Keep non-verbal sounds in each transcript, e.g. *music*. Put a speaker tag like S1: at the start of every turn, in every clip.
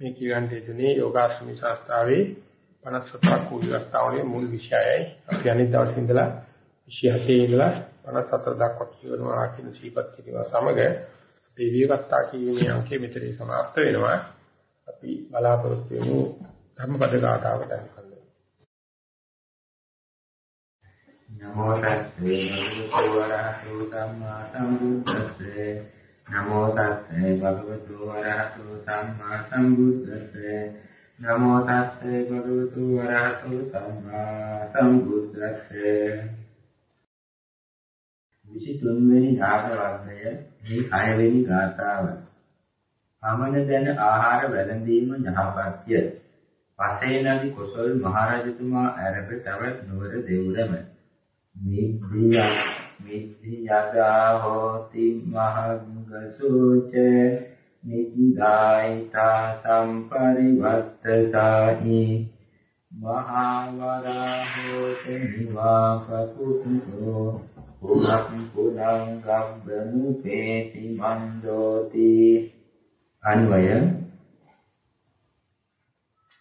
S1: මේ කියන්ට යුනේ යෝගාශ්‍රමී ශාස්ත්‍රාවේ 57ක් වූ විවස්ථාවලේ මුල් විෂයයයි අපි අනිත් දවසේ ඉඳලා 27 ඉඳලා 54 දක්වා කියවනවා කියන සීපත් කිරීම සමග අපේ විවස්ථා කියීමේ අංකය මෙතනින් සමාප්ත වෙනවා. අපි බලාපොරොත්තු වෙමු ධර්මපද ගාථාවට අනුකම්ප
S2: නමෝ තස්සේ භගවතු සම්මා සම්බුද්දස්සේ නමෝ තස්සේ භගවතු වරහතු සම්මා සම්බුද්දස්සේ නමෝ තස්සේ භගවතු වරහතු සම්මා සම්බුද්දස්සේ 23 වෙනි ධාතවර්ණය මේ 6 වෙනි ගාථාව. අමන දැන ආහාර වැළඳීම යහපත්ය. පසේ නදි කොසල් මහරජතුමා ආරම්භ තවත් නුවර දෙව්රම මිද්දිය මිද්දියදා හෝති මහංගසුච නිද්දායිතා සම්පරිවත්තතාහි මහාවරා හෝති නිවාපකුතෝ පුනක් පුනං ගබ්බනු පේති මන්දෝති. අන්වය.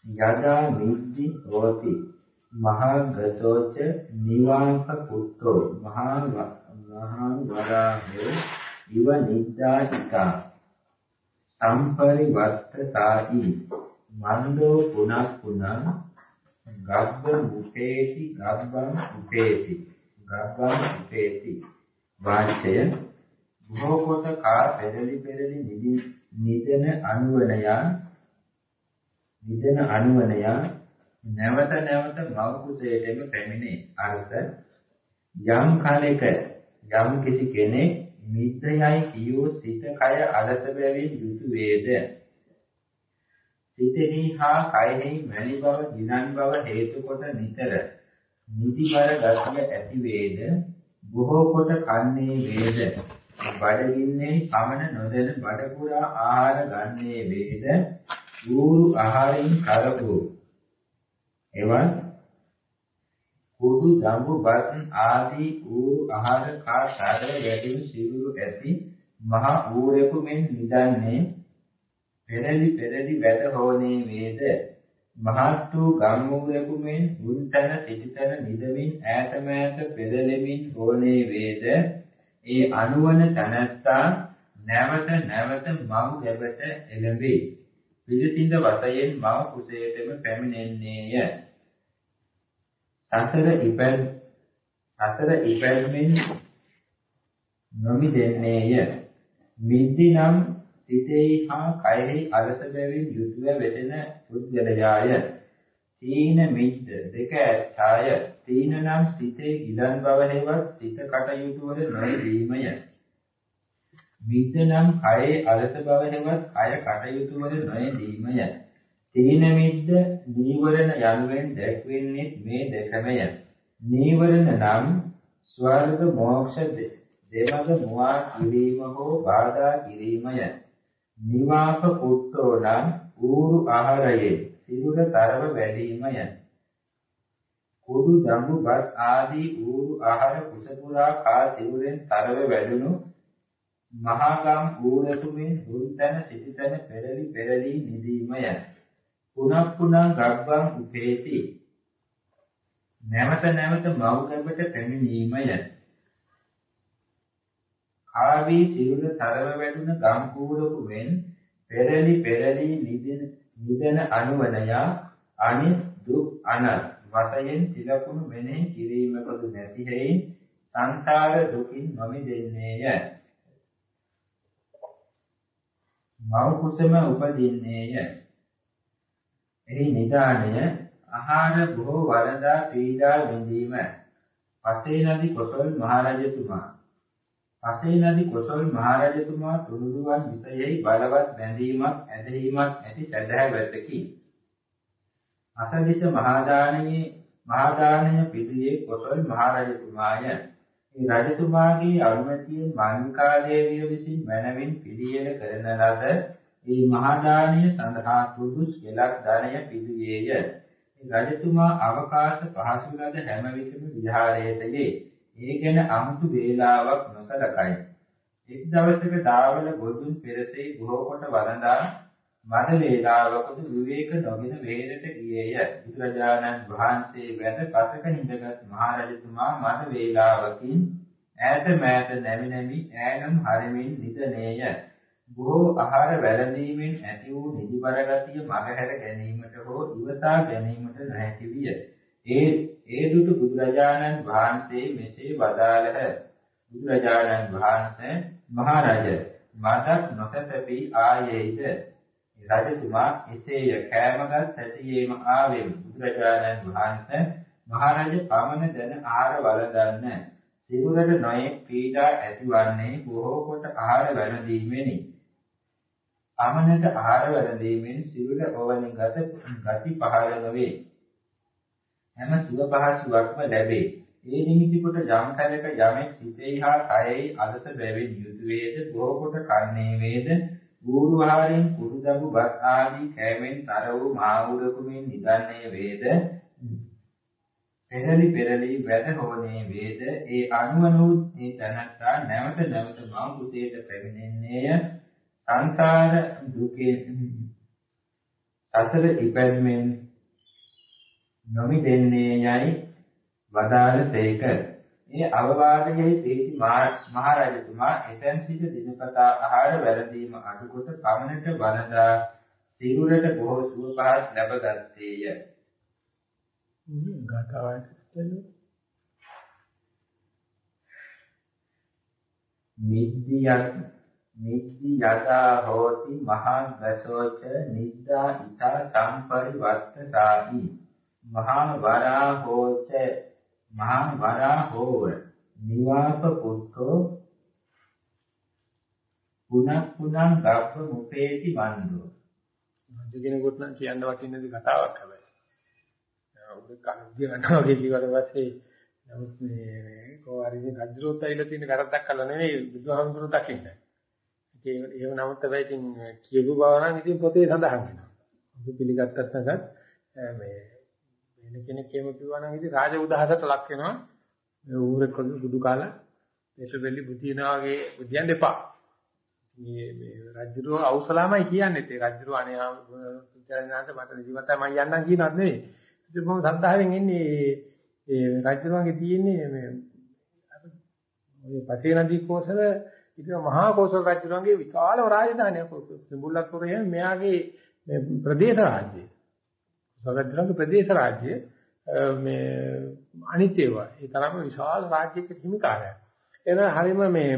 S2: යදා මිද්දි හෝති. මහා ගතෝච නිවාංක පුත්තෝ. මහා මහා වරාහෝ ඉව නිද්දාතිකා. සම්පරිවත්තතායි මන්දෝ පුනක් පුනං ගබ්බ මුපේති ගබ්බං උපේති ගබ්බං උපේති වාචය. බොහෝ කොට කා පෙරලි පෙරලි නිදන අනුවනයා නිදන අනුවනයා නැවත නැවත මව කුසයටම පැමිණේ. අර්ථ යම් කලෙක යම් කිසි කෙනෙක් මිත්‍යයි කියෝ සිත කය අලස බැවින් යුතු වේද? සිතෙහි හා කයෙහි මැලි බව දිනන් බව හේතු කොට නිතර නිදිබර ගතිය ඇති වේද? බොහෝ කොට කන්නේ වේද? බඩගින්නේ පමණ නොදැන බඩ පුරා ආහාර ගන්නේ වේද? ඌරු ආහාරින් කරපෝ එවන් කුඩු දඹු බත් ආදී ඌරු ආහාර කා සාදර වැඩිම සිරුරු ඇති මහ ඌරෙකු මෙන් නිදන්නේ පෙරලි පෙරලි වැඩ හෝනේ වේද? මහත් වූ ගම් ඌරෙකු මෙන් උන්තන සිටිතන නිදමින් ඈත මෑත පෙරලෙමින් හෝනේ වේද? ඒ අනුවන තනත්තා නැවත නැවත මව් ගැබට එළඹේ. පිළිසිඳ වතයෙන් මව කුසයටම පැමිණෙන්නේය. අතර ඉපැල් අතර ඉපැල්මින් නොමිදෙන්නේය. මිද්දි නම් සිතෙහි හා කයෙහි අලස බැවින් යුතුය වෙදෙන පුද්ගලයාය. තීන මිද්ද දෙක ඇත්තාය. තීන නම් සිතේ ඉලන් බව හෙවත් සිත කටයුතු වල නොයෙදීමය. මිද්ද නම් කයේ අලස බව හෙවත් කය කටයුතු වල නොයෙදීමය. තීන මිද්ද නීවරණ යනුවෙන් දැක්වෙන්නේ මේ දෙකමය. නීවරණ නම් ස්වර්ග මොක්ෂ දෙමග මුවා කිරීම හෝ බාධා කිරීමය. නිවාප පුත්තෝ නම් ඌරු ආහාරයේ සිරුර තරව වැඩිමය. කුඩු දඹු බත් ආදී ඌරු ආහාර කුස පුරා කා සිරුරෙන් තරව වැඩුණු මහාගම් ඌරතුමින් හුරුතන සිටිතන පෙරලි පෙරලි නිදීමය. පුනක් පුනා ගබ්බං උපේති. නැවත නැවත මව් ගැබට පැමිණීමය. ආවී සිරුර තරව වැඩුණ ගම් ඌරතුමින් පෙරලි පෙරලි නිදින නිදන අනුවනයා අනිත් දුක් අනත් වතයෙන් තිලකුණු මෙනෙහි කිරීමකදු නැති හේයින් සංසාර දුකින් නොමිදෙන්නේය. මව කුසම උපදින්නේය. එහි නිදානය ආහාර බොහෝ වළඳා පීඩා විඳීම. පතේ නදි කොසල් මහරජතුමා. පතේ නදි කොසල් මහරජතුමා තුනුරුවන් විතයෙහි බලවත් බැඳීමක් ඇදහිීමක් ඇති සැදැහැවතකි. අසදිත මහදානයේ මහදානය පිළියේ කොසල් මහරජතුමාය. ඒ රජතුමාගේ අනුමැතියෙන් මානිකාදේවිය විසින් මනවින් පිළියෙල කරන ලද මේ මහා දානීය සඳහා සුදුස් කෙලක් ධනය පිළියේය. රජතුමා අවකාශ පහසු ලද හැම විටම විහාරයේදී ඒ ගැන අමුතු වේලාවක් නොකලකයි. එක් දවසක දාවල ගොදුන් පෙරතේ බොහෝ කොට වළඳා මද වේලාවකද විවේක නොගෙන වේලට ගියේය. බුදුරජාණන් වහන්සේ වැඳ පසක නිඳගත් මහරජතුමා මද වේලාවකින් ඈත මෑත නැමි නැමි ඈනම් හරමින් නිදනේය. බොහෝ ආහාර වැළඳීමෙන් ඇති වූ නිදිබර ගතිය මගහැර ගැනීමට හෝ ඉවසා ගැනීමට නොහැකි විය. ඒ ඒ දුටු බුදුරජාණන් වහන්සේ මෙසේ වදාළහ. බුදුරජාණන් වහන්සේ මහරජ මදක් නොසැතපි ආයේද රජතුමා එසේය කෑමගත් සැටියේම ආවෙම් බුදුරජාණන් වහන්සේ මහරජ පමණ දැන ආහාර වළඳන්න සිරුරට නොයෙක් පීඩා ඇතිවන්නේ බොහෝ කොට ආහාර වැළඳීමෙනි. අමනට ආහාර වැළඳීමෙන් සිරුර ඕවනින් ගත ගති පහළ නොවේ. හැම සුව පහසුවක්ම ලැබේ. ඒ නිමිති කොට යම් කලක යමෙක් සිතේ හා කයෙහි අලස බැවින් යුතු වේද බොහෝ කොට කන්නේ වේද ගුරු ආහාරයෙන් කුඩු දබු බත් ආදී කෑමෙන් තර වූ මාවුරකුමින් නිදන්නේ වේද පෙරලි පෙරලි වැඩ හොනේ වේද ඒ අනුවනුත් මේ තනත්තා නැවත නැවත මව පුතේට පැමිණෙන්නේය සංකාර දුකේ අතර ඉපැද්මෙන් නොමිදෙන්නේ යයි වදාළ තේක මේ අවවාදයේ තේති මහරජතුමා එතෙන් සිට දිනපතා ආහාර වැළඳීම අඩුකොට පමණට වළඳා සිරුරට බොහෝ සුව පහස් ලැබගත්තේය. නිද්දියක් නිද්දි යතා හෝති මහා ගතෝච නිද්දා ඊතා සම්පරිවත්තතාහි මහා වරා හෝච මහා වරා හෝව නිවාප පුත්තෝ පුනක් පුනං ගබ්බ මුපේති වන්දෝ
S1: මන්ද කෙනෙකුට නම් කියන්න වටින කතාවක් හැබැයි. ඔබ කනුදිය ගන්නවා වගේ කිව්වට පස්සේ නමුත් මේ කොහරිනේ රජුරුත් ඇවිල්ලා තියෙන කරද්දක් කළා නෙවෙයි බුදුහාමුදුරුවෝ දකින්න. ඒක ඒව නමුත් හැබැයි ඉතින් කියපු බව නම් ඉතින් පොතේ සඳහන් වෙනවා. ඔබ පිළිගත්තත් නැත්නම් මේ වෙන කෙනෙක් එහෙම කිව්වා නම් ඉතින් රාජ උදාහරණයට ලක් වෙනවා. මේ ඌරෙක් වගේ බුදු කාලා පෙසබෙලි බුදිනා වගේ බුදියන් දෙපා. මේ මේ රජුරෝ අවසලාමයි කියන්නේ ඒ රජුරෝ අනේ පුත්‍රයන්ාන්ත මට නිදිමතයි මම යන්නම් කියනවත් නෙවෙයි. ඉතින් මොකද සද්ධාවෙන් ඉන්නේ ඒ රජුරෝගේ තියෙන්නේ මේ ඔය පසේ නදී කෝසල ඉතින් මහා කෝසල රජුරෝගේ විශාල රාජධානියක් බුල්ලක්පුරේ මෙයාගේ ප්‍රදේශ රාජ්‍යය. සගතලගේ ප්‍රදේශ රාජ්‍ය මේ අනිත් ඒවා ඒ තරම විශාල රාජ්‍යයක හිමිකාරයක්. එන හරීම මේ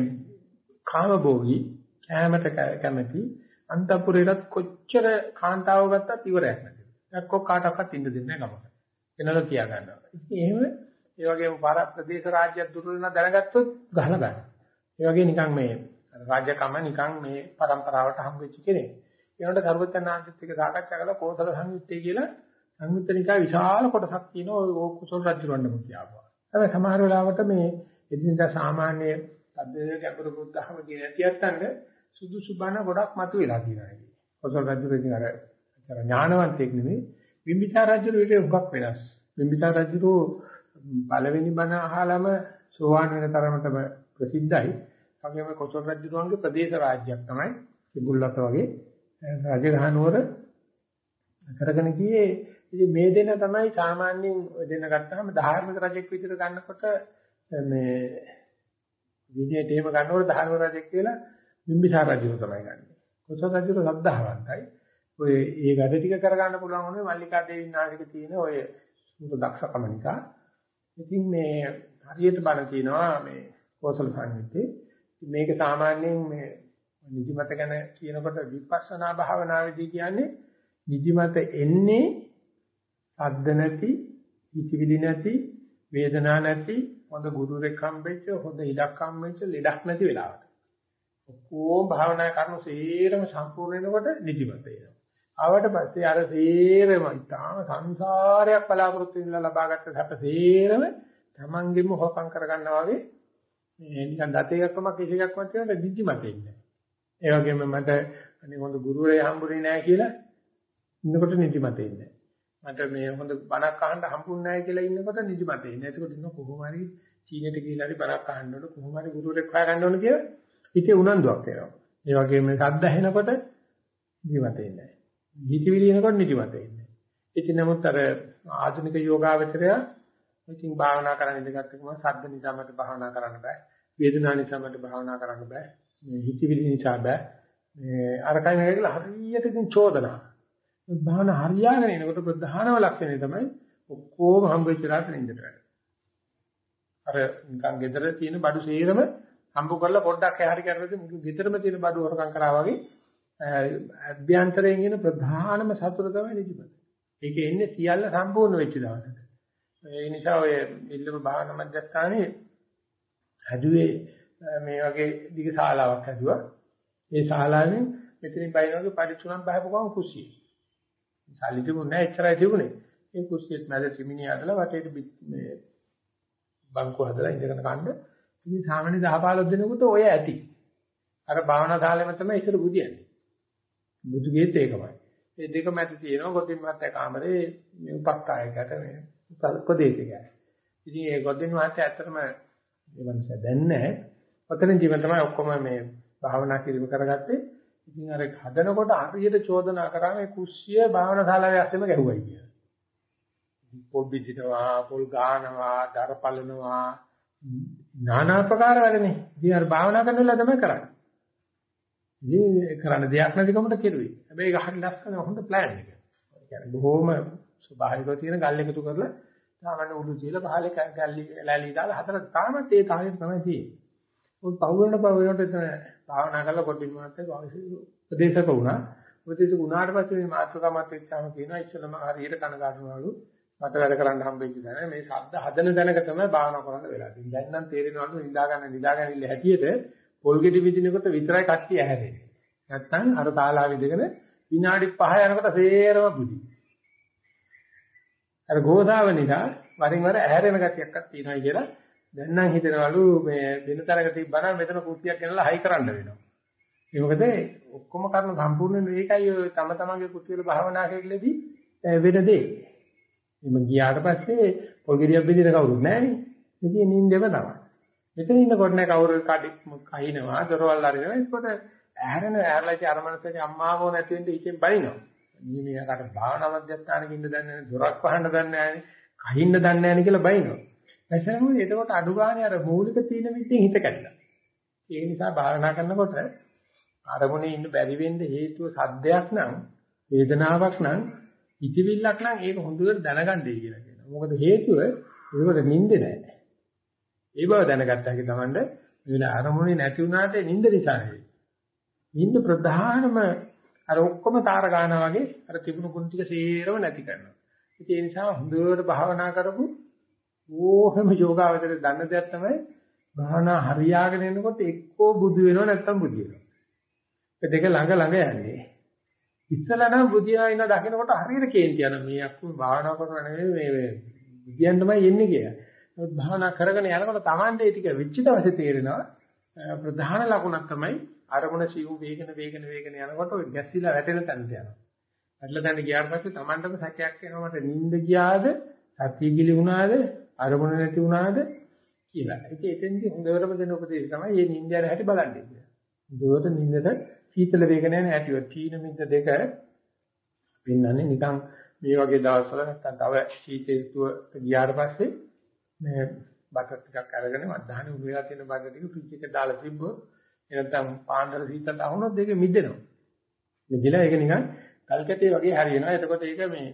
S1: කාමභෝගී කැමත කැමති අන්තපුරේට කොච්චර කාන්තාව ගත්තත් ඉවරයක් නැති. එක්ක කාටවත් ඉන්න දෙන්නේ නැහැ ගමක. එනලා තියා ගන්නවා. ඉතින් එහෙම ඒ වගේම පාර ප්‍රදේශ රාජ්‍යයක් දුර වෙන දැනගත්තොත් ගහලා ගන්න. ඒ වගේ නිකන් මේ රාජ්‍යකම නිකන් මේ પરම්පරාවට හම් වෙච්ච කෙනෙක්. ඒනට සර්වඥාන්තිත් එක්ක සාකච්ඡා කළා කෝසල සංයුත්තේ කියලා සංයුත්තනිකා විශාල කොටසක් තියෙනවා ඔය කුසල රජුරවන්නම කියනවා. හැබැයි සමහර වෙලාවට මේ එදිනදා සාමාන්‍ය තද්ද ගැඹුරු බුද්ධහම කියන ඇතියත්තන්ට සුදුසු බණ ගොඩක් මතුවලා තියෙනවා. කුසල රජුර ඉතින් අර අර ඥානවන්තයෙක් නෙමෙයි බිම්බිසාර රජුර ඊට උගක් වෙනස්. බිම්බිසාර රජුර පළවෙනි බණ අහලම සෝවාන් වෙන තරමටම ප්‍රසිද්ධයි. වගේම කුසල රජුරන්ගේ ප්‍රදේශ රාජ්‍යයක් තමයි තිබුල්ලත වගේ රජගහනුවර කරගෙන ගියේ ඉතින් මේ දෙන තමයි සාමාන්‍යයෙන් ඔය දෙන ගත්තාම ධාර්මික රජෙක් විදිහට ගන්නකොට මේ විදියට එහෙම ගන්නකොට ධාර්මික රජෙක් කියලා බිම්බිසාර රජුව තමයි ගන්න. කොසල් රජුව ශ්‍රද්ධාවන්තයි. ඔය ඒ වැඩ ටික කරගන්න පුළුවන් වුණේ මල්ලිකා දේවීන් නාගික තියෙන ඔය සුදු දක්ෂකම නිසා. ඉතින් මේ හරියට බණ කියනවා මේ කෝසල සංහිතේ. මේක සාමාන්‍යයෙන් මේ නිදිමත ගැන කියනකොට විපස්සනා භාවනාවේදී කියන්නේ නිදිමත එන්නේ සද්ද නැති, හිතවිලි නැති, වේදනා නැති, හොඳ ගුරුරෙක් හම්බෙච්ච, හොඳ ඉඩක් හම්බෙච්ච, ලෙඩක් නැති වෙලාවට. ඔක්කොම භාවනා කරන සේරම සම්පූර්ණ වෙනකොට නිදිමත එනවා. ආවට පස්සේ අර සේරම ඉතාම සංසාරයක් බලාපොරොත්තු වෙලා ලබාගත්ත සැප සේරම තමන්ගෙම හොපම් කරගන්නවා වගේ මේ නිකන් දතේ එකක්ම කිසි එකක්ම තියෙන නිදිමත ඉන්නේ. ඒ වගේම මට අනේ හොඳ ගුරුවරයා හම්බුනේ නැහැ කියලා ඉන්නකොට නිදිමත ඉන්නේ. මට මේ හොඳ බණක් අහන්න හම්බුන්නේ නැහැ කියලා ඉන්නකොට නිදිමත එන්නේ. එතකොට ඉන්න කොහොම හරි චීනෙට ගිහිල්ලා හරි බණක් අහන්න ඕන කොහොම හරි ගුරුවරෙක් හොයාගන්න ඕන කියලා හිතේ උනන්දුවක් එනවා. ඒ වගේම ශබ්ද ඇහෙනකොට නිදිමත එන්නේ නැහැ. හිතවිලි එනකොට නිදිමත එන්නේ. ඉතින් නමුත් අර ආධුනික යෝගාවචරය ඉතින් භාවනා කරන්න ඉඳගත්තුම සද්ද නිසා මට භාවනා කරන්න බෑ. වේදනා නිසා මට භාවනා කරන්න බෑ. මේ හිතවිලි නිසා බෑ. මේ අරකයි මේක කියලා හරියට ඉතින් චෝදනා. භාවනා හරියාගෙන එනකොට ප්‍රධානම ලක්ෂණය තමයි ඔක්කොම හම්බෙච්ච රාට නින්දට වැටෙනවා. අර නිකන් ගෙදර තියෙන බඩු සේරම හම්බ කරලා පොඩ්ඩක් එහාට කරද්දී මුළු ගෙදරම තියෙන බඩු හොරකම් කරා වගේ අභ්‍යන්තරයෙන් එන ප්‍රධානම සතුට තමයි නිදිමත. ඒකේ ඉන්නේ සියල්ල සම්පූර්ණ වෙච්ච දවසට. ඒ නිසා ඔය ඉල්ලම භාවනා මධ්‍යස්ථානයේ හැදුවේ මේ වගේ දිග ශාලාවක් හැදුවා. ඒ ශාලාවෙන් මෙතනින් බයිනවගේ පරිතුණක් බහපු ගමන් කුස්සිය. සල්ලි තිබුණේ නැහැ එච්චරයි තිබුණේ. ඒ කුස්සියෙත් මැද සිමිනිය හදලා වටේට මේ බංකු හදලා ඉඳගෙන කන්න. ඉතින් සාමාන්‍ය 10 15 දිනකට ඔය ඇති. අර භාවනා ශාලාවෙම තමයි ඉතර බුදියන්නේ. බුදුගේත් ඒකමයි. ඒ දෙක මැද තියෙනවා ගොතින් මහත්තයා කාමරේ මේ උපස්ථායකට මේ උපදේශකයයි. ඉතින් ඒ ගොතින් මහත්තයා ඇත්තටම මේ වන්ස දැන් නැහැ. ඔතන ජීවන තමයි ඔක්කොම මේ භාවනා කිරීම කරගත්තේ. ඉතින් අර හදනකොට හරියට චෝදනා කරා මේ කුස්සිය භාවනා ශාලාවේ ඇත්තම ගැහුවයි කියලා. පොල් බිදිනවා, පොල් ගානවා, දර පලනවා, নানা ආකාර වැඩනේ. ඉතින් අර භාවනා කරනලා තමයි කරන්නේ. මේ කරන්න දෙයක් නැතිකමට කෙරුවේ. හැබැයි ඒක හරි ලස්සන හොඳ ප්ලෑන් එක. ඒ කියන්නේ බොහොම ස්වභාවිකව තියෙන ගල් එකතු කරලා සාමාන්‍ය උඩු තියලා පහලේ ගල්ලි ලැලි දාලා හතර තාමත් ඒ තාලෙට තමයි තියෙන්නේ. උන් පහුවෙන පහුවෙනට භාවනා කරලා කොටින් මාත් උපදේශක වුණා. උපදේශක වුණාට පස්සේ මේ මාත්‍රකමත් එක්කම කියනවා ඉස්සෙල්ලාම හරියට කනගාටුනලු මට වැඩ කරන්න හම්බෙච්ච දැන මේ ශබ්ද හදන දැනක තමයි භාවනා කරන්න වෙලා තියෙන්නේ. දැන් නම් තේරෙනවලු නිදා ගන්න නිදා ගන්න ඉල්ල හැටියට පොල් ගෙඩි විදිනකොට විතරයි කට්ටිය ඇහැරෙන්නේ. නැත්තම් අර තාලා විදගෙන විනාඩි 5 යනකොට සේරම බුදි. අර ගෝදාව නිසා වරින් වර ඇහැරෙන ගතියක්වත් තියෙනවා කියලා දැන් නම් හිතනවලු මේ දිනතරක තිබ්බනම් මෙතන කුට්ටියක් ගෙනලා හයි කරන්න වෙනවා. ඒ මොකද ඔක්කොම කරන සම්පූර්ණ මේකයි ඔය තම තමන්ගේ කුට්ටිය වල භාවනා කරගලදී වෙන දේ. එimhe ගියාට පස්සේ පොල් ගෙඩියක් බෙදින කවුරුත් නැහැ නේ. ඉතින් නින්දෙම තමයි. මෙතන ඉන්නකොට නේ කවුරු කඩි කහිනවා දොරවල් අරිනවා ඒකට ඇහැරෙන ඇහැරලා අරමනසේ අම්මාවෝ නැති වෙන්න ඉතින් බලිනවා නිමියකට භාවනා මධ්‍යස්ථානෙක ඉන්න දන්නේ නැහැ දොරක් වහන්න දන්නේ නැහැ කහින්න දන්නේ නැහැ කියලා බලිනවා එතනම එතකොට අඩු ගානේ අර මූලික තීන විදිහෙන් හිත කැඩලා ඒ නිසා භාවනා කරනකොට අරමුණේ ඉන්න බැරි වෙන්න හේතුව සද්දයක් නම් වේදනාවක් නම් ඉතිවිල්ලක් නම් ඒක හොඳට දැනගන්නයි කියලා කියනවා. මොකද හේතුව ඒකට නිින්ද නැහැ. ඒ බව දැනගත්ත හැකි තමන්ද මේ අරමුණේ නැති වුණාට නිින්ද නිසා නෙවෙයි. නිින්ද ප්‍රධානම අර ඔක්කොම තාර ගන්නවා වගේ අර තිබුණු ගුණ ටික සේරම නැති කරනවා. ඒ නිසා හොඳට භාවනා කරපු ඕහෙම යෝගාවචරය දන්න දෙයක් තමයි භාවනා හරියාගෙන එනකොට එක්කෝ බුදු වෙනව නැත්තම් බුදු වෙනවා. ඒ දෙක ළඟ ළඟ යන්නේ. ඉස්සලා නම් බුදියා ඉන්න දකින්නකොට හරියට කේන්ති යන මේ අක්කු භාවනා කරන නෙවෙයි මේ බුදියන් තමයි එන්නේ කියලා. නමුත් භාවනා කරගෙන යනකොට Tamande ටික වෙච්ච දවසේ තේරෙනවා ප්‍රධාන ලකුණක් තමයි අරමුණ සිව් වේගන වේගන වේගන යනකොට ඔය ගැස්සිලා වැටෙන තැනට යනවා. අట్లా දැන් ගියාට පස්සේ Tamandම සැකයක් එනවා මට නිින්ද ගියාද, සතිය කිලි වුණාද, අරමුණ නැති වුණාද කියලා. ඒක එතෙන්දි හොඳවරම දෙන උපදේශය තමයි මේ නිින්ද යන හැටි බලන්නේ කියලා. හොඳට නිින්දට සීතල වේගන යන හැටි ඔය තීන මිද්ද දෙක පෙන්වන්නේ නිකන් මේ වගේ දවස්වල නැත්තම් තව සීත ඍතුව ගියාට පස්සේ මේ බතර ටිකක් අරගෙන මධාහන උණු වෙලා තියෙන බතර ටික ෆ්‍රිජ් එකේ දාලා තිබ්බොත් එනතම් පාන්දර සීතලට අහුනොත් ඒක මිදෙනවා. මිදලා ඒක නිකන් කල් කැටේ වගේ හරියනවා. එතකොට ඒක මේ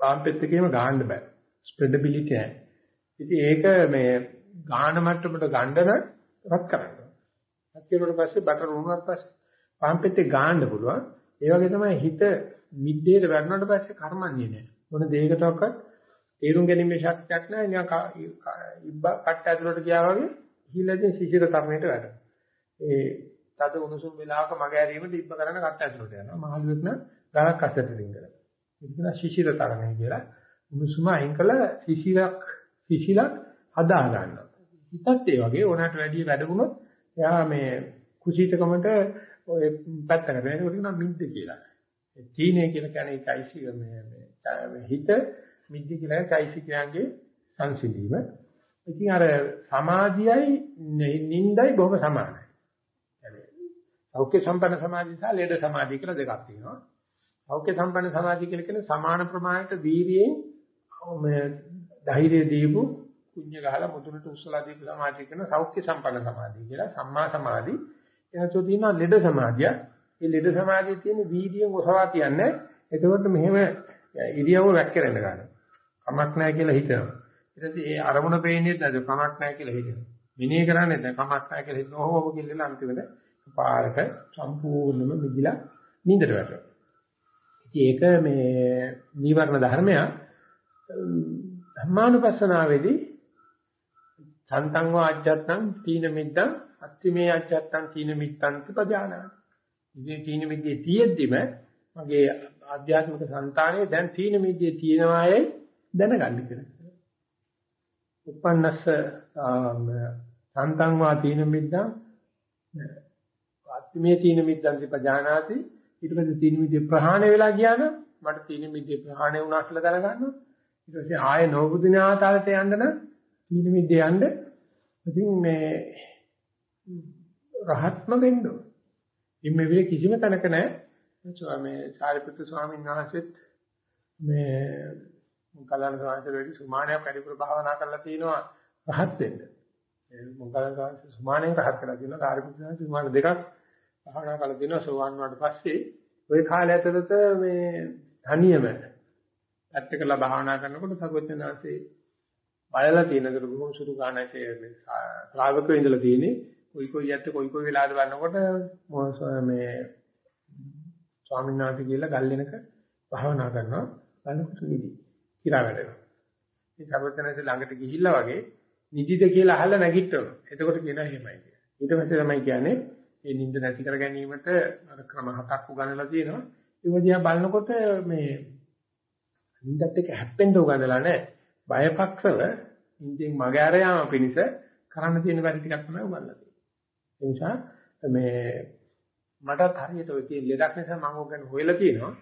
S1: පාම්පෙත් එකේම ගහන්න බෑ. ස්ප්‍රෙඩබිලිටි නැහැ. ඉතින් ඒක මේ ගාහන මට්ටමට ගණ්ඩන රත් කරන්න. රත් කරුවට පස්සේ බටර් උණුනත් පස්සේ පාම්පෙත් එක ගාන්න පුළුවන්. ඒ වගේ තමයි හිත මිද්දේට වැටුණාට පස්සේ කර්මන්නේ නැහැ. මොන දෙයකටවත් තේරුම් ගැනීමේ ශක්තියක් නැහැ නිකන් ඉබ්බ කට්ට ඇතුලට ගියා වගේ හිලදී සිසිර තරණයට වැඩ. ඒ තද උණුසුම් වෙලාවක මග ඇරීමට ඉබ්බ කරන කට්ට ඇතුලට යනවා. මහලුවෙක් නම් ගලක් අස්සට රින්ගන. ඒක කියන සිසිර තරණය කියලා. උණුසුම අයින් කළ සිසිරක් සිසිලක් හදා ගන්නවා. හිතත් ඒ වගේ ඕනකට වැඩි වැඩ වුණොත් එයා මේ කුසීතකමට ඔය පැත්තකට වෙනකොට කියනවා මිද්ද කියලා. තීනේ කියලා කියන්නේ ඒකයි මේ හිත මිද්ද කියලා චෛසිකයන්ගේ සංසිඳීම. ඉතින් අර සමාධියයි නින්දයි බොහොම සමානයි. සෞඛ්‍ය සම්පන්න සමාධිය සහ ලෙඩ සමාධිය කියලා දෙකක් තියෙනවා. සෞඛ්‍ය සම්පන්න සමාධිය කියලා කියන්නේ සමාන ප්‍රමාණයට වීර්යයෙන් මේ ධෛර්යය දීපු කුඤ්ඤ ගහලා මුදුනට උස්සලා දීපු සමාධිය කියන සෞඛ්‍ය සම්පන්න සමාධිය කියලා සම්මා සමාධි. එනතෝ තියෙනවා ලෙඩ සමාධිය. මේ ලෙඩ සමාධිය තියෙන වීර්යයෙන් ඔසවා කියන්නේ. එතකොට මෙහෙම ඉරියව්ව වැක්කරෙන්න ගන්නවා. කමක් නැහැ කියලා හිතනවා. ඊට පස්සේ ඒ අරමුණ පේන්නේ නැද්ද කමක් නැහැ කියලා හිතනවා. මිනේ කරන්නේ නැත්නම් කමක් නැහැ කියලා හිතනවා. ඕම කියලා අන්තිමට පාරක සම්පූර්ණයෙන්ම මිදිලා නින්දට වැටෙනවා. ඉතින් ඒක මේ නීවරණ ධර්මයක් ධම්මානුපස්සනාවේදී සන්තං වාජ්ජත්තං තීන මිද්දං අත්තිමේ අජ්ජත්තං තීන මිත්තං පජානාති. ඉතින් තීන මිද්දේ තියෙද්දිම මගේ ආධ්‍යාත්මික సంతානයේ දැන් තීන මිද්දේ තියෙනවායයි දැනගන්න කියලා. උපන්නස්ස සන්තං වා තීන මිද්දං අත්තිමේ තීන මිද්දං පජානාති ඊට පස්සේ තීන මිද්දේ ප්‍රහාණය වෙලා ගියා නම් මට තීන මිද්දේ ප්‍රහාණය වුණා කියලා දැනගන්නවා. ඊට පස්සේ ආයේ නෝබුදිනාතාලට යන්න නම් තීන මිද්දේ යන්න ඉතින් මේ රහත්ම වෙන්න ඕන. ඉතින් මේ විදිහ කිසිම තැනක නැහැ. මේ සාරිපුත්‍ර ස්වාමීන් වහන්සේත් මේ මොග්ගලණ ස්වාමීන් සුමානයක් පරිපූර්ණ භාවනා කරලා තිනවා රහත් වෙන්න. ඒ මොග්ගලණ ස්වාමීන් සුමානෙන් රහත් කරලා තිනවා සාරිපුත්‍ර ස්වාමීන් සුමාන දෙකක් භාවනා කරලා තිනවා. සෝවන් වුණාට පස්සේ ওই කාලය ඇතුළත මේ තනියම ඇත්තකලා භාවනා කරනකොට සර්වඥාන්සේ බලලා තියෙනකට බොහොම සුළු ගානක ශ්‍රාවකයෝ ඉඳලා තියෙන්නේ. කොයි කොයි යැත්ත කොයි කොයි වෙලාවද වන්නකොට මේ ස්වාමීන් වහන්සේ කියලා ගල්ලෙනක භාවනා කරනවා. බලනකොට නිදි. කිරා වැඩෙනවා ඉතින් සර්වඥාන්සේ ළඟට ගිහිල්ලා වගේ නිදිද කියලා අහලා නැගිටිනවා එතකොට කියනවා එහෙමයි කියලා. ඊට පස්සේ තමයි කියන්නේ මේ නිින්ද නැති කර ගැනීමට අර ක්‍රම හතක් උගන්වලා තියෙනවා. ඒ වදියා බලනකොට මේ නිින්දත් එක්ක හැප්පෙන්න උගන්වලා නැහැ. බයපක්ෂව ඉන්දියෙන් මග ඇර යාම පිණිස කරන්න තියෙන වැඩ ටිකක් තමයි උගන්ලා තියෙන්නේ. ඒ නිසා මේ මටත් හරියට ඔය තියෙන ලෙඩක් නිසා මම ඔක ගැන හොයලා තියෙනවා.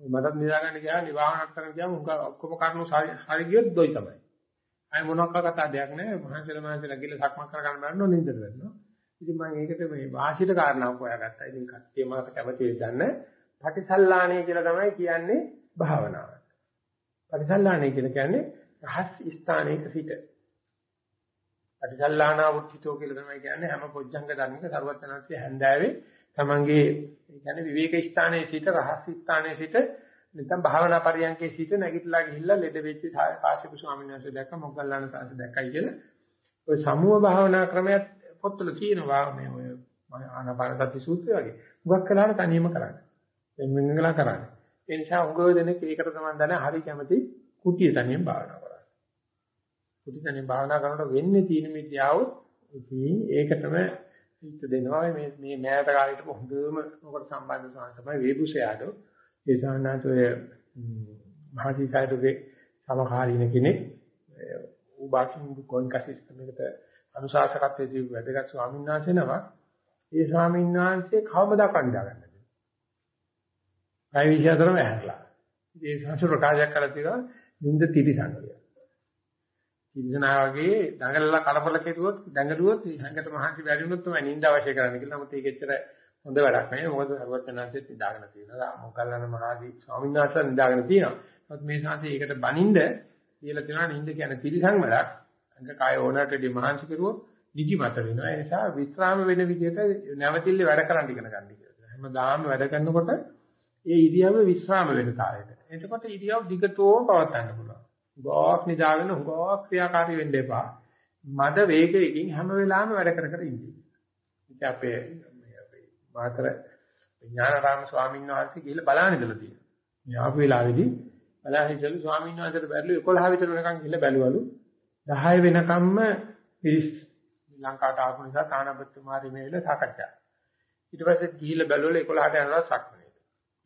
S1: මටත් නිදා ගන්න ගියා නිවාහනක් කරන්න ගියාම උංග ඔක්කොම කරුණු හරි ගියොත් දොයි තමයි. අය මොනක්ක කතා දෙයක් නැහැ. මහන්සියල මහන්සියලා ගිහලා සක්මන් කර ගන්න බෑනෝ නින්දට වෙනවා. ඉතින් මම ඒකට මේ වාසිත කාරණාවක් හොයාගත්තා. ඉතින් කට්ටිය මට කැමති වෙන්න පටිසල්ලාණය කියලා තමයි කියන්නේ භාවනාව. පරිසල්ලාණය කියලා කියන්නේ රහස් ස්ථානයක සිට. පරිසල්ලාණාවුත්තිතෝ කියලා තමයි කියන්නේ හැම පොඥංග ධර්මයක ਸਰවඥාන්සේ හැන්දෑවේ තමන්ගේ කියන්නේ විවේක ස්ථානයේ සිට රහස් ස්ථානයේ සිට නැත්නම් භාවනා පරියන්කේ සිට නැගිටලා ගිහිල්ලා ලෙඩ වෙච්ච කාශ්‍යප ස්වාමීන් වහන්සේ දැක්ක මොග්ගල්ලාන සාංශ දැක්කයි කියලා. ඔය සමුහ භාවනා ක්‍රමයක් පොත්වල තියෙනවා මේ ඔය ආනාපානසති සූත්‍රය වගේ. මුගක් කළාට තනියම කරන්නේ. එන්න මෙන්නලා කරන්නේ. ඒ නිසා උගව දෙනෙක් ඒකට තමයි දන්නේ හරි කැමති කුටිය තනියෙන් භාවනා කරන්න. කුටි තනියෙන් භාවනා කරනකොට වෙන්නේ තීන මිද්‍යාව ඉතින් ඒක තමයි හිත දෙනවා මේ මේ මෑත කාලේට හොඳම මොකට සම්බන්ධ සාන තමයි වේබුසයාට ඒ සානාතෝය මහදීකාරයේ සමකාලීන කෙනෙක් ඌ බාකින් කොන් කසිස් මේකට අනුශාසකත්වයේදී වැදගත් ස්වාමීන් වහන්සේ නමක් ඒ ස්වාමීන් වහන්සේ කවමදා කණ්ඩා ගන්නද කයි විශ්යාතරම ඇහැරලා. ඒ සංසු ප්‍රකාශයක් කරලා තියෙනවා නින්ද තිරිසන් කියලා. තිරිසනා වගේ දඟලලා කලබල කෙරුවොත් දඟලුවොත් සංගත මහන්සි වැඩි වුණොත් තමයි නින්ද අවශ්‍ය කරන්නේ කියලා. නමුත් ඒක ඇත්තට හොඳ වැඩක් නෙවෙයි. මොකද සර්වඥාන්සෙත් නිදාගෙන තියෙනවා. මොකල්ලාන මහදී ස්වාමීන් වහන්සේ නිදාගෙන තියෙනවා. නමුත් මේ සාන්ති ඒකට බනින්ද කියලා තියෙනවා නින්ද කියන්නේ තිරිසන් වැඩක්. අංග කාය ඕනකදී මහන්සි කෙරුවොත් නිදිමත වෙනවා. ඒ නිසා විස්රාම වෙන විදිහට නැවතිල්ල වැඩ කරන්න ඉගෙන ගන්න කියලා. හැමදාම වැඩ කරනකොට ඒ ඉරියව්ව විස්්‍රාම වෙන කාලෙට. එතකොට ඉරියව් දිගටම පවත්වන්න පුළුවන්. ගෝක් නිදාගෙන ගෝක් ක්‍රියාකාරී වෙන්න එපා. මද වේගයකින් හැම වෙලාවෙම වැඩ කර කර ඉන්න. ඉතින් අපේ අපේ මාතර ඥානාරාම ස්වාමීන් වහන්සේ ගිහලා බලන්න ඉඳලා තියෙනවා. මේ ආපු වෙලාවේදී බලන්න ඉඳලා ස්වාමීන් වහන්සේට බැලුව 11 විතර වෙනකන් ගිහලා බැලුවලු 10 වෙනකම්ම පිරිස් ලංකාවට ආපු නිසා තානාපති මාරි මේල සාකච්ඡා. ඊට පස්සේ ගිහිල්ලා බැලුවල 11ට යනවා සක්මන.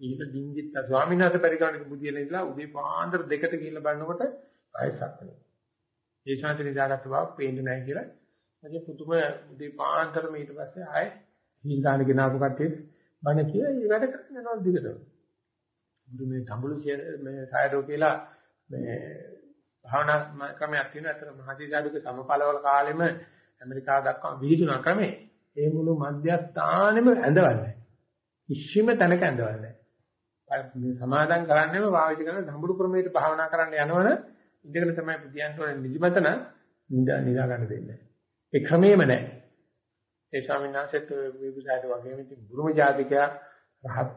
S1: ඊට දින්දිත් ස්වාමීන් වහන්සේ පරිගණක බුදියලා ඉඳලා උදේ පාන්දර දෙකට ගිහිල්ලා බලනකොට ආයෙත් සක්මනේ. ඒ ශාන්ති නිදාගත්ත බව පේන්නේ නැහැ කියලා. මගේ පුතුම උදේ පාන්දරම ඊට පස්සේ ආයෙ හිල් දාන ගෙනාවු කට්ටිය බණ කියලා ඒ වැඩ කරගෙන යනවා දිගටම. බුදු මේ තඹුළු කියන මේ සායදෝ කියලා මේ භාවනා ක්‍රමයක් තියෙනවා. අතන මහදීජාදුක සමපලවල කාලෙම ඇමරිකාව දක්වා විහිදුනා ක්‍රමේ. ඒ මුළු මධ්‍යස්ථානෙම ඇඳවන්නේ. කිසිම තැනක ඇඳවන්නේ මේ සමාදම් කරන්නේම වාවිත කරන දඹුරු ක්‍රමයට භාවනා කරන්න යනවන ඉඳගෙන තමයි බුදියන්ට ඕනේ නිදිමත නම් නිදා නිදා ගන්න දෙන්නේ. ඒ ක්‍රමෙම නැහැ. ඒ ස්වාමීන් වහන්සේත් විවිධායත වගේම ඉතින් බුරුම ජාතිකයා රහත්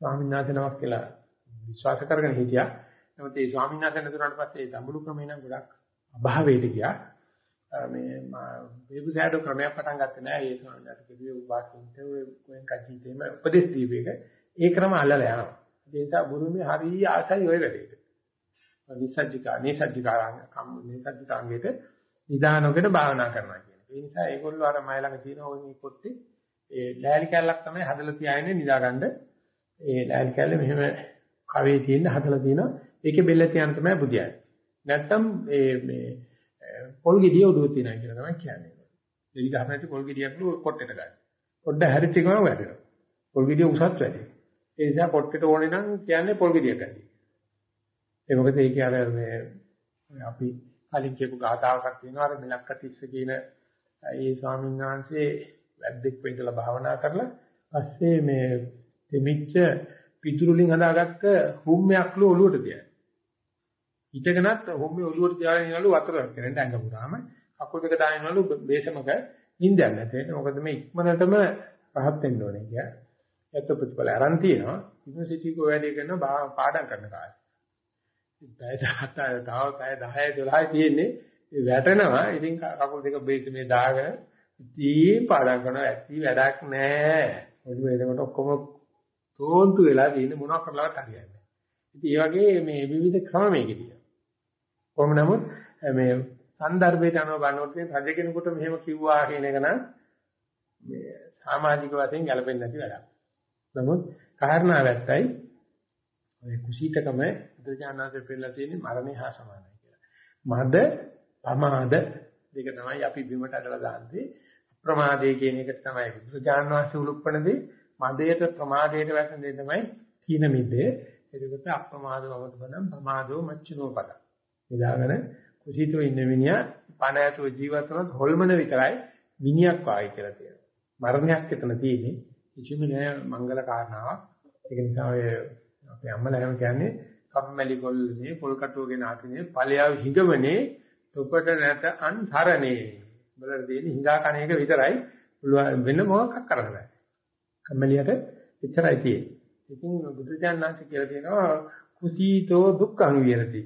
S1: ස්වාමීන් වහන්සේ නමක් කියලා විශ්වාස කරගෙන හිටියා. නමුත් ඒ ස්වාමීන් වහන්සේ නතුනට පස්සේ ඒ දඹුරු ක්‍රමේ නම් ගොඩක් අභාවයට ගියා. මේ විවිධායත ක්‍රමයක් පටන් ගත්තේ නැහැ. ඒ ස්වාමීන් වහන්සේ කිව්වේ උපාසින්ත ඔය කොහෙන් කජීතේම උපදේශ දීපේක ඒ ක්‍රම අල්ලලා යනවා. දේසා බුරුමේ හරිය ආසයි ඔය වැඩේට. නිසද්ධිකා නිසද්ධිකාංග කම් නිසද්ධිකාංගෙට නිදානෝකට භාවනා කරනවා කියන එක. ඒ නිසා ඒගොල්ලෝ අර මයි ළඟ තියෙන ওই මේ පොත්තේ ඒ ලෑලි කැල්ලක් තමයි හදලා තියාගෙන නිදාගන්න. ඒ ලෑලි කැල්ල මෙහෙම කවේ තියෙන හදලා තියෙනවා. ඒකේ බෙල්ල තියන් තමයි බුදියයි. නැත්තම් ඒ මේ පොල් ගෙඩිය උඩුව තියෙනවා කියලා තමයි කියන්නේ. දෙවි ගහපැති පොල් ගෙඩියක් නු කොට්ටෙට ගන්න. පොඩ්ඩ හැරිච්ච ගමන් වැඩෙනවා. පොල් ගෙඩිය උසස් වැඩේ. ඒ නිසා පොට්ටෙට ඕනේ නම් කියන්නේ පොල් ගෙඩියක් ඇති. ඒ මොකද ඒක අර මේ අපි කලින් කියපු ගාථාවක් තියෙනවා අර මිලක්ක තිස්ස කියන ඒ ස්වාමීන් වහන්සේ වැද්දෙක් වෙයිදලා භාවනා කරලා පස්සේ මේ දෙමිච්ච පිටුරුලින් හදාගත්ත හුම්මයක්ලු ඔලුවට තියන. හිටගෙනත් හුම්මේ ඔලුවට තියාගෙන ඉන්නලු වතුරක් කරෙන් ඇඟ පුරාම කකුල් දෙක දාගෙනලු බේසමක නිින්දයක් නැතේ. මොකද මේ ඉක්මනටම රහත් වෙන්න ඕනේ කිය. ඒත් ප්‍රතිඵල අරන් තියෙනවා. යුනිවර්සිටි කෝ වැඩි කරන පාඩම් කරන කාලේ. පැය 10 තව පැය 10 12 තියෙන්නේ වැටෙනවා ඉතින් කකුල් දෙක බේත් මේ දාගෙන ඉතින් පාඩම් කරනවා ඇති වැඩක් නැහැ ඔළුව එනකොට ඔක්කොම තෝන්තු වෙලා තියෙන මොනවක් කරලාවත් හරියන්නේ ඉතින් ඒ වගේ මේ විවිධ ක්‍රම මේකේ කොහොම නමුත් මේ සන්දර්භයට අනුව බලනකොට රජ කෙනෙකුට මෙහෙම කිව්වා කියන එක නම් මේ සමාජික වශයෙන් ගැලපෙන්නේ නැති වැඩක්. නමුත් කාරණාව ඇත්තයි ඔය කුසීතකම බුදුජානනාථේ පෙන්නලා තියෙන්නේ මරණය හා සමානයි කියලා. මද පමාද දෙක තමයි අපි බිමට අදලා දාන්නේ. අප්‍රමාදයේ කියන එක තමයි බුදුජානනාථේ උලුප්පණදී මදයට ප්‍රමාදයට වැටෙන දේ තමයි තීන මිද්දේ. එතකොට අප්‍රමාදව වමතබනම් ප්‍රමාදෝ මච්චනෝ පද. එදාගෙන කුසීතෝ ඉන්න මිනිහා පණ ඇතුව ජීවත් වුණොත් හොල්මන විතරයි මිනිහක් වායි කියලා කියනවා. මරණයක් එතන තියෙන්නේ. කිසිම නෑ මංගල කාරණාවක්. ඒක නිසා ඔය අපේ අම්මලා එහෙම කියන්නේ කම්මැලි කොල්ලනේ පොල් කටුවගෙන ආතිනේ ඵලයාව හිඟවනේ තොපට නැත අන්තරනේ බලර දෙන්නේ හිඟා කණ එක විතරයි. පුළුවන් වෙන මොකක් කරන්න බෑ. කම්මැලියට එච්චරයි තියෙන්නේ. ඉතින් බුදුජානනාංශ කියලා කියනවා කුසීතෝ දුක්ඛං විරති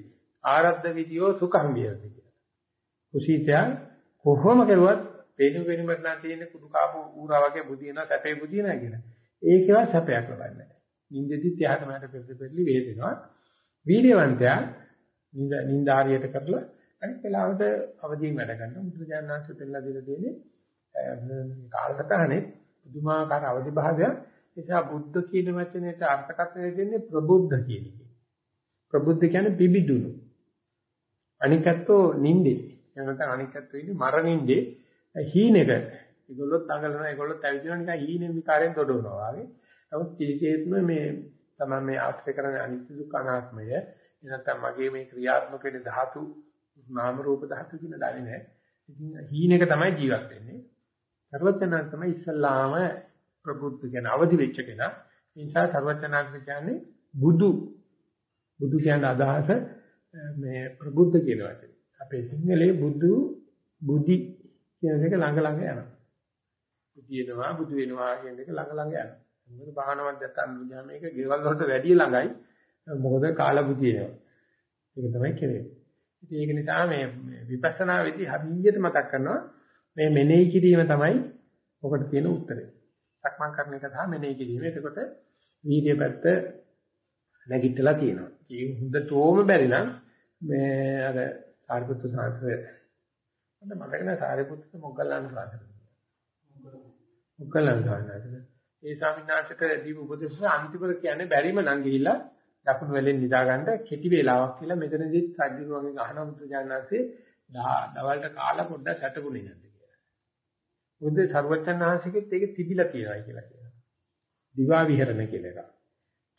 S1: ආරද්ධ විදියෝ සුඛං විරති කියලා. කුසීතයා කොහොම කරුවත් පේනු වෙනමත් නම් තියෙන කුඩු කාපු ඌරා වගේ බුදිනවා සැපේ බුදිනවා කියලා ඒකවත් සැපයක් ලබන්නේ නැහැ නිින්දෙදි තියාට මට පෙරද පෙරලි වේදෙනවා. වීර්යවන්තයා නිින්ද නිින්දාරියට කරලා අනිත් වෙලාවට අවදීන් වැඩ ගන්න මුද්‍රජානනාංශ දෙල්ලා දෙලා දෙන්නේ කාලකතහනේ පුදුමාකාර අවදි භාවය නිසා බුද්ධ කියන වචනයට අර්ථකථනය දෙන්නේ ප්‍රබුද්ධ කියන එක. ප්‍රබුද්ධ කියන්නේ පිබිදුණු. අනිකත්ෝ නිින්දේ. එනකට අනිකත්ෝ ඉන්නේ මරණින්දේ හීනෙක. ඒගොල්ලොත් දඟලනවා ඒගොල්ලොත් ඇවිදිනවා නිකන් හීනෙ විකාරයෙන් දොඩවනවා වගේ. නමුත් කිසිසේත්ම මේ තමයි මේ ආශ්‍රය කරන අනිත්‍ය දුක්ඛ අනාත්මය එනත්තම් මගේ මේ ක්‍රියාත්මක වෙන ධාතු නාම රූප ධාතු කියන දන්නේ නැහැ. ඉතින් හීනෙක තමයි ජීවත් වෙන්නේ. සර්වඥාන් තමයි ඉස්සල්ලාම ප්‍රබුද්ධ කියන අවදි වෙච්ච කෙනා. ඒ නිසා සර්වඥාන් කියන්නේ බුදු බුදු කියන අදහස මේ ප්‍රබුද්ධ කියන වචනේ. අපේ සිංහලේ බුදු බුද්ධි කියන එක ළඟ ළඟ යනවා. බුදිනවා බුදු වෙනවා කියන එක ළඟ ළඟ යනවා. මොකද භාවනාවක් දැක්කම ගියාම මේක ගෙවල් වලට වැඩිය ළඟයි. මොකද කාලබුදියේනවා. ඒක තමයි කෙරෙන්නේ. ඉතින් ඒක නිසා මේ විපස්සනා වෙදී හරියට මතක් කරනවා මේ මෙනෙහි කිරීම තමයි ඔකට තියෙන උත්තරේ. සක්මන් කරන එක තමයි මෙනෙහි කිරීම. එතකොට වීර්ය පැත්ත නැගිටලා තියෙනවා. ඒ හොඳටම බැරි නම් මේ අර සාරිපුත්‍ර සාංශය මම මතක නැහැ සාරිපුත්‍ර මොග්ගල්ලාන සාංශය. මොග්ගල්ලාන සාංශය. ඒ ස්වාමීනාංශට දීප උපදේශය අන්තිමට කියන්නේ බැරිම නම් ගිහිල්ලා දකුණු වෙලෙන් නිදාගන්න කෙටි වේලාවක් කියලා මෙතනදිත් සජ්ජිරුවන්ගේ ගහන මුද්‍රජානන්සේ දවල්ට කාලා පොඩ්ඩක් සැතපුණේ නැද්ද කියලා. මොකද සර්වචන්නාංශිකෙත් ඒක තිබිලා තියෙනවා කියලා කියනවා. දිවා විහරණ කියලා එක.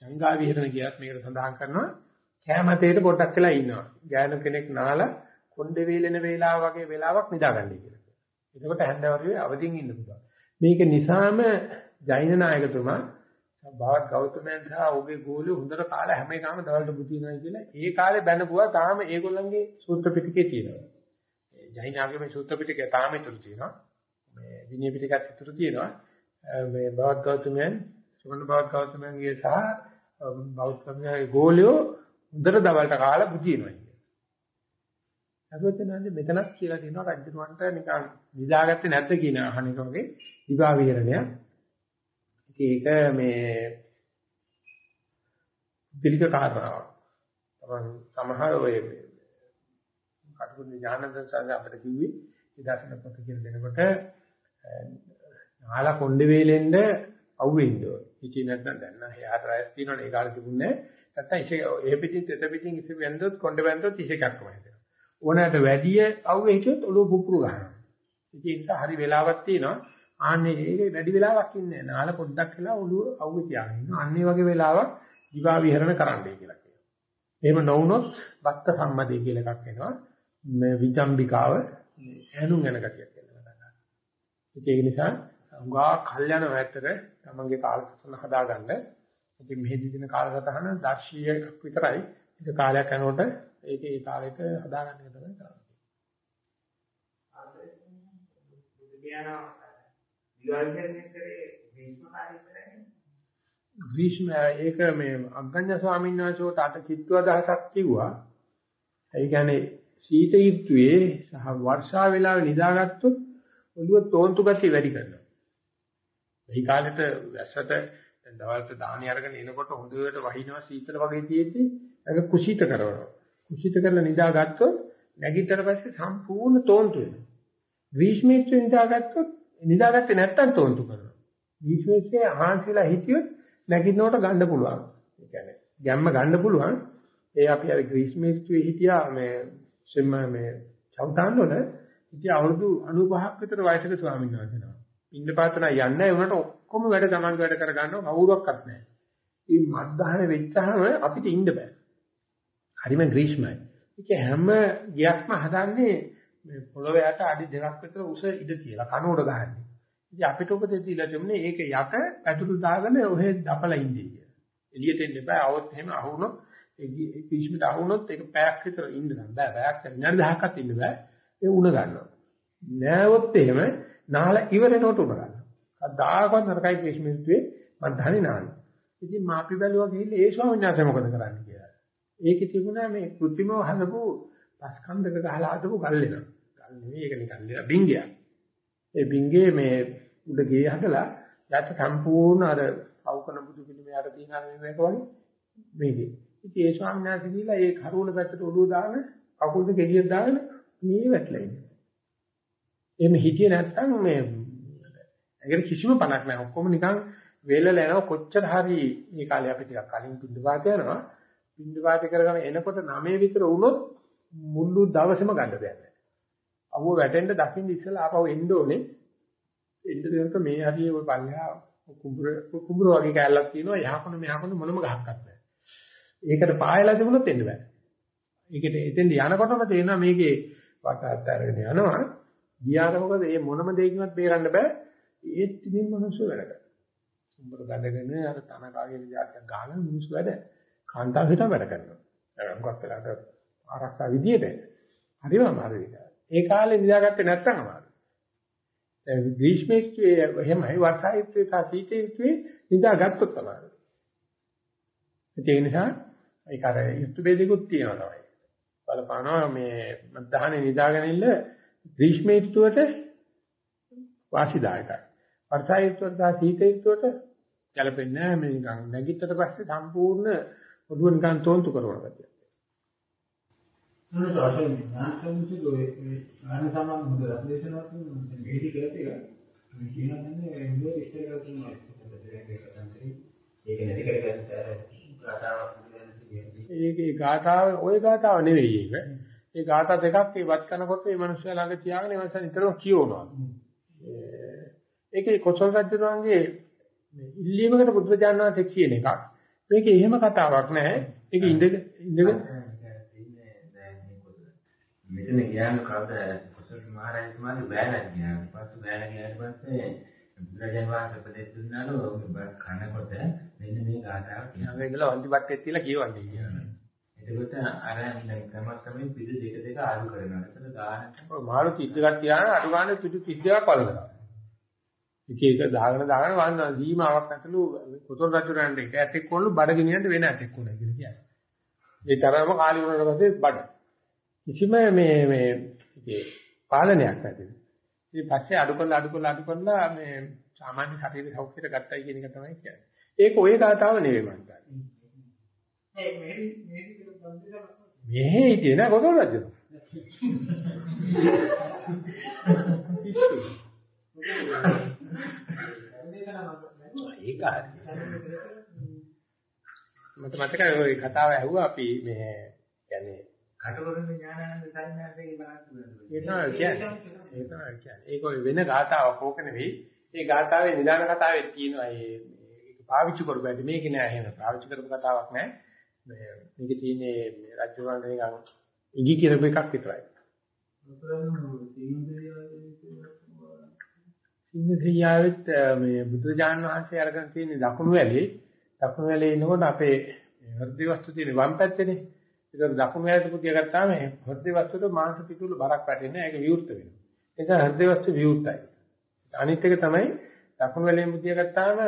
S1: සංඝා විහරණ කියත් මේකට සඳහන් කරනවා කැමැතේට පොඩ්ඩක් වෙලා ඉන්නවා. ඥාන කෙනෙක් නාලා කොණ්ඩේ වේලෙන වේලාව වගේ වෙලාවක් නිදාගන්න කියලා. එතකොට හැන්දවරුවේ අවදින් ඉන්න පුළුවන්. මේක නිසාම ජෛන නායකතුමා භාවත් ගෞතමයන් සහ ඔහුගේ ගෝලිය හොඳට කාලා හැම එකම දවල්ට බුදිනවා කියලා ඒ කාලේ බැනපුවා තාම ඒගොල්ලන්ගේ සූත්‍ර පිටකේ තියෙනවා. ජෛන ආගමේ සූත්‍ර පිටකේ තාම ඉතුරු තියෙනවා. මේ විනය පිටකත් ඉතුරු තියෙනවා. මේ භාවත් ගෞතමයන් සුවඳ භාවත් ගෞතමයන්ගේ සහ බෞද්ධ ගෝලියෝ හොඳට දවල්ට කාලා බුදිනවා. සර්වඥාන්ද මෙතනක් කියලා දෙනවා රජුන්ට නිකන් නිදාගත්තේ නැද්ද කියන අහන එක වගේ විභා විහරණයක්. ඉතින් ඒක මේ පිළික කාරණාවක්. තමන් සමහර ඔය කටුකුරු ඥානන්ද සාරා අපිට කිව්වේ ඉදාසන පොත කියලා දෙනකොට නාලා කොණ්ඩේ වේලෙන්ද අවුෙන්න ඕන. ඉතින් නැත්නම් දැන් නම් එයාට රැස් තියෙනවනේ ඒ කාලේ තිබුණේ නැත්නම් ඉෂේ එහෙ පිටින් තෙත පිටින් ඉෂේ වැන්දොත් කොණ්ඩේ වැන්දොත් ඉෂේ කක්කමයි. ඕනෑමට වැඩි අවුවේ හිටියොත් ඔළුව පුපුරු ගන්නවා. ඉතින් ඒක හරි වෙලාවක් තියෙනවා. ආන්නේ ඒකේ වැඩි වෙලාවක් ඉන්නේ නැහැ. නාල පොඩ්ඩක් වෙලා ඔළුව අවුවේ තියාගෙන ඉන්නවා. අන්නේ වගේ වෙලාවක් දිවා විහරණ කරන්නයි කියලා කියනවා. එහෙම නොවුනොත් බක්ත සම්මතය කියලා එකක් එනවා. මේ විචම්බිකාව ඇනුම් යන ගතියක් එනවා. ඒක නිසා උගා කල්යන වැතර තමන්ගේ කාලසටහන හදාගන්න. ඉතින් මෙහෙදි දින කාලසටහන දර්ශීයක් විතරයි. ඒක කාලයක් යනකොට ඒක ඒ තාලෙට හදාගන්න එක තමයි කරන්නේ. ග්‍රීෂ්ම ඒක මේ අග්ගඤ්ඤ ස්වාමීන් වහන්සේට අට කිත්තු අදහසක් කිව්වා. ඒ කියන්නේ සීත ඍතුවේ සහ වර්ෂා වේලාවේ නිදාගත්තොත් ඔළුව තෝන්තු ගතිය වැඩි කරනවා. මේ කාලෙට වැස්සට දැන් දවල්ට දාහනි අරගෙන එනකොට හොඳට වහිනවා සීතල වගේ තියෙද්දි ඒක කුසීත කරනවා. කුසිත කරලා නිදාගත්තොත් නැගිටතර පස්සේ සම්පූර්ණ තෝන්තු වෙනවා. ග්‍රීෂ්මීත්ව නිදාගත්තොත් නිදාගත්තේ නැත්තම් තෝන්තු කරනවා. ග්‍රීෂ්මීත්වයේ ආහන්සිලා හිටියොත් නැගිටිනකොට ගන්න පුළුවන්. ඒ කියන්නේ ගැම්ම ගන්න පුළුවන්. ඒ අපි අර ග්‍රීෂ්මීත්වයේ හිටියා මේ සෙම්ම මේ චෞතාන් වල ඉතින් අවුරුදු 95ක් විතර වයසක ස්වාමීන් වහන්සේනවා. ඉන්න පාතන යන්නේ උනට ඔක්කොම වැඩ ගමන් වැඩ කර ගන්නව කවුරක්වත් නැහැ. මේ මත්දහන වෙච්චාම අපිට ඉන්න බෑ. හරිම ග්‍රීෂ්මයි. ඒක හැම ගියක්ම හදන්නේ මේ පොළොව යට අඩි දෙකක් විතර උස ඉඳ තියලා කනුවට ගහන්නේ. ඉතින් අපිට උපදෙස් දීලා තිබුණේ ඒක යට පැතුරු දාගෙන ඔහෙ දපලා ඉන්නේ කියලා. එළියට එන්න බෑ. આવොත් එහෙම අහුනොත් ඒ ග්‍රීෂ්මට අහුනොත් ඒක පැයක් විතර ඉන්න බෑ. පැයක් විනාඩි 10ක්වත් ඉන්න බෑ. ඒ උණ ගන්නවා. නෑවොත් එහෙම නාල ඉවරනකොට උණ ගන්නවා. කවදාකවත් නරකයි ග්‍රීෂ්මෙත්වේ මම දන්නේ නාන්නේ. ඉතින් මාපි බැලුවා ගිහිල්ලා ඒ ස්වාමීන් වහන්සේ මොකද කරන්නේ කියලා. ඒකේ තිබුණා මේ કૃත්‍රිමව හදපු පස්කන්ධක ගහලා හදපු ගල් වෙනවා. ගල් නෙවෙයි ඒක නිකන් දෙන බින්ගයක්. ඒ බින්ගේ මේ උඩ ගේ හදලා යට සම්පූර්ණ අර අවකන බුදු පිළිමේ යට තියෙන අර මේක වගේ මේකේ. ඉතින් ඒ ස්වාමීන් වහන්සේ කියලා ඒ කරුණ පැත්තට ඔළුව දාන කකුල් දෙක එළියට දාගෙන මේ වැටලා ඉන්නේ. එහෙම හිතියේ නැත්තම් මේ ඒකට කිසිම පණක් නැහැ. ඔක්කොම නිකන් වේලලා යනවා කොච්චර හරි මේ කාලේ අපි ටිකක් කලින් පින්ද වාත යනවා. පින්ද වාත කරගෙන එනකොට 9 විතර වුණොත් මුළු දවසම ගන්න දෙයක් නැහැ. අවුව වැටෙන්න දකින්න ඉස්සලා ආපහු එන්න ඕනේ. එන්න දෙනකොට මේ හරිය ඔය පල්ලෙහා කුඹුර කුඹුර වගේ කැලලක් තියෙනවා. යහකොන මෙහකොන මොනම ගහක්වත් නැහැ. ඒකට පායලා තිබුණොත් එන්න බෑ. ඒකට එතෙන්ද යනකොටම තේරෙනවා මේකේ වටහත් අරගෙන යනවා. ගියාට මොකද මේ මොනම දෙයකින්වත් බේරන්න බෑ. ඒත් ඉතින් මිනිස්සු වැඩ කරනවා. කුඹුර බැඳගෙන අර තනකාගේ විදිහට ගහන මිනිස්සු වැඩ. කාන්තාව හිටම වැඩ කරනවා. මොකක් වෙලාට ආරක්ෂා විදියට හරිම අමාරුයි. ඒ කාලේ නිදාගත්තේ නැත්තම් අමාරුයි. දැන් ග්‍රීෂ්මයේ එහෙමයි වර්ෂායිත්වයේ තා සීතීත්වයේ නිදාගත්තොත් අමාරුයි. ඒ නිසා ඒක අර යුද්ධ බෙදෙකුත් තියෙනවා තමයි. බලපානවා මේ මධ්‍යහනේ නිදාගෙන ඉන්න ග්‍රීෂ්මීත්වයට වාසිදායකයි. වර්ෂායිත්වයට තා සීතීත්වයට ගැලපෙන්නේ නැහැ මේ නිකන් නැගිටතර පස්සේ සම්පූර්ණ ඔළුව නිකන් තෝන්තු කරනවා ගැතිය.
S2: නේද අසල් නාස්කම්ති ඔය ආන සමාන හොඳ රැඳේශනාවක් නෙමෙයි මේටි කියලා තියෙනවා. මේ කියන්නේ මේ ඉස්තර කරලා තියෙනවා. ඒක නැති කරගන්න ගාතාවක්
S1: ඒකේ ගාතාව ওই ගාතාව නෙවෙයි ඒක. ඒ ගාථා දෙකක් ඒවත් කරනකොට මේ මිනිස්සු ළඟ තියාගෙන ඒ මිනිස්සු නිතරම කියවනවා. ඒකේ කොසල් රජුණන්ගේ ඉල්ලීමකට බුදුරජාණන් වහන්සේ කියන එකක්. මේකේ එහෙම කතාවක් නැහැ. ඒක ඉඳගෙන ඉඳගෙන
S2: මෙතන ගියාම කවද කොසල් මහරජතුමාගේ බෑලා ගියා. පස්සේ බෑලා ගියාට පස්සේ බුදුරජාණන් වහන්සේ උපදෙස් දුන්නාලු ඔබ කනකොට මෙන්න මේ ගාථාව
S1: කියනවා. ඉඳලා වන්දිපත්තේ තියලා කියවන්නේ කියනවා.
S2: එතකොට අර ක්‍රමක්‍රමයෙන් පිටු දෙක දෙක අඩු කරනවා. එතන ගානට
S1: මාළු තිද්දක් තියාන අඩු ගන්න පිටු 30ක් වලනවා. ඉතින් ඒක දාගෙන දාගෙන වන්න දීමාවක් නැතුළු කොතොල් රජුරන්ට එක ඇටෙක් කොල්ල බඩ ගෙනියන්න වෙන ඇටෙක් කොල්ල කියලා කියන්නේ. ඒ තරම කාලි වුණාට පස්සේ බඩ. කිසිම මේ මේ පාලනයක් නැතිව. ඉතින් පස්සේ අඩු කරලා අඩු කරලා අඩු කරලා මේ සාමාන්‍ය ශරීර සෞඛ්‍යයට ගත්තයි කියන එක තමයි කියන්නේ. ඒක ඔය ගාතාව නෙවෙයි. මේ මේ මේ හිටියේ නෑ කොතන රජු. *laughs* ඒක මට මතකයි ওই කතාව ඇහුවා අපි මේ කියන්නේ
S2: කටවරණ ඥානানন্দ සම්මාදේ බලන්න
S1: පුළුවන්. ඒක වෙන ගාතාවක් ඕක නෙවෙයි. ඒ ගාතාවේ නිදාන කතාවේ තියෙනවා ඒක පාවිච්චි කරපු බැරි මේක නෑ එහෙම පාවිච්චි කරපු කතාවක් නෑ. මේක තියෙන්නේ රජු වහන්සේ නිකන් ඉඟි කියපු එකක් විතරයි. සිංහදියාවෙත් මේ බුදුජාන් වහන්සේ අරගෙන තියෙන දකුණු වැලේ දකුණු වැලේ ඉනකොට අපේ හෘද වස්තු තියෙන වම් පැත්තේනේ. ඒක දකුණු වැලට පුතිය ගත්තාම හෘද වස්තුවට මාංශ පිටුල බරක් වැටෙන්නේ ඒක විවෘත වෙනවා. ඒක හෘද වස්තු විවෘතයි. අනිත් එක තමයි දකුණු වැලෙන් පුතිය ගත්තාම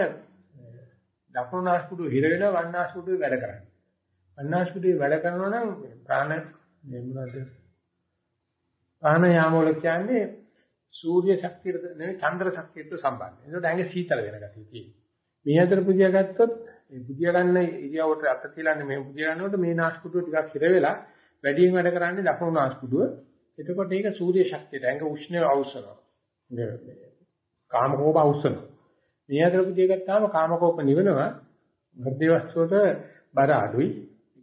S1: දකුණු නාස්පුඩුව හිර වෙනවා වම් නාස්පුඩුවේ වැඩ කරන්නේ. වම් නාස්පුඩුවේ වැඩ කරනවා නම් ප්‍රාණ මේ මොනවද? ප්‍රාණ යාම වල කියන්නේ සූර්ය ශක්තියට නෙවෙයි චන්ද්‍ර ශක්තියට සම්බන්ධයි. ඒකට ඇඟ සීතල වෙන ගතිය තියෙනවා. මේ අතර පුදියා ගත්තොත් මේ පුදියා ගන්න ඉරියවට අත තියලාන්නේ මේ පුදියා ගන්නකොට මේ නාස්පුඩුව ටිකක් හිර වෙලා වැඩියෙන් වැඩ කරන්නේ දකුණු නාස්පුඩුව. එතකොට ඒක සූර්ය ශක්තියට ඇඟ උෂ්ණය අවශ්‍යනවා. කාමකෝප අවශ්‍යනවා. මේ අතර පුදියා ගත්තාම කාමකෝප නිවනවා. හෘදේ වස්තුවට බර අඩුයි.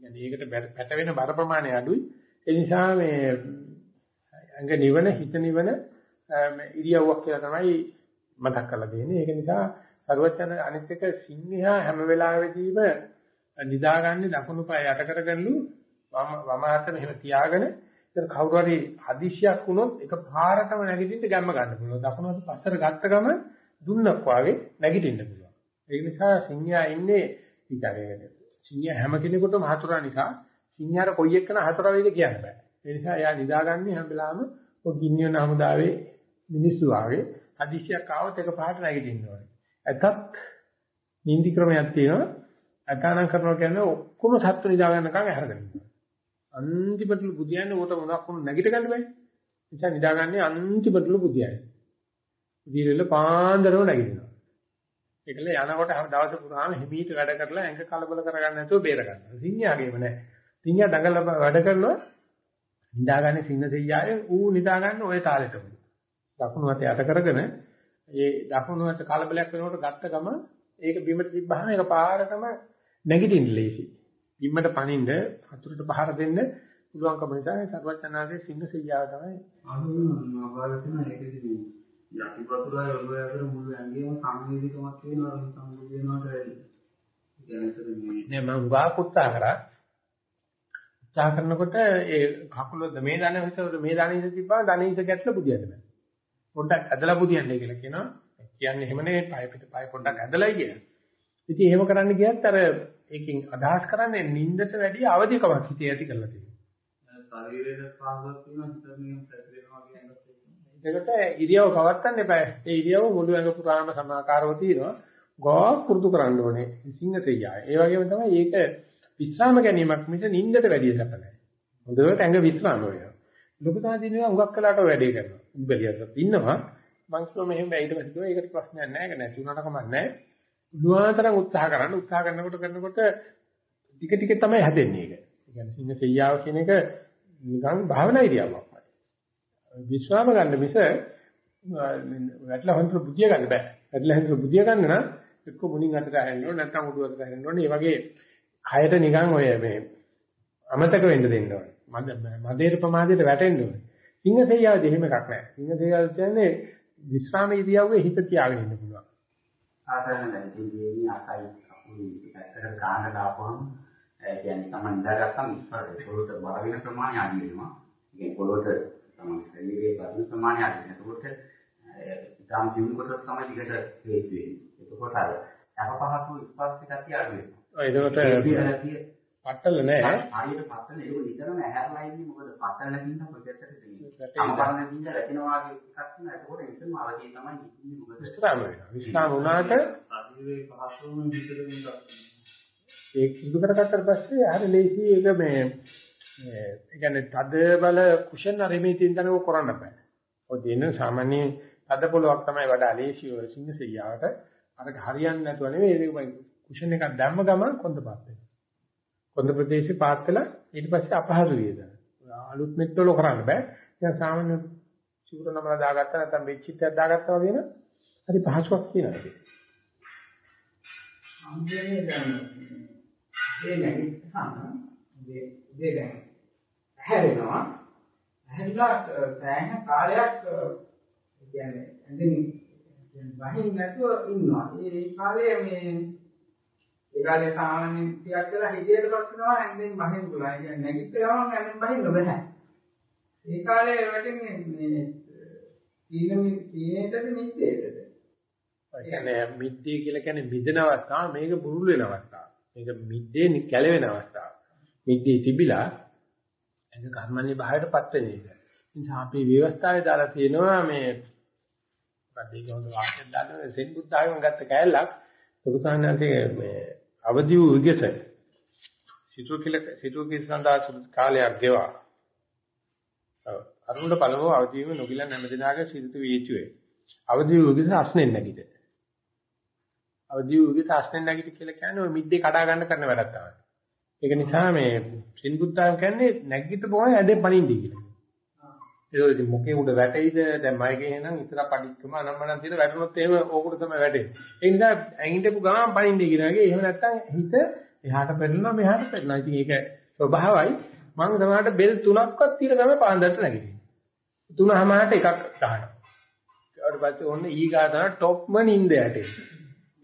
S1: කියන්නේ ඒකට පැට වෙන බර ප්‍රමාණය අඩුයි. ඒ නිසා මේ ඇඟ නිවන හිත නිවන ඉරියව්වක් කියලා තමයි මතක් කරලා දෙන්නේ. ඒක නිසා සරුවචන අනිත් එක සිංහයා හැම වෙලාවෙදීම නිදාගන්නේ දකුණු පාය යට කරගන්නලු වම වම අත මෙහෙම තියාගෙන ඉතින් කවුරු හරි හදිසියක් වුණොත් එක පාරටම නැගිටින්න ගැම්ම ගන්න පුළුවන්. දකුණු අත පස්සට ගත්ත ගම දුන්නක් වාගේ නැගිටින්න පුළුවන්. ඒ නිසා සිංහයා ඉන්නේ ඉතරේකට. සිංහයා හැම කෙනෙකුටම හතුරා නිසා සිංහයාට කොයි එක්කන හතුරා වෙයිද කියන්න බෑ. ඒ නිසා එයා නිදාගන්නේ හැම වෙලාවෙම ඔය ගින්නියන හමුදාවේ මිනිස්සු ආවේ හදිසියක් ආවොත් එක පාට නැගිටින්න ඕනේ. ඇතත් නිින්දි ක්‍රමයක් තියෙනවා. අතානම් කරනවා කියන්නේ ඔක්කොම සත්ත්ව නිදා ගන්නකම් ඇහැරගෙන ඉන්නවා. අන්තිමටලු බුදියන්නේ උට මොනක් වුණ නැගිට ගන්න බෑ. නිසා නිදාගන්නේ අන්තිමටලු බුදියන්නේ. බුදියල පාන්දරව නැගිටිනවා. ඒකල යනකොට හැම දවස පුරාම හිමීට වැඩ කරලා ඇඟ කලබල කරගන්න නැතුව බේර ගන්නවා. සිංහයාගේම නෑ. සිංහයා දඟල වැඩ කරනවා නිදාගන්නේ සිංහ දෙයියාවේ ඌ නිදාගන්න ওই තාලෙටම. දකුණු අත යට කරගෙන ඒ දකුණු අත කලබලයක් වෙනකොට ගත්ත ගම ඒක බිමට තිබ්බහම ඒක පාරටම නැගිටින්න ලේසි. බිම්මට පනින්න හතුරට පහර දෙන්න පුළුවන්කම නිසා සර්වඥාගේ සිංහ සෙයියාව තමයි
S2: අනුමානවලටම ඒකදී යටිපතුලයි ඔළුව ඇතුළේ මුළු ඇඟේම සංවේදීකමක් තියෙනවා සම්බුද්ධ වෙනවට
S1: නෑ මම වාක් උත්සාහ කරා උත්සාහ කරනකොට ඒ කකුල මේ විතර මේ ඉඳ තිබ්බම ඉඳ ගැටලා බුදියද බෑ පොඩ්ඩක් ඇදලා බුදියන්නේ කියලා කියනවා. කියන්නේ එහෙම නෙවෙයි පය පිට පය පොඩ්ඩක් ඇදලායි කියන. ඉතින් එහෙම කරන්න ගියත් අර ඒකෙන් අදහස් කරන්නේ නින්දට වැඩිය අවදිකමක් හිතේ ඇති කරලා තියෙනවා.
S2: ශරීරයේ පාගක් තියෙනවා හිත නියම පැතිරෙනවා කියන
S1: එතකොට ඉරියව පවත්තන්න එපා. ඒ ඉරියව මුළු ඇඟ පුරාම සමාකාරව තියෙනවා. ගෝ කුරුදු කරන්න ඕනේ. සිංහතෙයයි. ඒ වගේම තමයි ඒක විස්රාම ගැනීමක් මිස නින්දට වැඩිය සැප නැහැ. හොඳට ඇඟ විස්රාම වෙනවා. ලොකු තාදිනවා හුඟක් කලකට වැඩේ කරනවා. උඹලියක් ඉන්නවා මං කියව මෙහෙම ඊට පස්සේ කිව්වා ඒකට ප්‍රශ්නයක් නැහැ ඒක නැති වුණාට කමක් නැහැ පුළුවන්තරම් උත්සාහ කරන්න උත්සාහ කරනකොට කරනකොට ටික ටික තමයි හැදෙන්නේ ඒක. ඒ කියන්නේ ඉන්න සෙයියාව කියන එක නිකන් භාවනා ඉරියව්වක්. විශ්වාම ගන්න මිස වැටලා හොන්තර බුදිය ගන්න බෑ. වැටලා හොන්තර බුදිය ගන්න නම් එක්ක මුණින් අතට හැරෙන්න ඕනේ නැත්නම් උඩු අතට හැරෙන්න ඕනේ. මේ වගේ කයට නිකන් ඔය මේ අමතක වෙන්න දෙන්න ඕනේ. මද මදේට ප්‍රමාදයට වැටෙන්න ඕනේ. ඉන්න තේයාවද එහෙම එකක් නැහැ. ඉන්න තේයාව කියන්නේ විස්රාම ඉදියාවේ හිත තියාගෙන ඉන්න පුළුවන්.
S2: සාමාන්‍යයෙන් දෙවියන් අකයි අපුලි ගාන දාපුවම කියන්නේ තමයි ඉඳගත්තම ඉස්සරහට පොළොට බර වෙන ප්‍රමාණය අඩු වෙනවා. ඒ පොළොට තමයි ශරීරයේ බර ප්‍රමාණය අඩු වෙනකොට ඉතාම දියුණු කොට තමයි දිගට හේතු වෙන්නේ. එතකොට අර යකපහතු ඉස්පස්ති ගතිය අඩු වෙනවා.
S1: ඔය එතකොට පටල නැහැ.
S2: හරියට පටල ඒක නිතරම ඇහැරලා ඉන්නේ මොකද පටල නැතිනම් ප්‍රජාතන්ත්‍ර සමපරණ දින්ද රැකිනවා වගේ එකක් නෑ. ඒකෝට එකම අවදී තමයි ඉන්නේ මොකද.
S1: විස්රාම වෙනවා. විස්රාම වුණාට
S2: අදිවේ පහසුම විතරම
S1: ඒක සිදු කරගත්තට පස්සේ හරි ලේසි ඒක මේ ඒ කියන්නේ තද බල කුෂන් අරෙමිතින් දනව කරන්න බෑ. ඔය දින සාමාන්‍ය තද පොලවක් තමයි වඩා ලේසි ඔය සිංහසෙයියාට අරක හරියන්නේ නැතුව නෙවෙයි ඒක කුෂන් එකක් දැම්ම ගමන් කොන්දපත් වෙනවා. කොන්ද ප්‍රදේශේ පාත් වෙලා ඊට පස්සේ අපහසු වේද. අලුත් මෙත්වල කරන්න බෑ. දැන් සාමාන්‍ය චූර නමලා දාගත්තා නැත්නම් වෙච්චිත්යක් දාගත්තා වගේ න ะ හරි පහසුවක් තියෙනවා ඒක.
S2: අම්බේ දැන් ඒ නැගිට්ටාම මේ උදේ දැන් හැරෙනවා හැරිලා සෑහෙන කාලයක් කියන්නේ ඇඳින් වහින් නැතුව ඉන්නවා. ඒ කාලේ මේ ඒ කාලේ සාමාන්‍යයෙන් ටිකක් වෙලා හිතේට පස්සනවා ඇඳින් වහින් පුළුවන්. කියන්නේ නැගිට ගමන් ඇඳින් වහින්න බෑ. ඒ කාලේ වැටෙන්නේ මේ තීන තීනේටද මිද්දේටද
S1: ඒ කියන්නේ මිද්දේ කියලා කියන්නේ මිදෙන අවස්ථාව මේක බුරුල් වෙන අවස්ථාව මේක මිද්දේ කැලවෙන අවස්ථාව. මිද්දේ තිබිලා ඒක කර්මන්නේ බාහිරටපත් වෙන එක. නිසා අපි ව්‍යවස්ථාවේ දාලා තියෙනවා මේ මොකක්ද ඒක හොඳ වාක්‍යයක් දාන්න සෙන් බුද්ධාගම ගත්ත කෑල්ලක් ලොකුසානන්තේ මේ අවදි වූ විගත සිතුව කියලා සිතුව කියන සඳහා කාලයක් ගෙවා. අරුණ පළමුව අවදි වීම නොගිලන් හැමදිනාගේ සිරිත වේචුවේ. අවදි වූ විගත අස්නෙන් නැගිට. අවදියුගේ තාස්නෙන් නැගිට කියලා කියන්නේ ඔය මිද්දේ කඩා ගන්න කරන වැඩක් තමයි. ඒක නිසා මේ සින්බුත්තාන් කියන්නේ නැගිට බොහොම ඇදේ පණින්දි කියලා. ඒක ඉතින් මොකේ උඩ වැටෙයිද දැන් මයිකේ එනනම් ඉතලා පඩික්කම අනම්මනම් තියෙන වැටුනොත් එහෙම ඕකට තමයි වැටෙන්නේ. ඒ නිසා ඇඟින්ටපු ගමන් පණින්දි කියනවා. එහෙම නැත්තම් හිත එහාට පෙරලනවා මෙහාට පෙරලනවා. ඉතින් ඒක ස්වභාවයි. මම සමහරට බෙල් තුනක්වත් තියලා තමයි පාන්දරට නැගිටින්නේ. තුන හැමකට එකක් ගන්නවා. ඊට පස්සේ ඔන්න ඊගා තමයි টොප්ම නිින්ද යටේ.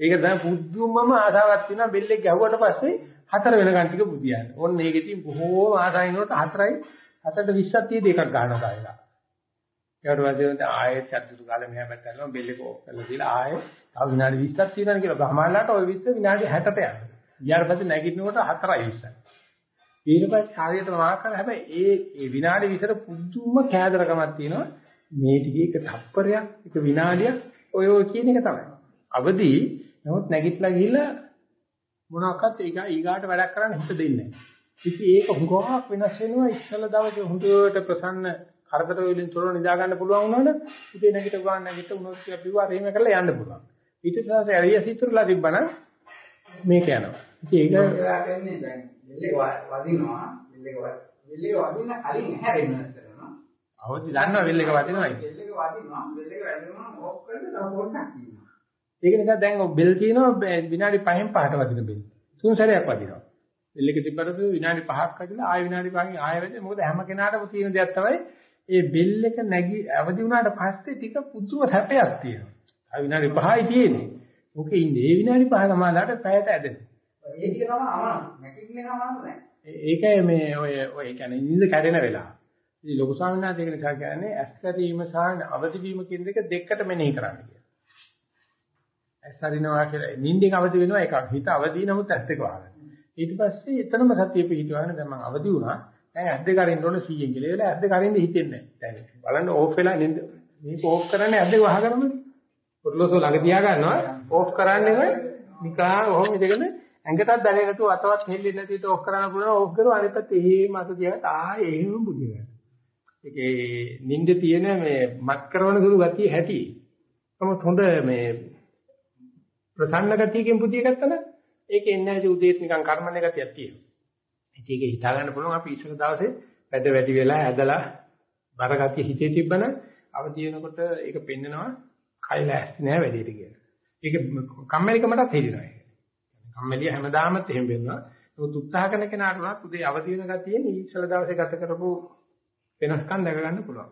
S1: ඒක තමයි පුදුමම ආසාවක් තියෙනවා බෙල් එක ගැහුවට පස්සේ හතර වෙනකන් ටික බුදියන්න. ඔන්න ඒකෙදී බොහෝම ආසාවිනොත් හතරයි හතරට 20ක් තියදී එකක් ගන්නවා කායලා. ඊට පස්සේ ඔන්න ආයෙත් අද්දුරු කාලේ මෙහා පැත්තට යනවා බෙල් එක ඔෆ් කරලා දීලා ආයෙ තව විනාඩි 20ක් තියෙනවා කියලා බ්‍රහ්මණලාට ওই 20 විනාඩි 60ට යනවා. ඊට පස්සේ නැගිටිනකොට හතරයි 20. ඊට පස්සේ හරියට මාක් කරලා හැබැයි ඒ ඒ විනාඩි විතර පුදුම කෑදරකමක් තියෙනවා. මේ ටිකේ එක තප්පරයක් එක විනාඩියක් ඔය ඔය කියන එක තමයි. අවදී නමුත් නැගිටලා ගිහිල්ලා මොනවාක්වත් ඒක ඊගාට වැඩක් කරන්න හිත දෙන්නේ නැහැ. ඉතින් ඒක හුඟක් වෙනස් වෙනවා ඉස්සල දවසේ හොඳට ප්‍රසන්න කරදර වලින් තොරව නිදා ගන්න පුළුවන් වුණාට ඉතින් නැගිට ගන්න නැගිට උනොත් ටික පිවා එහෙම කරලා යන්න පුළුවන්. ඊට පස්සේ ඇරිය සිතුරුලා තිබ්බනම් මේක යනවා. ඉතින් ඒක
S2: දෙල්ලේ වදිනවා දෙල්ලේ දෙල්ලේ වදින කලින් හැරෙන්න කරනවා.
S1: අවදි දන්නවා වෙල් එක වදිනවායි.
S2: දෙල්ලේ වදිනවා දෙල්ලේ වැදෙනවා ඕක් කරලා තව පොඩ්ඩක්
S1: ඒක නිසා දැන් ඔය බෙල් කියනවා විනාඩි 5න් 5ට වදින බෙල්. තුන් සැරයක් වදිනවා. බෙල් එක තිබ්බට විනාඩි 5ක් වදිලා ආය විනාඩි 5කින් ආය වෙන්නේ මොකද හැම කෙනාටම තියෙන දෙයක් තමයි ඒ බෙල් එක නැගි අවදි වුණාට පස්සේ ටික පුදුම හැපයක් තියෙනවා. ආය විනාඩි 5යි තියෙන්නේ. ඕකේ ඉන්නේ ඒ විනාඩි 5 සමානලාට පැයට ඇදෙනවා.
S2: ඒ ටික තමයි අමාරු. නැගිටින්න අමාරු නෑ.
S1: ඒකයි මේ ඔය ඔය කියන්නේ නිින්ද කැඩෙන වෙලාව. ඉතින් ලොකු ස්වාමීන් වහන්සේ කියන එක කියන්නේ ඇස් කැරීම සහ අවදි වීම කියන දෙක දෙකට මෙනෙහි කරන්න. ඇස්සරිනවා කියලා නිින්දෙන් අවදි වෙනවා එකක්. හිත අවදි නමුත් ඇස් දෙක වහගන්න. ඊට පස්සේ එතනම සතිය පිහිටවගෙන දැන් මම අවදි වුණා. දැන් ඇස් දෙක අරින්න ඕන 100න් කියලා. ඒලා ඇස් දෙක අරින්න හිතෙන්නේ නැහැ. දැන් බලන්න ඕෆ් වෙලා නිින්ද මේක ඕෆ් කරන්නේ ඇස් දෙක වහගෙනමනේ. පොඩ්ලොසෝ ළඟ තියා ගන්නවා. ඕෆ් කරන්නේම නිකන් ඔහොම ඉඳගෙන ඇඟටත් දැනෙන්නතු අතවත් හෙල්ලෙන්නේ නැති විදිහට ඕෆ් කරන්න පුළුවන්. ඕෆ් කරුවා අනිත් පැත්තේ එහෙම අත තියාගත්ත ආයේ එහෙම බුදිය ගන්න. ඒකේ නිින්ද තියෙන මේ මත් කරන සුළු ගතිය හැටි. නමුත් හොඳ මේ ප්‍රසන්න ගතියකින් පුතිය ගත්තා නම් ඒකේ එන්නේ නැති උදේත් නිකන් කර්මන්නේ ගතියක් තියෙනවා. ඉතින් ඒක හිතා ගන්න පුළුවන් අපි ඉස්සර දවසේ වැඩ වැඩි වෙලා ඇදලා බර ගතිය හිතේ තිබ්බනම් අවදි වෙනකොට ඒක පෙන්නනවා කය ලෑස්ති නෑ වැඩේට කියලා. ඒක කම්මැලිකමටත් හිරිනවා ඒක. කම්මැලිය හැමදාමත් එහෙම වෙනවා. නමුත් උත්සාහ කරන කෙනාට උනත් උදේ අවදි වෙන ගතියෙන් ඉස්සර දවසේ ගත කරපු වෙනස්කම් දැක ගන්න පුළුවන්.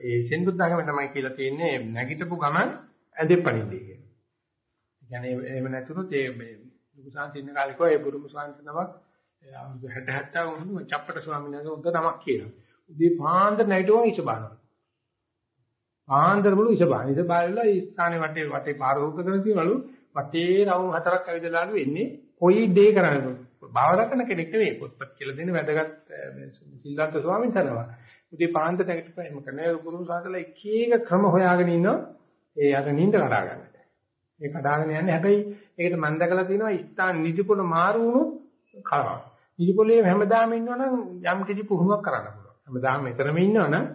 S1: ඒ සෙන් බුද්ධාගම තමයි කියලා තියෙන්නේ නැගිටපු ගමන් ඇඳේ පණින්නේ කියන. يعني එහෙම නැතුනොත් ඒ මේ ලොකු සාන්තින්න කාලේ කෝ ඒ බුරුම සාන්ත නමක් 60 70 වුණු චප්පට ස්වාමීන් වහන්සේ උද්ද නමක් කියනවා. උදේ පාන්දර නැගිටුවම ඉස බානවා. ආන්දර මුළු ඉසබා. ඉසබාලලා ඒ ස්ථානේ වටේ වටේ පාරෝප කරන තියවලු වටේ රවුම් හතරක් ඇවිදලාලු එන්නේ කොයි දේ කරන්නේ. භාවනා කෙනෙක් නෙවෙයි පොත්පත් කියලා දෙන වැදගත් සිල්වන්ත ස්වාමීන් වහන්සේ. උදේ පාන්දර නැගිටපුවා එහෙම කරන ගුරු සාකලා එක එක ක්‍රම හොයාගෙන ඉන්නවා. ඒ අර නිින්ද කඩා ගන්න. ඒ කඩාගෙන යන්නේ හැබැයි ඒකට මම දැකලා තියෙනවා ස්ථාන නිදිපොළ මාරු වුණොත් කලවක්. නිදිපොළේ හැමදාම ඉන්නවනම් යම් කිසි පුහුණුවක් කරන්න පුළුවන්. හැමදාම මෙතනම ඉන්නවනම්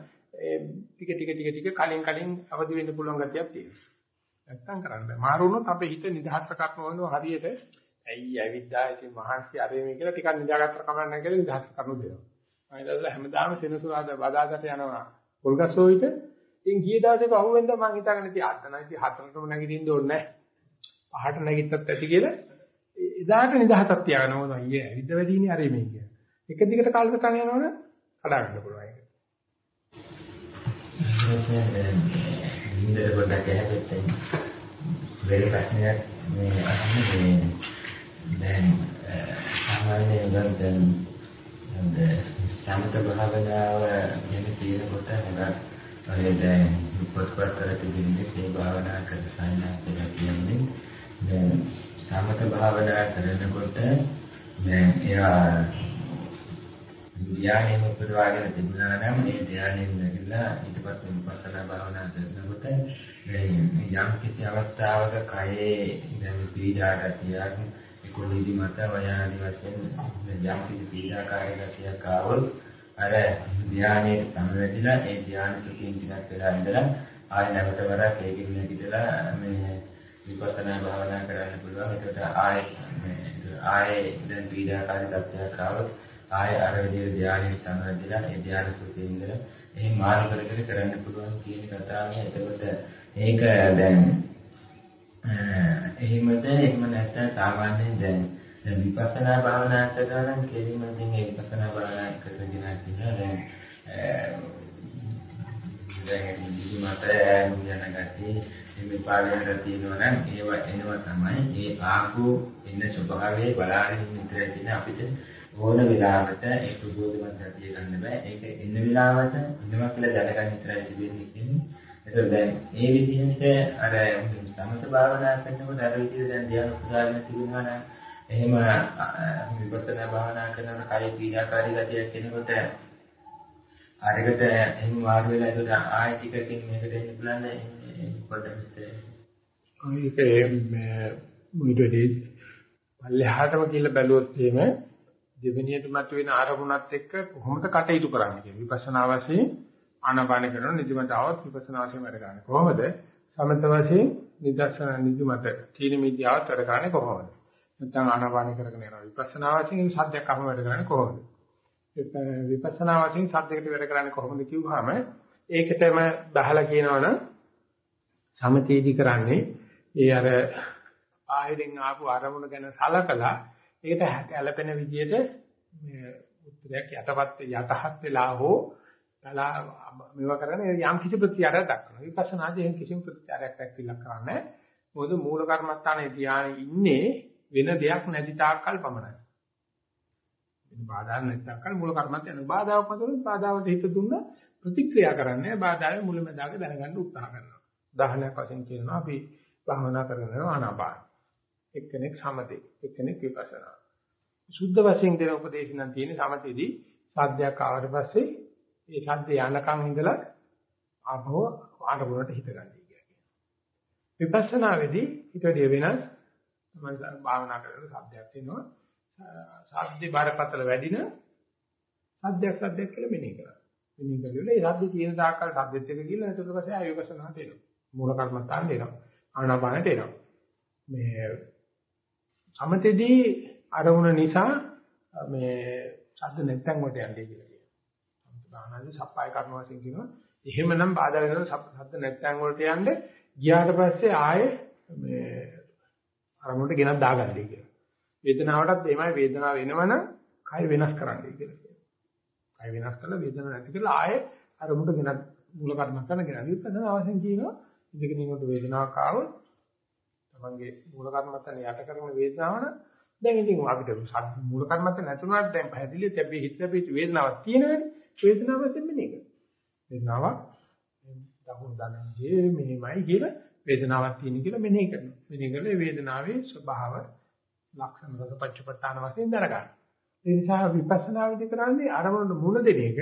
S1: ටික ටික ටික ටික කලින් කලින් අවදි වෙන්න පුළුවන් ගතියක් තියෙනවා. නැත්තම් කරන්න බෑ. මාරු වුණොත් අපේ හිත නිදහස් කරන්න වෙනවා හරියට ඇයි ඇවිද්දා ඉතින් මහන්සි අරේ මේ කියලා ටිකක් නිදාගත්තට කමක් නැහැ කියලා නිදහස් කරනු දෙනවා. මම ඉතලා හැමදාම සෙනසුරාදා බදාදට යනවා. පොල්ගස්සෝවිත ඉතින් ගිය දවසේ පහුවෙන්ද මම හිතාගෙන ඉතින් අද නම් ඉතින් හතරටම නැගිටින්න ඕනේ නැහැ. පහට නැගිට්ටත් ඇති කියලා එදාට නිදහසක් තියාගෙන ඕන අයියේ ඇවිද්ද වැඩිනේ අරේ මේ කියලා. එක දිගට කාලෙක කන යනවනේ කඩා ගන්න පුළුවන් ඒක.
S2: ඉන්දර පොඩක් ඇහැපෙත්තෙන් වෙල ප්‍රශ්නයක් මේ අහන්නේ දැන් සාමාන්‍යයෙන් දැන් සමත භාවනාව ගැන කියනකොට හොඟක් ඔය දැන් පොත්පත් වල තිබෙන්නේ මේ භාවනා කරන සායනා කියලා කියන්නේ දැන් සමත භාවනා කරනකොට දැන් එයා ධ්‍යානෙම උපදවාගෙන තිබුණා නම් මේ ධ්‍යානෙම නැගිලා ඊට පස්සේ විපස්සනා භාවනා කරනකොට දැන් යම් කිසි අවස්ථාවක කයේ දැන් පීඩා ගතියක් කොළිදි මත වයාදි වශයෙන් යම් කිසි පීඩාකාරී ගතියක් ආවොත් අර ධානයේ සමවැදිලා ඒ ධානය තුකින් ටිකක් වෙලා ඉඳලා ආය නැවත වරක් ඒකින් නැගිටලා මේ විපස්සනා භාවනා කරන්න පුළුවන්. ඒකට ආය ආයේ දැන් පීඩාකාරී තත්ත්වයක් ආවොත් ආය අර විදිහේ ධානයේ සමවැදිලා ඒ ධානය තුකින් ඉඳලා එහෙන් මාර්ග කරගෙන කරන්න පුළුවන් කියන කතාව. එතකොට ඒක දැන් එහෙමද එහෙම නැත්නම් සාමාන්‍යයෙන් දැන් දැන් විපස්සනා භාවනා කරනවා නම් කෙලින්ම ඉතින් ඒ විපස්සනා භාවනා කරගෙන ඉන්නවා දැන් දැන් ඉදි මත යන ගැටි මේ පාඩයකට තියෙනවා නම් ඒව එනවා තමයි ඒ ආපු එන්න ස්වභාවයේ බලාගෙන ඉඳලා තියෙන අපිට ඕන වෙලාවට ඒක බෝධිමත් ගතිය ගන්න බෑ. ඒක එන්න වෙලාවට ඉන්නවා කියලා දැනගන්න විතරයි තිබෙන්නේ කියන්නේ ඒක දැන් මේ විදිහට අර සමත භාවනා කරනකොට අර විදිහට දැන් ධ්‍යාන උපදාගෙන තිබුණා නම් එහෙම විපස්සනා භාවනා කරනකොට කය පීඩාකාරී ගතියක් එනකොට අරකට එහෙම වාර වෙලා ඒක ආයෙ ටිකකින් මේකට එන්න පුළුවන් පොඩ්ඩක්
S1: ඒක මුයිදදී පල්ලෙහාටම කියලා බැලුවොත් එහෙම දෙවෙනියට මතුවෙන අරමුණත් එක්ක කොහොමද කටයුතු කරන්නේ කියලා. විපස්සනා වශයෙන් ආනාපාන කරන නිදිමත આવත් විපස්සනා වශයෙන් වැඩ ගන්න කොහොමද? සමත වශයෙන් නිදර්ශන නිදිමත තීන මිද්‍යාවත් වැඩ ගන්න කොහොමද? නැත්නම් ආනාපාන කරගෙන යනවා. විපස්සනා වශයෙන් සද්දයක් අහම වැඩ ගන්න කොහොමද? විපස්සනා වශයෙන් සද්දයකට වැඩ කරන්නේ කොහොමද කිව්වහම ඒකටම බහලා කියනවනම් සමතේදී කරන්නේ ඒ අර ආයෙදින් ආපු අරමුණ ගැන සලකලා ඒකට ඇලපෙන විදිහට උත්තරයක් යටපත් යටහත් වෙලා හෝ තලා මේවා කරන්නේ යම් කිසි ප්‍රතිචාරයක් දක්වනවා. විපස්සනාදී එහෙම කිසිම ප්‍රතිචාරයක් දැක්විලා කරන්නේ මොකද මූල කර්මස්ථානයේ ධානයේ ඉන්නේ වෙන දෙයක් නැති තාක්කල් පමණයි. වෙන බාධා නැති තාක්කල් මූල කර්මස්ථ යන බාධාවක් මතුවෙන බාධාවට හිත දුන්න ප්‍රතික්‍රියා කරන්නේ බාධාවේ මුලමදාග දැනගන්න උත්සාහ කරනවා. උදාහරණයක් වශයෙන් කියනවා අපි භාවනා කරනවා ආනාපාන. එක්කෙනෙක් සමතේ, එක්කෙනෙක් විපස්සනා. සුද්ධ වශයෙන් දෙන උපදේශ නම් තියෙන්නේ සමතේදී සාධ්‍යයක් ආවට පස්සේ ඒ ශබ්ද යනකම් ඉඳලා ආපහු ආරමුණට හිත ගන්නයි කියන්නේ. විපස්සනාවේදී හිතේ වෙනස් මම භාවනා කරන සාධ්‍යයක් තියෙනවා. සාධ්‍ය බාරපතල වැඩින සාධ්‍යයක් සාධ්‍යයක් කියලා මෙනෙහි කරා. මෙනෙහි කරලා ඒ සාධ්‍ය තියෙන තාක්කල් සාධ්‍යත් එක කියලා එතකොට පස්සේ ආයෝගසනාව දෙනවා. මූල කර්මත්තාන් දෙනවා. ආනාපානට එනවා. මේ සමතේදී අරමුණ නිසා මේ ශබ්ද නැත්තම් වට යන්නේ කියලා කියනවා. සම්පදානදී සප්පාය කර්ම වශයෙන් කියනවා. එහෙමනම් බාධා වෙනවා ශබ්ද නැත්තම් වලට යන්නේ ගියාට පස්සේ ආයේ මේ අරමුණට ගෙනත් දාගන්නයි කියලා. වේදනාවටත් එහෙමයි වේදනාව එනවනම් කය වෙනස් කරන්නයි කියලා කියනවා. කය වෙනස් කරලා වේදනාව නැති කරලා ආයේ අරමුණට ගෙනත් මූල කර්මත්තන ගෙනත් විපස්සනා අවශ්‍යම කියනවා. ඉඳගෙන ඉන්නකොට වේදනාවක් ආවොත් තමන්ගේ මූල කර්මත්තන යට කරන වේදනාව නම් දැන් ඉතින් අපිට මූල කර්මත්තන නැතුණාට දැන් පැහැදිලිව තැබී හිත ලැබෙච්ච වේදනාවක් තියෙනවනේ වේදනාවක් දෙන්නේ මේක වේදනාවක් දකුණු දණහිසේ මෙහෙමයි කියලා වේදනාවක් තියෙන කියලා මෙනෙහි කරනවා. මෙනෙහි කරලා වේදනාවේ ස්වභාව ලක්ෂණ රස පච්චපට්ඨාන වශයෙන් දරගන්න. ඒ නිසා විපස්සනා විදි කරන්නේ අරමුණට මුල දෙන එක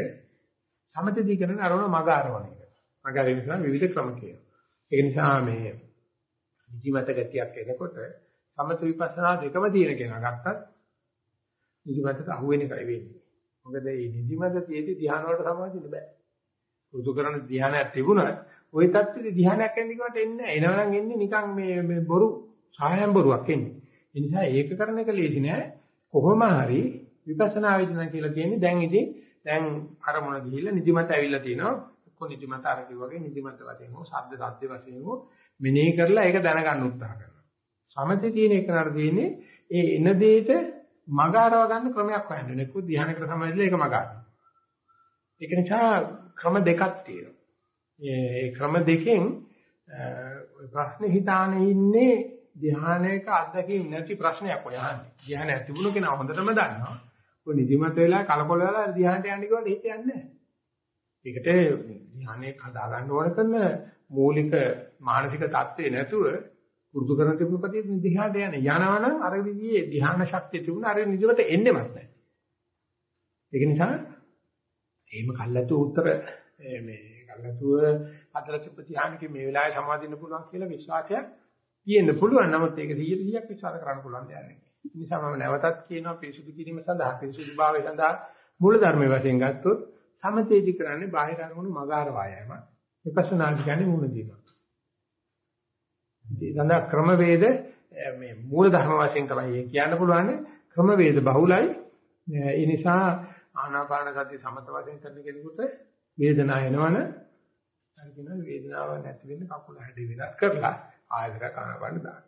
S1: සමතදී කරන අරමුණ මග ආරවණ එක. මග ආරවණ නිසා විවිධ ක්‍රම කියනවා. ඒක නිසා මේ නිදිමත ගතියක් එනකොට සමථ විපස්සනා දෙකම තියෙන කෙනා ගත්තත් නිදිමතට අහු වෙන එකයි වෙන්නේ. මොකද මේ නිදිමත තියෙදි ධ්‍යාන වලට සමාදින්න බෑ. පුරුදු කරන ධ්‍යානයක් තිබුණත් ওই தත්ත්වෙදි ධ්‍යානයක් එන්නේ කිව්වට එන්නේ නැහැ. එනවනම් එන්නේ නිකන් මේ මේ බොරු සායම් බොරුවක් එන්නේ. ඒ නිසා ඒක කරන එක ලේසි නෑ. කොහොම හරි විපස්සනා වේදනා කියලා කියන්නේ දැන් ඉතින් දැන් අරමුණ ගිහිල්ලා නිදිමත ඇවිල්ලා තිනවා. එක්ක නිදිමත අර කිව්වාගේ නිදිමත වශයෙන් හෝ ශබ්ද සද්ද වශයෙන් හෝ මෙනෙහි කරලා ඒක දැනගන්න උත්සාහ කරනවා. සමතේ තියෙන එක නතර තියෙන්නේ ඒ එන දෙයට මග අරව ගන්න ක්‍රමයක් හොයන්න. එක්ක ධ්‍යානකට සමාදිලා ඒක මග අරනවා. ඒක නිසා ක්‍රම දෙකක් තියෙනවා. ඒ ක්‍රම දෙකෙන් ප්‍රශ්න හිතානේ ඉන්නේ ධ්‍යානයක අත්දැකීම් නැති ප්‍රශ්නයක් ඔය අහන්නේ. ධ්‍යානය තිබුණ කෙනා හොඳටම දන්නවා. ඔය නිදිමත වෙලා කලකොල වෙලා ධ්‍යානට යන්නේ කිව්වොත් හිත යන්නේ නැහැ. ඒකට ධ්‍යානයක් හදා ගන්න ඕන කරන මූලික මානසික தත්ත්වේ නැතුව පුරුදු කරන තිබුණු ප්‍රතිත් ධ්‍යානට යන යනවනම් අර විදිහේ ධ්‍යාන ශක්තිය තිබුණ අර නිදිමත එන්නෙමත් නැහැ. ඒක නිසා එහෙම කල්ලාතු උත්තර මේ කල්ලාතුව අදලා තිබ්බ ධ්‍යානකේ මේ වෙලාවේ සමාදින්න පුළුවන් කියලා විශ්වාසයක් තියෙන්න පුළුවන්. නමුත් ඒක 100% විශ්වාස කරන්න පුළුවන් දෙයක් නෙවෙයි. ඒ නිසා මම නැවතත් කියනවා පිරිසුදු කිරීම සඳහා පිරිසුදු භාවය සඳහා මූල ධර්ම වශයෙන් ගත්තොත් සමතේදි කරන්නේ බාහිර අරමුණු මගාර වායම. විපස්සනා කියන්නේ මූල දීම. ඒ සඳහා ක්‍රම වේද මේ මූල ධර්ම වශයෙන් තමයි කියන්න පුළුවන් ක්‍රම වේද බහුලයි. ඒ නිසා ආනාපාන සති සමත වශයෙන් කරන කෙනෙකුට වේදනාව එනවන හරි කියන වේදනාව නැති වෙන්න කකුල හැදි වෙනස් කරලා ආයතන ආනාපාන දාන්න.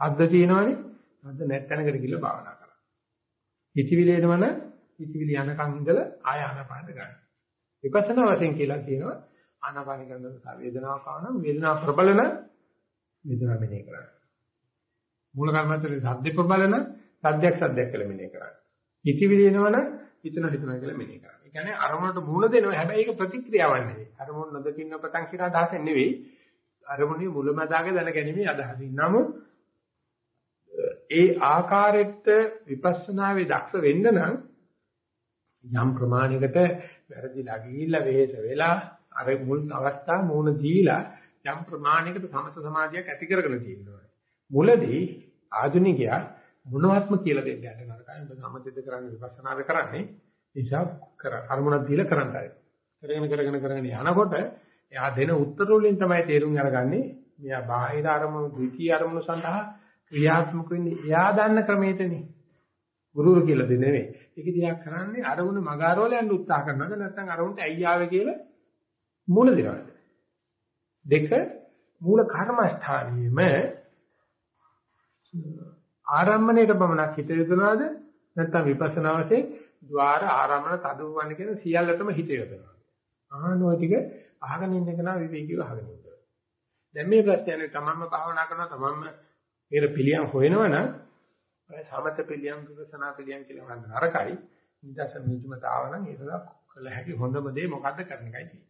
S1: අද්ද තියෙනවනේ අද්ද නැත්තනකට ගිහලා භාවනා කරන්න. හිතවිලි එනවන හිතවිලි යනකන් ඉඳලා ආය ආනාපාන ගන්න. විපස්සනා වශයෙන් කියලා කියනවා ආනාපාන කරනකොට වේදනාවක් ආවනම් වේදනාව ප්‍රබලන වේදනාව මෙනෙහි කරන්න. මූල කර්මන්තයේ සද්ද ප්‍රබලන සද්දයක් සද්දයක් කියලා මෙනෙහි කරන්න. හිතවිලි එනවන හිතන හිතන කියලා මෙනෙහි කරන්න. ඒ කියන්නේ අරමුණට මූල දෙනවා හැබැයි ඒක ප්‍රතික්‍රියාවක් නෙවෙයි. අරමුණ නොදකින්න පතන් කියලා අදහසක් නෙවෙයි. අරමුණේ මුලමදාගේ දැනගැනීමේ අදහසින්. නමුත් ඒ ආකාරයට විපස්සනාවේ දක්ෂ වෙන්න නම් යම් ප්‍රමාණයකට වැරදිලා ගිහිල්ලා වෙහෙස වෙලා අර මුල් අවස්ථාව මූණ දීලා යම් ප්‍රමාණයකට සමත සමාධියක් ඇති කරගෙන තියෙනවා. මුලදී ආධුනිකයා මොනවත්ම කියලා දෙන්න යන නරකයි. ඔබ සමතෙද කරන්නේ විපස්සනාද කරන්නේ. නිසා කර අරමුණක් දීලා කරන්නයි. කරගෙන කරගෙන කරගෙන යනකොට එයා දෙන උත්තර වලින් තමයි තේරුම් අරගන්නේ මෙයා බාහිර අරමුණු ද්විතීයි අරමුණු සඳහා ක්‍රියාත්මක වෙන්නේ එයා දන්න ක්‍රමයටනේ. ගුරුවරු කියලා දෙන්නේ නෙවෙයි. ඒක දිහා කරන්නේ අරමුණ මගාරවල යන්න උත්සාහ කරනවද නැත්නම් අරමුණට ඇයි ආවේ කියලා මූල දෙනවද? දෙක මූල කර්මස්ථානියෙම ආරම්මණයට පමණක් හිත යොදනවද නැත්නම් විපස්සනා වශයෙන් ద్వාර ආරම්මන තදුවන්නේ කියන සියල්ලටම හිත යොදනවා. ආනෝ ටික අහගෙන ඉන්න කෙනා විවේකීව අහගෙන ඉන්නවා. දැන් මේ ප්‍රශ්නේ තමන්ම භාවනා කරනවා තමන්ම ඒකට පිළියම් හොයනවනම් සමත පිළියම් විපස්සනා පිළියම් කියලා ගන්න නරකයි. නිදර්ශන නිජමතාව නම් ඒක කළ හැකි හොඳම දේ මොකද්ද කරන එකයි තියෙන්නේ.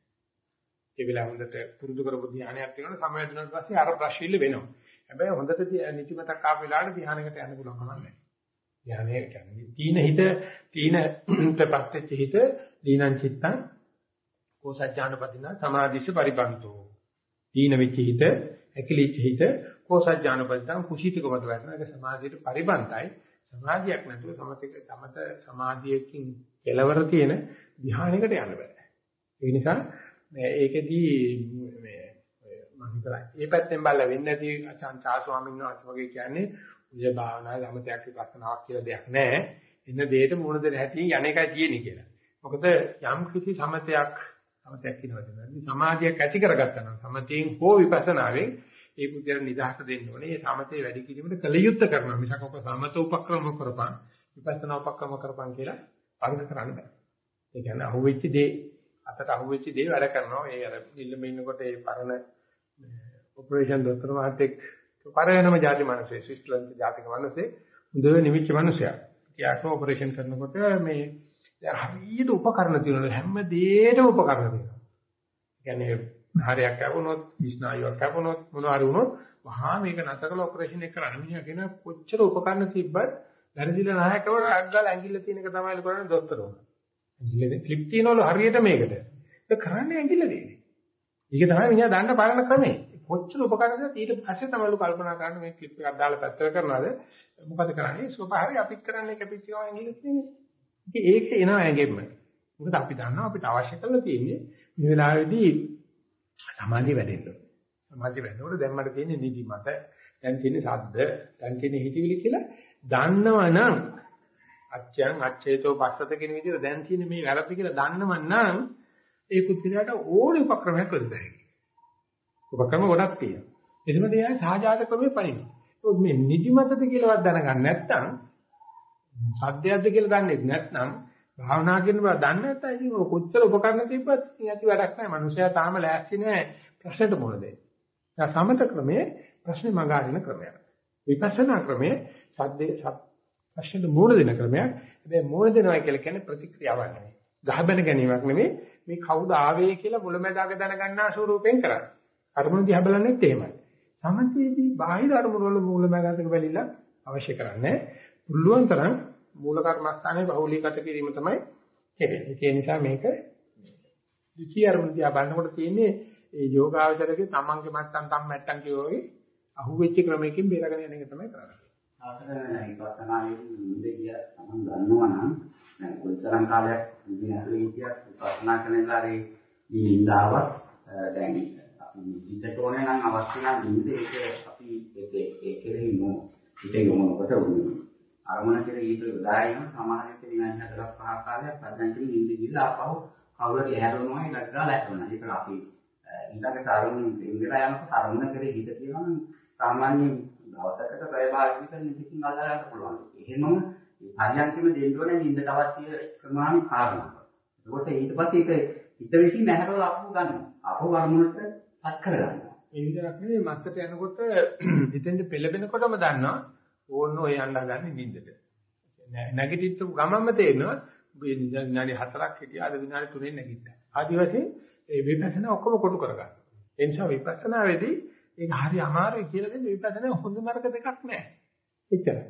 S1: ඒ වෙලාව හොඳට පුරුදු කරපු ධානයක් තියෙනවා සමවැදුනට පස්සේ අර ප්‍රශීල වෙනවා. හැබැයි හොඳට නිජමතක් ආපු වෙලාවට ධානයකට යන්න පුළුවන් කමක් නැහැ. ධානය කියන්නේ තීන හිත තීන ප්‍රපත්‍ච්ච හිත දීනං චිත්තං කෝසඥානපතින සමාධිස්ස පරිබන්තෝ. තීන වෙච්ච හිත ඇකිලිච්ච හිත කෝසඥානපදින කුසීතකමට වැටෙනවා. ඒක සමාධියට පරිබන්තයි. සමාධියක් නැතුව සමතක සමත සමාධියකින් කෙලවර තියෙන ධානයකට යන්න බෑ. ඒ නිසා ඒකෙදී මේ මම හිතලා මේ පැත්තෙන් බලලා වෙන්නේ නැති අචාන්චා ස්වාමීන් වහන්සේ වගේ කියන්නේ උය භාවනා ළමතයක් විපස්සනාවක් කියලා දෙයක් නැහැ. ඉන්න දෙයට මුණ දෙන හැටි යන එකයි තියෙන්නේ කියලා. මොකද යම් කිසි සමතයක් සමතයක් කියනවාද සමාධියක් ඇති කරගත්තා නම් සමතයෙන් හෝ විපස්සනාවෙන් ඒ බුද්ධයන් නිදහස දෙන්න ඕනේ. ඒ සමතේ වැඩි කිරීමට කල යුත්තේ කරනවා. මිසක් ඔක සමත උපක්‍රම කරපන් විපස්සනා උපක්‍රම කරපන් කියලා අර්ථ කරන්න බෑ. ඒ කියන්නේ අහුවෙච්ච දේ අතට අහුවෙච්ච දේ වැඩ කරනවා. ඒ අර නිල්ලම ඉන්නකොට ඒ පරණ ඔපරේෂන් දොස්තර මහත්තයෙක් පරයනම ಜಾති මිනිස්සේ ස්විස්ලන්ත ජාතික මිනිස්සේ හොඳ නිවිච්ච මිනිසයා. ඉතියාට ඔපරේෂන් කරනකොට මේ දැන් හරියට උපකරණ තියෙනවා හැම දෙයකම උපකරණ තියෙනවා. කියන්නේ හරයක් කැපුණොත්, විස්නායුවක් කැපුණොත් මොනවා හරි වුණොත් වහා මේක නැතකල ඔපරේෂන් එක කරන්න මිනිහා කියන කොච්චර උපකරණ තිබ්බත් වැරදිලා නැහැ කවර අග්ගල ඇඟිල්ල තියෙන එක තමයි කරන්නේ දොස්තර උන. ඇඟිල්ල ක්ලිප් තියනවලු හරියට මේකට. ඒක කරන්නේ ඇඟිල්ල දෙන්නේ. ඒක තමයි මිනිහා දන්න පාරණ ක්‍රමය. කොච්චර උපකරණද ඊට පස්සේ තමයි කල්පනා කරන්නේ මේ ක්ලිප් එකක් දාලා පැත්තට කරනවාද මොකද කරන්නේ ස්වභාවයෙන් අපිත් කරන්නේ කැපිච්ච ගමන් ඇඟිල්ල තියෙන්නේ. ඒක එනවා ඇඟෙන්න. මොකද අපි දන්නවා අපිට අවශ්‍ය කරලා තියෙන්නේ මේ වෙලාවේදී සමාධිය වැඩෙන්න. සමාධිය වැඩනකොට දැන් මට තියෙන්නේ නිදි මත, දැන් තියෙන්නේ ශබ්ද, දැන් තියෙන්නේ හිතවිලි කියලා දන්නවනම් අච්ඡයන් අච්ඡේතෝ පස්සත කියන විදිහට දැන් තියෙන්නේ මේ වැරදි කියලා දන්නවනම් ඒ පුද්ගලයාට ඕනේ උපක්‍රමයක් කරදයි. උපක්‍රම ගොඩක් තියෙනවා. එදිම දෙයයි සාජාත ක්‍රමේ පනිනවා. මේ නිදිමතද කියලාවත් දැනගන්න නැත්නම් සද්දයක්ද කියලා දන්නේ නැත්නම් භාවනා කරන බව දන්නේ නැත්නම් ඉතින් කොච්චර උපකරණ තිබ්බත් ඉතින් ඇති වැඩක් නැහැ. මනුස්සයා තාම ලෑස්ති නැහැ ප්‍රශ්නෙට මුහුණ දෙන්න. දැන් සමත ක්‍රමයේ ප්‍රශ්නේ මගහරින ක්‍රමයක්. විපස්සනා ක්‍රමයේ සද්දේ ප්‍රශ්නෙට මුහුණ දෙන ක්‍රමයක්. හැබැයි මුහුණ දෙනවා කියලා කියන්නේ ප්‍රතික්‍රියාවක් නෙවෙයි. ගහබැන ගැනීමක් නෙවෙයි. මේ කවුද ආවේ කියලා මුලැමැදාක දැනගන්නා ස්වරූපයෙන් කරන්නේ. අරමුණ දිහා බලන්නේත් එහෙමයි. සමතේදී බාහිර අරමුණ වල මුලැමැදාක බැලිලා අවශ්‍ය කරන්නේ. පුළුවන් තරම් මූල කර්මස්ථානයේ බහුලීගත කිරීම තමයි කෙරෙන්නේ. ඒ නිසා මේක ද්විතීයි අරමුණ දිහා බලනකොට තියෙන්නේ ඒ යෝගාවචරයේ තමන්ගේ මත්තන් තම් මැත්තන් කියෝගේ අහුවෙච්ච ක්‍රමයකින් බේරගෙන යන එක තමයි කරන්නේ.
S2: ආතනයි විපස්සනායේදී නින්ද කිය තමන් දන්නවා නම් දැන් කොයිතරම් කාලයක් විදිහට හිටියත් විපස්සනා කරනලා ඒ නින්දාව දැන් අපි හිතට ඕනේ නම් අවශ්‍ය නම් නින්ද ඒක අපි ඒක ඒ කෙරෙහි නෝ හිත යොමුනකොට උනේ. අරමුණ කෙරෙහි ඊට උදායන සමහර විට විනාඩි 4ක් 5ක් කාලයක් පදන්ති නින්ද ගිහලා ආපහු කවුරුහරි හැරෙනවා ඒක ගාලා හැරෙනවා. ඒක අපි ඊළඟට අරමුණ ඉඳලා යනකොට අරමුණ කෙරෙහි හිත තියෙනවා නම් සාමාන්‍යයෙන් දවසකට පැය භාගයක නිදිකින් අල්ලා ගන්න පුළුවන්. එහෙමම පරියන්කෙම දෙන්න ඕනේ නිින්දට අවශ්‍ය ප්‍රමාණ කාරණා. එතකොට ඊට පස්සේ ඒක හිත විසින් නැහැරලා අපු ගන්නවා. අපු අරමුණට පත් කරගන්නවා.
S1: ඒ විතරක් නෙවෙයි මත්තට යනකොට හිතෙන්ද පෙළබෙනකොටම දන්නවා ඕන්න ඔය යන්න ගන්න නිින්දට. නැගිටිච්ච ගමන්ම තේරෙනවා විනාඩි 4ක් හිටියා අද විනාඩි 3 නැගිට්ටා. ආදි වශයෙන් ඒ විපස්සනා ඔක්කොම කොටු කරගන්න. ඒ නිසා විපස්සනාවේදී ඒක හරි අමාරුයි කියලා දෙන්නේ විපස්සනා හොඳ නරක දෙකක් නෑ. එච්චරයි.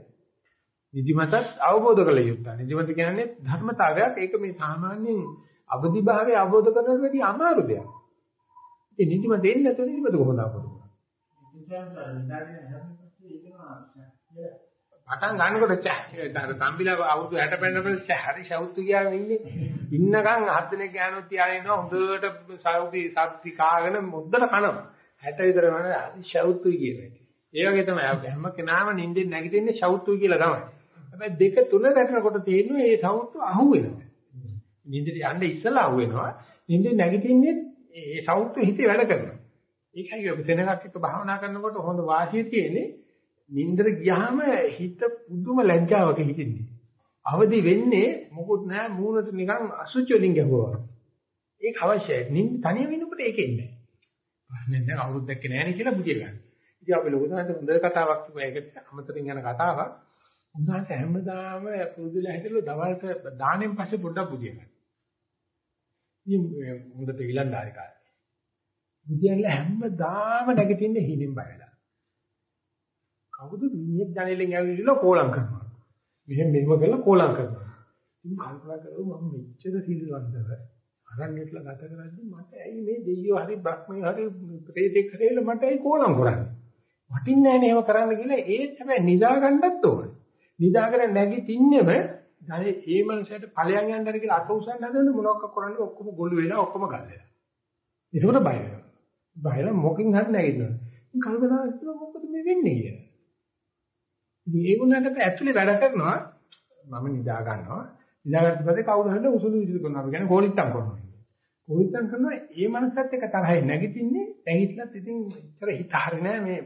S1: නිදිමතත් අවබෝධ කළ යුතුයි. නිදිමත කියන්නේ ධර්මතාවයක්. ඒක මේ සාමාන්‍යයෙන් අවදි භාවය අවබෝධ කරගන්න වැඩි අමාරු දෙයක්. ඒ නිදිමත එන්නේ නැතුව නිදිමත කොහොමද අවබෝධ කරන්නේ? පටන් ගන්නකොට චහ තම්බිලා අවුරුදු 60 පෙන්නකොට චහ හරි ෂවුතු ගියාගෙන ඉන්නේ. ඉන්නකම් හත් දිනක් ගෑනොත් තියාගෙන ඉන්නවා හොඳට සෞදි සත්‍ති කාගෙන මුද්දට කනවා 60 විතර වන හරි ෂවුතුයි කියන්නේ ඒ වගේ තමයි හැම කෙනාම නිින්දෙන් නැගිටින්නේ ෂවුතුයි කියලා තමයි. හැබැයි දෙක තුන දැකනකොට තේරෙනවා මේ ෂවුතු අහු වෙනවා නිින්දට යන්න ඉස්සලා අහු වෙනවා නිින්දෙන් නැගිටින්නේ ඒ ෂවුතු හිතේ වැඩ කරනවා. ඒකයි ඔබ දෙනකක් එක්ක භාවනා කරනකොට හොඳ වාසිය තියෙන්නේ. නින්දර ගියාම හිත පුදුම ලැජ්ජාවක හිටින්නේ. අවදි වෙන්නේ මොකුත් නැහැ මූණට නිකන් අසුචි වලින් ගැහුවා. ඒක අවශ්‍යයි. නින්ද තනියම ඉන්නකොට ඒක එන්නේ නැහැ. ප්‍රශ්නේ නැහැ අවුරුද්දක් නැහැ නේ කියලා බුදිය ගන්න. ඉතින් අපි ලොකුදාන්ට හොඳ කතාවක් කිව්වා ඒක අමතරින් යන කතාවක්. උන්වහන්සේ හැමදාම පුරුදුලා හිටලා දවල්ට දාණයෙන් පස්සේ පොඩ්ඩක් බුදිය ගන්න. ඉතින් හොඳට ඊළඳාරි කාලේ. බුදියන්ලා හැමදාම නැගිටින්නේ හිණින් බයලා. කවුද මිනිහෙක් දැනෙලෙන් ඇවිල්ලා කෝලම් කරනවා. මෙහෙම මෙහෙම කරලා කෝලම් කරනවා. ඉතින් කල්පනා කරුවා මම මෙච්චර සිල්වන්තව අරන්නේట్లా ගත කරද්දි මට ඇයි මේ දෙයියෝ හරි බ්‍රහ්මයෝ හරි ප්‍රේතෙක් හරිලා මට ඇයි කෝලම් කරන්නේ? වටින්නේ නැහැ නේව කරන්න කියලා ඒත් හැබැයි නිදා ගන්නත් ඕනේ. නිදාගෙන නැගිටින්නෙම දැන් ඒ මනසට ඵලයන් යන්න හරි කියලා අත උසන්න හදන මොනවක් කරන්නේ ඔක්කොම ගොළු වෙලා ඔක්කොම ගල් වෙලා. ඒකට බය වෙනවා. බයලා මොකින් හරි නැගිටිනවා. කල්පනා කරලා මොකද මේ වෙන්නේ කියලා. මේ වුණාට ඇතුලේ වැඩ කරනවා මම නිදා ගන්නවා. නිදාගත්ත පස්සේ කවුරු හරි උසුළු විදිහට කරනවා. අපි කියන්නේ කෝලිත්තම් කරනවා. කෝලිත්තම් කරනවා ඒ මනසත් එක්ක තරහින් නැගිටින්නේ නැගිටලත් ඉතින් ඉතර හිත හරිනේ මේ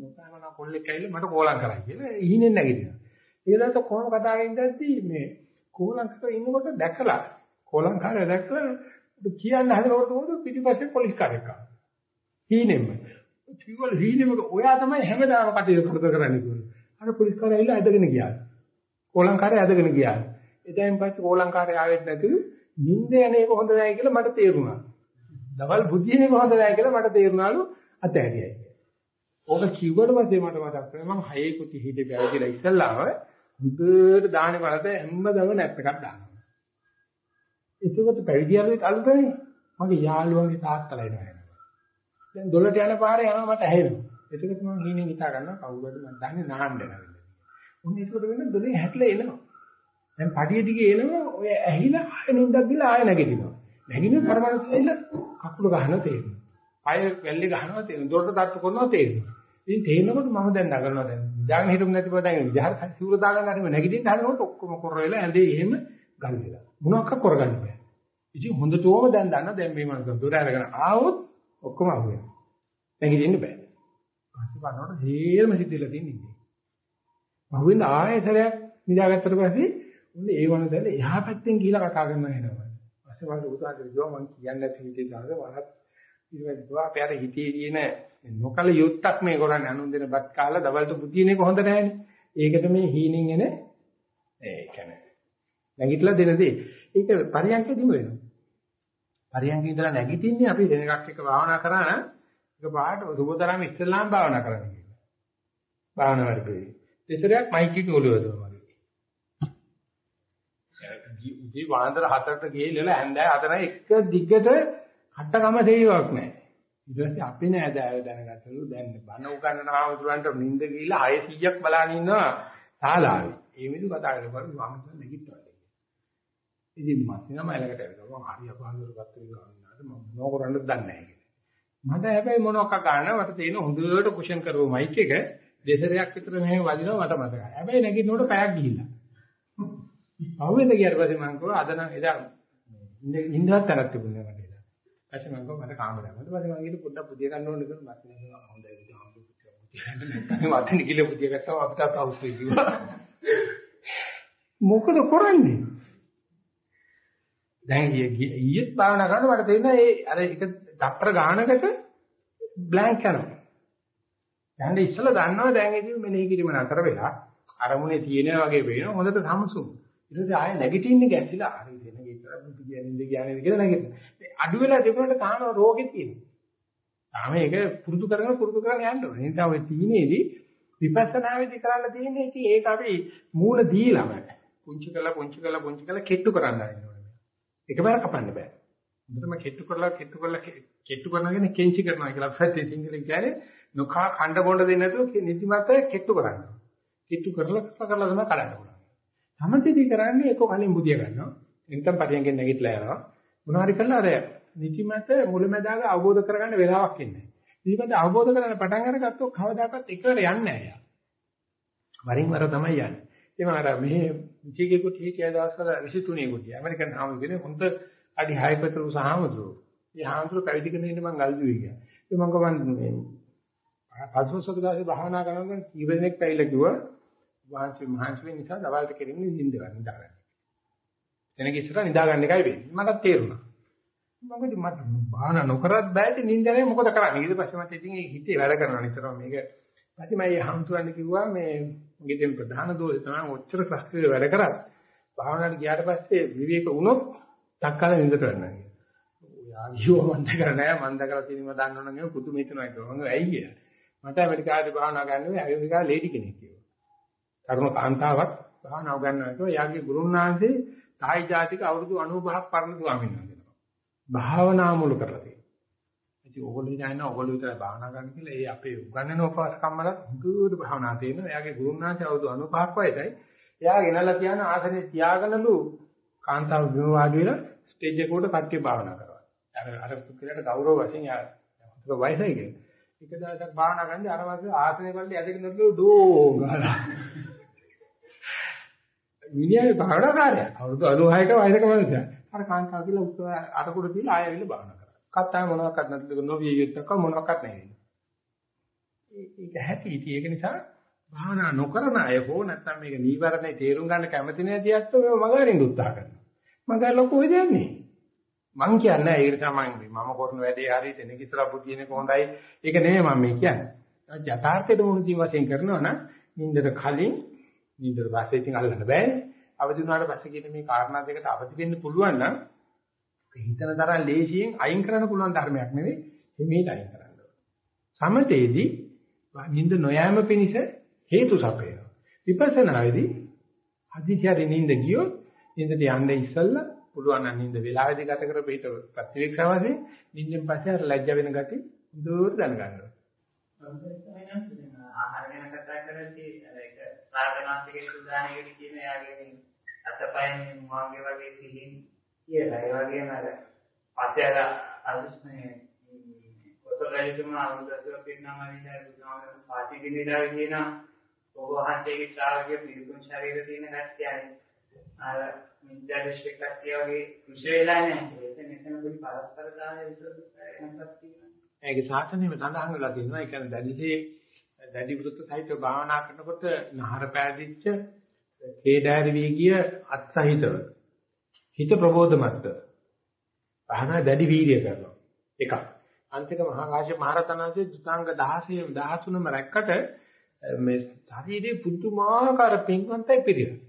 S1: මොකක්ම කොල්ලෙක් ඇවිල්ලා මට කෝලම් කරයි කියලා ඉහිනෙන් නැගිටිනවා. ඒකට කොහොම කතා කරද්දී මේ කෝලම් කරලා ඉන්නකොට දැකලා කෝලම් කාර්යය දැකලා කියන්න හදනකොට මොකද පිටිපස්සේ පොලිස් කාර්යයක් ආවා. හීනෙම. කිව්වල හීනෙම ඔයා තමයි හැමදාම කටයුතු කරන්නේ කියලා. අර පොලිස් කාර්යය ඇවිල්ලා ඇදගෙන ගියා. කෝලංකාරය ඇදගෙන ගියා. එදායින් පස්සේ කෝලංකාරය ආවෙත් නැතිව නිින්ද යන එක හොඳ නැහැ කියලා මට තේරුණා. දවල් බුද්ධියනේ කොහොමද නැහැ කියලා මට තේරුණාලු අතහැරියයි. ඕක කිව්වට පස්සේ මට මතක් වෙනවා මම හයේ කුටි හිතේ බැලලා ඉස්සල්ලාම හුදුට දාහනේ වලට හැමදම නැප් එකක් දානවා. එතකොට පැවිදි යාළුවෙක් අල්ලන්නේ මගේ යාළුවන්ගේ තාත්තලා එනවා. දැන් දොලට යන පාරේ යනවා මට ඇහෙනවා. එතකොට මම හීනෙන් හිතා ගන්නවා කවුරුද මම දන්නේ නාන්න යනවා. උන් ඒකට වෙන දොලේ හැట్లా එනවා. දැන් පඩිය දිගේ එනවා ඔය ඇහිලා ආය නුද්දක් දීලා ආය නැගිටිනවා. නැගිටින පරමාර්ථ ඇහිලා කකුල ගහනවා තේරෙනවා. අය වැල්ලේ ගහනවා තේරෙනවා. දොරට තට්ටු කරනවා තේරෙනවා. ඉතින් තේරෙනකොට මම දැන් නගනවා දැන්. දාගෙන හිටුම් නැති බව දැන් විහාර සිවුර දාගෙන හරිම නැගිටින්න හදනකොට ඔක්කොම කොර වෙලා ඇඳේ එහෙම ගල් වෙලා. මොනවක් කරගන්න බෑ. ඉතින් හොඳටම දැන් දන්න දැන් මේ මම දොර අරගෙන ආවොත් ඔක්කොම අහුවෙනවා. නැගිටින්න බෑ. පස්සේ බලනකොට හේරම සිද්ධිලා තින්නේ. අහුවෙන ආයතරයක් නිදාගත්තට පස්සේ උන් ඒ වන දැල එහා පැත්තෙන් ගිහිලා කතා කරනවා එනවා. පස්සේ මම උදාහරණ දෙනවා මම කියන්නේ නැති හිතේ දාලා වරක් ඉතින් අපේ අර හිතේ තියෙන නොකල යුත්තක් මේ කරන්නේ අනුන් දෙන බත් කාලා දවල්ට බුද්ධියනේ කොහොඳ නැහැනේ. ඒකට මේ හීනින් එන ඒ කියන්නේ නැගිටලා දෙන දේ. ඒක පරියන්කෙදිම වෙනවා. පරියන්කේ ඉඳලා නැගිටින්නේ අපි දෙන එකක් එක භාවනා කරා නම් ඒක පාට සුබතරම ඉස්සෙල්ලාම භාවනා කරන්න කියනවා. භාවනා වර්ගයේ. දෙතරයක් මයික් එක ඔලුවදවා වගේ. උදේ වාන්දර හතරට ගිහිල්ලා හැන්දෑ හතර එක දිගට හට්ටකම දෙයක් නැහැ. ඊට පස්සේ අපි නෑ දැනගත්තලු දැන් බන උගන්නනවා වතුරන්ට නිින්ද ගිහිල්ලා 600ක් බලන් ඉන්නවා ශාලාවේ. ඒ මිනිස්සු කතා කරලා බලන්න මම නැගිට්ටා. ඉතින් මම නම එලකට ඇවිල්ලා මම හරි අපහසුතාවකට ගත්තා මම මොනව කරන්නද දන්නේ නැහැ. මට හැබැයි මොනවක් ගන්න මට තියෙන හොඳට කුෂන් කරුව මයික් එක දෙසරයක් විතර මෙහෙම වදිනවා මට මතකයි. හැබැයි නැගිටිනකොට පැයක් ගිහිල්ලා. පහුවෙන්ද ගියාට පස්සේ මම කිව්වා අද නම් එදා ඉඳලා තරක් තිබුණේ මට එදා. ඊපස්සේ මම කිව්වා මට කාමරයක්. ඊට පස්සේ මම ගිහින් පොඩ්ඩක් පුදිය ගන්න ඕනේ කියලා මට නේද හොඳයි ඉතින් හොඳ පුදිය ගන්න. මට නිකිල පුදිය ගත්තා අපිට අවුස්සු කිව්වා. මොකද කරන්නේ? දැන් ඊයේත් භාවනා කරනකොට මට තේරෙනවා ඒ අර එක තප්පර ගානකට බ්ලැන්ක් යනවා. දැන් ඉස්සලා දන්නවා දැන් ඉතින් මෙනෙහි කිරීම නතර වෙලා අරමුණේ තියෙනා වගේ වෙනවා හොඳට සමසුම්. ඊට පස්සේ ආයෙ නැගිටින්න ගැටිලා හරි දෙන ගෙතර බුදු කියන්නේ කියන්නේ කියලා නැගිටින. අඩු වෙලා තිබුණාට තාම රෝගෙ තියෙනවා. තාම ඒක පුරුදු කරගෙන පුරුදු කරගෙන යන්න ඕනේ. ඒ නිසා ඔය තීනේදී විපස්සනාවේදී කරන්න තියෙන්නේ ඉතින් ඒක අපි මූල දීලම පුංචි කළා පුංචි කළා පුංචි කළා කෙට්ටු කරන්න ආරින්න එකපාර කපන්න බෑ. මුදම කෙට්ටු කරලා කෙට්ටු කරලා කෙට්ටු කරනගෙන කෙන්චි කරනවා කියලා පැත්තේ සිංහලෙන් කියන්නේ නොකා කණ්ඩ බොණ්ඩ දෙන්නේ නැතුව නිදිමත කෙට්ටු කරනවා. කෙට්ටු කරලා කප කරලා තමයි කඩන්න පුළුවන්. තමතිදී කරන්නේ එක කලින් බුදිය ගන්නවා. එතෙන් පටියෙන් නැගිටලා යනවා. මොනවාරි කරලා අර නිදිමත මුලැමැදාග අවබෝධ කරගන්න වෙලාවක් ඉන්නේ. නිදිමත අවබෝධ කරගන්න පටන් අරගත්තොත් කවදාකවත් එකවර යන්නේ නැහැ යා. වරින් වර තමයි යන්නේ. ඒ වගේම අර මෙහි විචිකේ කුටි හිටිය දවස්වල 23 කුටි. ඇමරිකන් හාමුදුරුවෝ හොඳ අඩි 6 කට උස හාමුදුරුවෝ. මේ හාමුදුරුවෝ පැවිදි කරගෙන ඉන්න මං ගල්දුවේ ගියා. ඒ මං ගමන් මේ පසුසක දාසේ භාවනා කරනකොට කීවෙනෙක් පැවිලා කිව්වා වාංශි මහන්සි වෙන නිසා දවල්ට කෙරෙන්නේ නිින්ද ගන්න නිදාගන්න. එනක ඉස්සර නිදා ගන්න එකයි වෙන්නේ. මටත් තේරුණා. මොකද මට භාවනා නොකරත් බෑටි නිින්දනේ මොකද කරන්නේ? ඊට පස්සේ මට ඉතින් ඒ හිතේ වැඩ කරනවා නිතරම මේක. ඊපස්සේ මම හම්තුන් කිව්වා මේ මගේ දැන් ප්‍රධාන දෝෂය තමයි ඔච්චර ක්‍රස්තිය වැඩ කරත් භාවනාවට ගියාට පස්සේ විවේක වුණොත් තක්කාල නින්දට වෙනවා කියලා. යාගියෝ මන්ද කරන්නේ මන්ද කරලා තියෙනව දන්නවනම් ඒක පුදුම හිතනවා ඒක මම ඇයි කියලා. මට ඇමරිකාවේ භාවනා ගන්න වෙයි ඇමරිකාවේ ලේඩි කෙනෙක් කියලා. තරුණ කාන්තාවක් භාවනාව ගන්නවා කිව්වා යාගේ ගුරුනාන්සේ තායි ජාතික අවුරුදු 95ක් පරණ ස්වාමීන් වහන්සේ. භාවනා මුල කරලා තියෙනවා. ඉතින් ඕගොල්ලෝ හිතන්නේ ඕගොල්ලෝ විතරයි භාවනා ගන්න කියලා. ඒ අපේ උගන්නන උපකම්මලත් හුදුට භාවනා තියෙනවා. එයාගේ ගුරුනාන්සේ අවුරුදු 95ක් වයසයි. එයා ගෙනල්ලා තියන ආසනේ තියාගෙනලු කාන්තාව බිම වාඩි වෙලා ස්ටේජ් එකට කට්ටිය භාවනා කරනවා. අර අර පුදුලට ගෞරව වශයෙන් යා හොඳ වයසයි කියන්නේ. එක දවසක් භාවනා කරන්නේ අර වගේ ආසනේ වලට ඇදගෙන නරලු ඩෝ ගාලා. මිනිහා භාවනා කාර්යය. අවුරුදු 96ක වයසක මනුස්සයා. අර කාන්තාව කියලා උත්තර අර කුඩ දීලා ආයෙ විල භාවනා කරා. කතා මොනවාක්වත් නැතිද නොවිය යුත්තක මොනවාක්වත් නැහැ. ඒක හැටි ඒක නිසා භාවනා නොකරන අය හෝ නැත්නම් මේක නීවරණේ තේරුම් ගන්න කැමති නැති අයත් මේව මගහරින්න උත්සාහ කරනවා. මග ලොකෝ දෙන්නේ. මං කියන්නේ ඒක තමයි මම කරන වැඩේ හරි දෙන කිතර බුද්ධියනේ කොහොඳයි. ඒක නෙමෙයි මම මේ කියන්නේ. යථාර්ථයට මුහුණ දී වශයෙන් කරනවා නම් නින්දට කලින් නින්දට පස්සේ ඉතින් අල්ලන්න බෑනේ. අවදි වුණාට පස්සේ කියන මේ කාරණා දෙකට අවදි වෙන්න පුළුවන් නම් හිතන තරම් ලේසියෙන් අයින් කරන්න පුළුවන් ධර්මයක් නෙවෙයි මේක අයින් කරන්න ඕන. සමතේදී නිින්ද නොයෑම පිණිස හේතු සපයනවා. විපස්සනාවේදී අධිචාරේ නිින්ද ගියොත් නිින්දට යන්න ඉස්සෙල්ලා පුළුවන් නම් නිින්ද වෙලාවෙදී ගත කරපු හිත ප්‍රතිවික්ෂාවදී නිින්දෙන් පස්සේ අර ලැජ්ජ වෙන ගති දුර දැනගන්නවා.
S2: ආහාර ගැන කතා කරද්දී අර ඒක ප්‍රාර්ථනාන්තිකේ උදාහරණයකට කියන එයාගේ අතපයෙන් මොහොගේ වගේ සිහින් කියලා. ඒ වගේම අර පතර අල්ස්නේ ඔතගලිතුම අනුදස්සව පින්නාම විදිහට බුදුහාමර පාටි දිනේලා කියන ඔබ වහන්සේගේ ශ්‍රාවකයේ පිළිකුල් ශරීර තියෙන ගැටයයි. අර මිද්‍යාදෘෂ්ටික කතිය වගේ කුෂ වෙලා නැහැ. ඒක මෙතන පොඩි පරස්පරතාවය විතර නැත්නම් තියෙනවා.
S1: ඒක සාසනෙම සඳහන් වෙලා තියෙනවා. ඒ කියන්නේ දැඩිසේ දැඩි වෘත්ත සහිතව භාවනා කරනකොට නහර පෑදිච්ච හේදෑරි වී ගිය අත්සහිතව හිත ප්‍රබෝධමත්ත භාවනා දැඩි වීර්ය කරනවා. එකක්. අන්තික මහා කාශ්‍යප මහරතනන්සේ දුතාංග 16 13ම රැක්කට මේ ශරීරේ පුදුමාකාර පින්වන්තයි පිළිවෙල.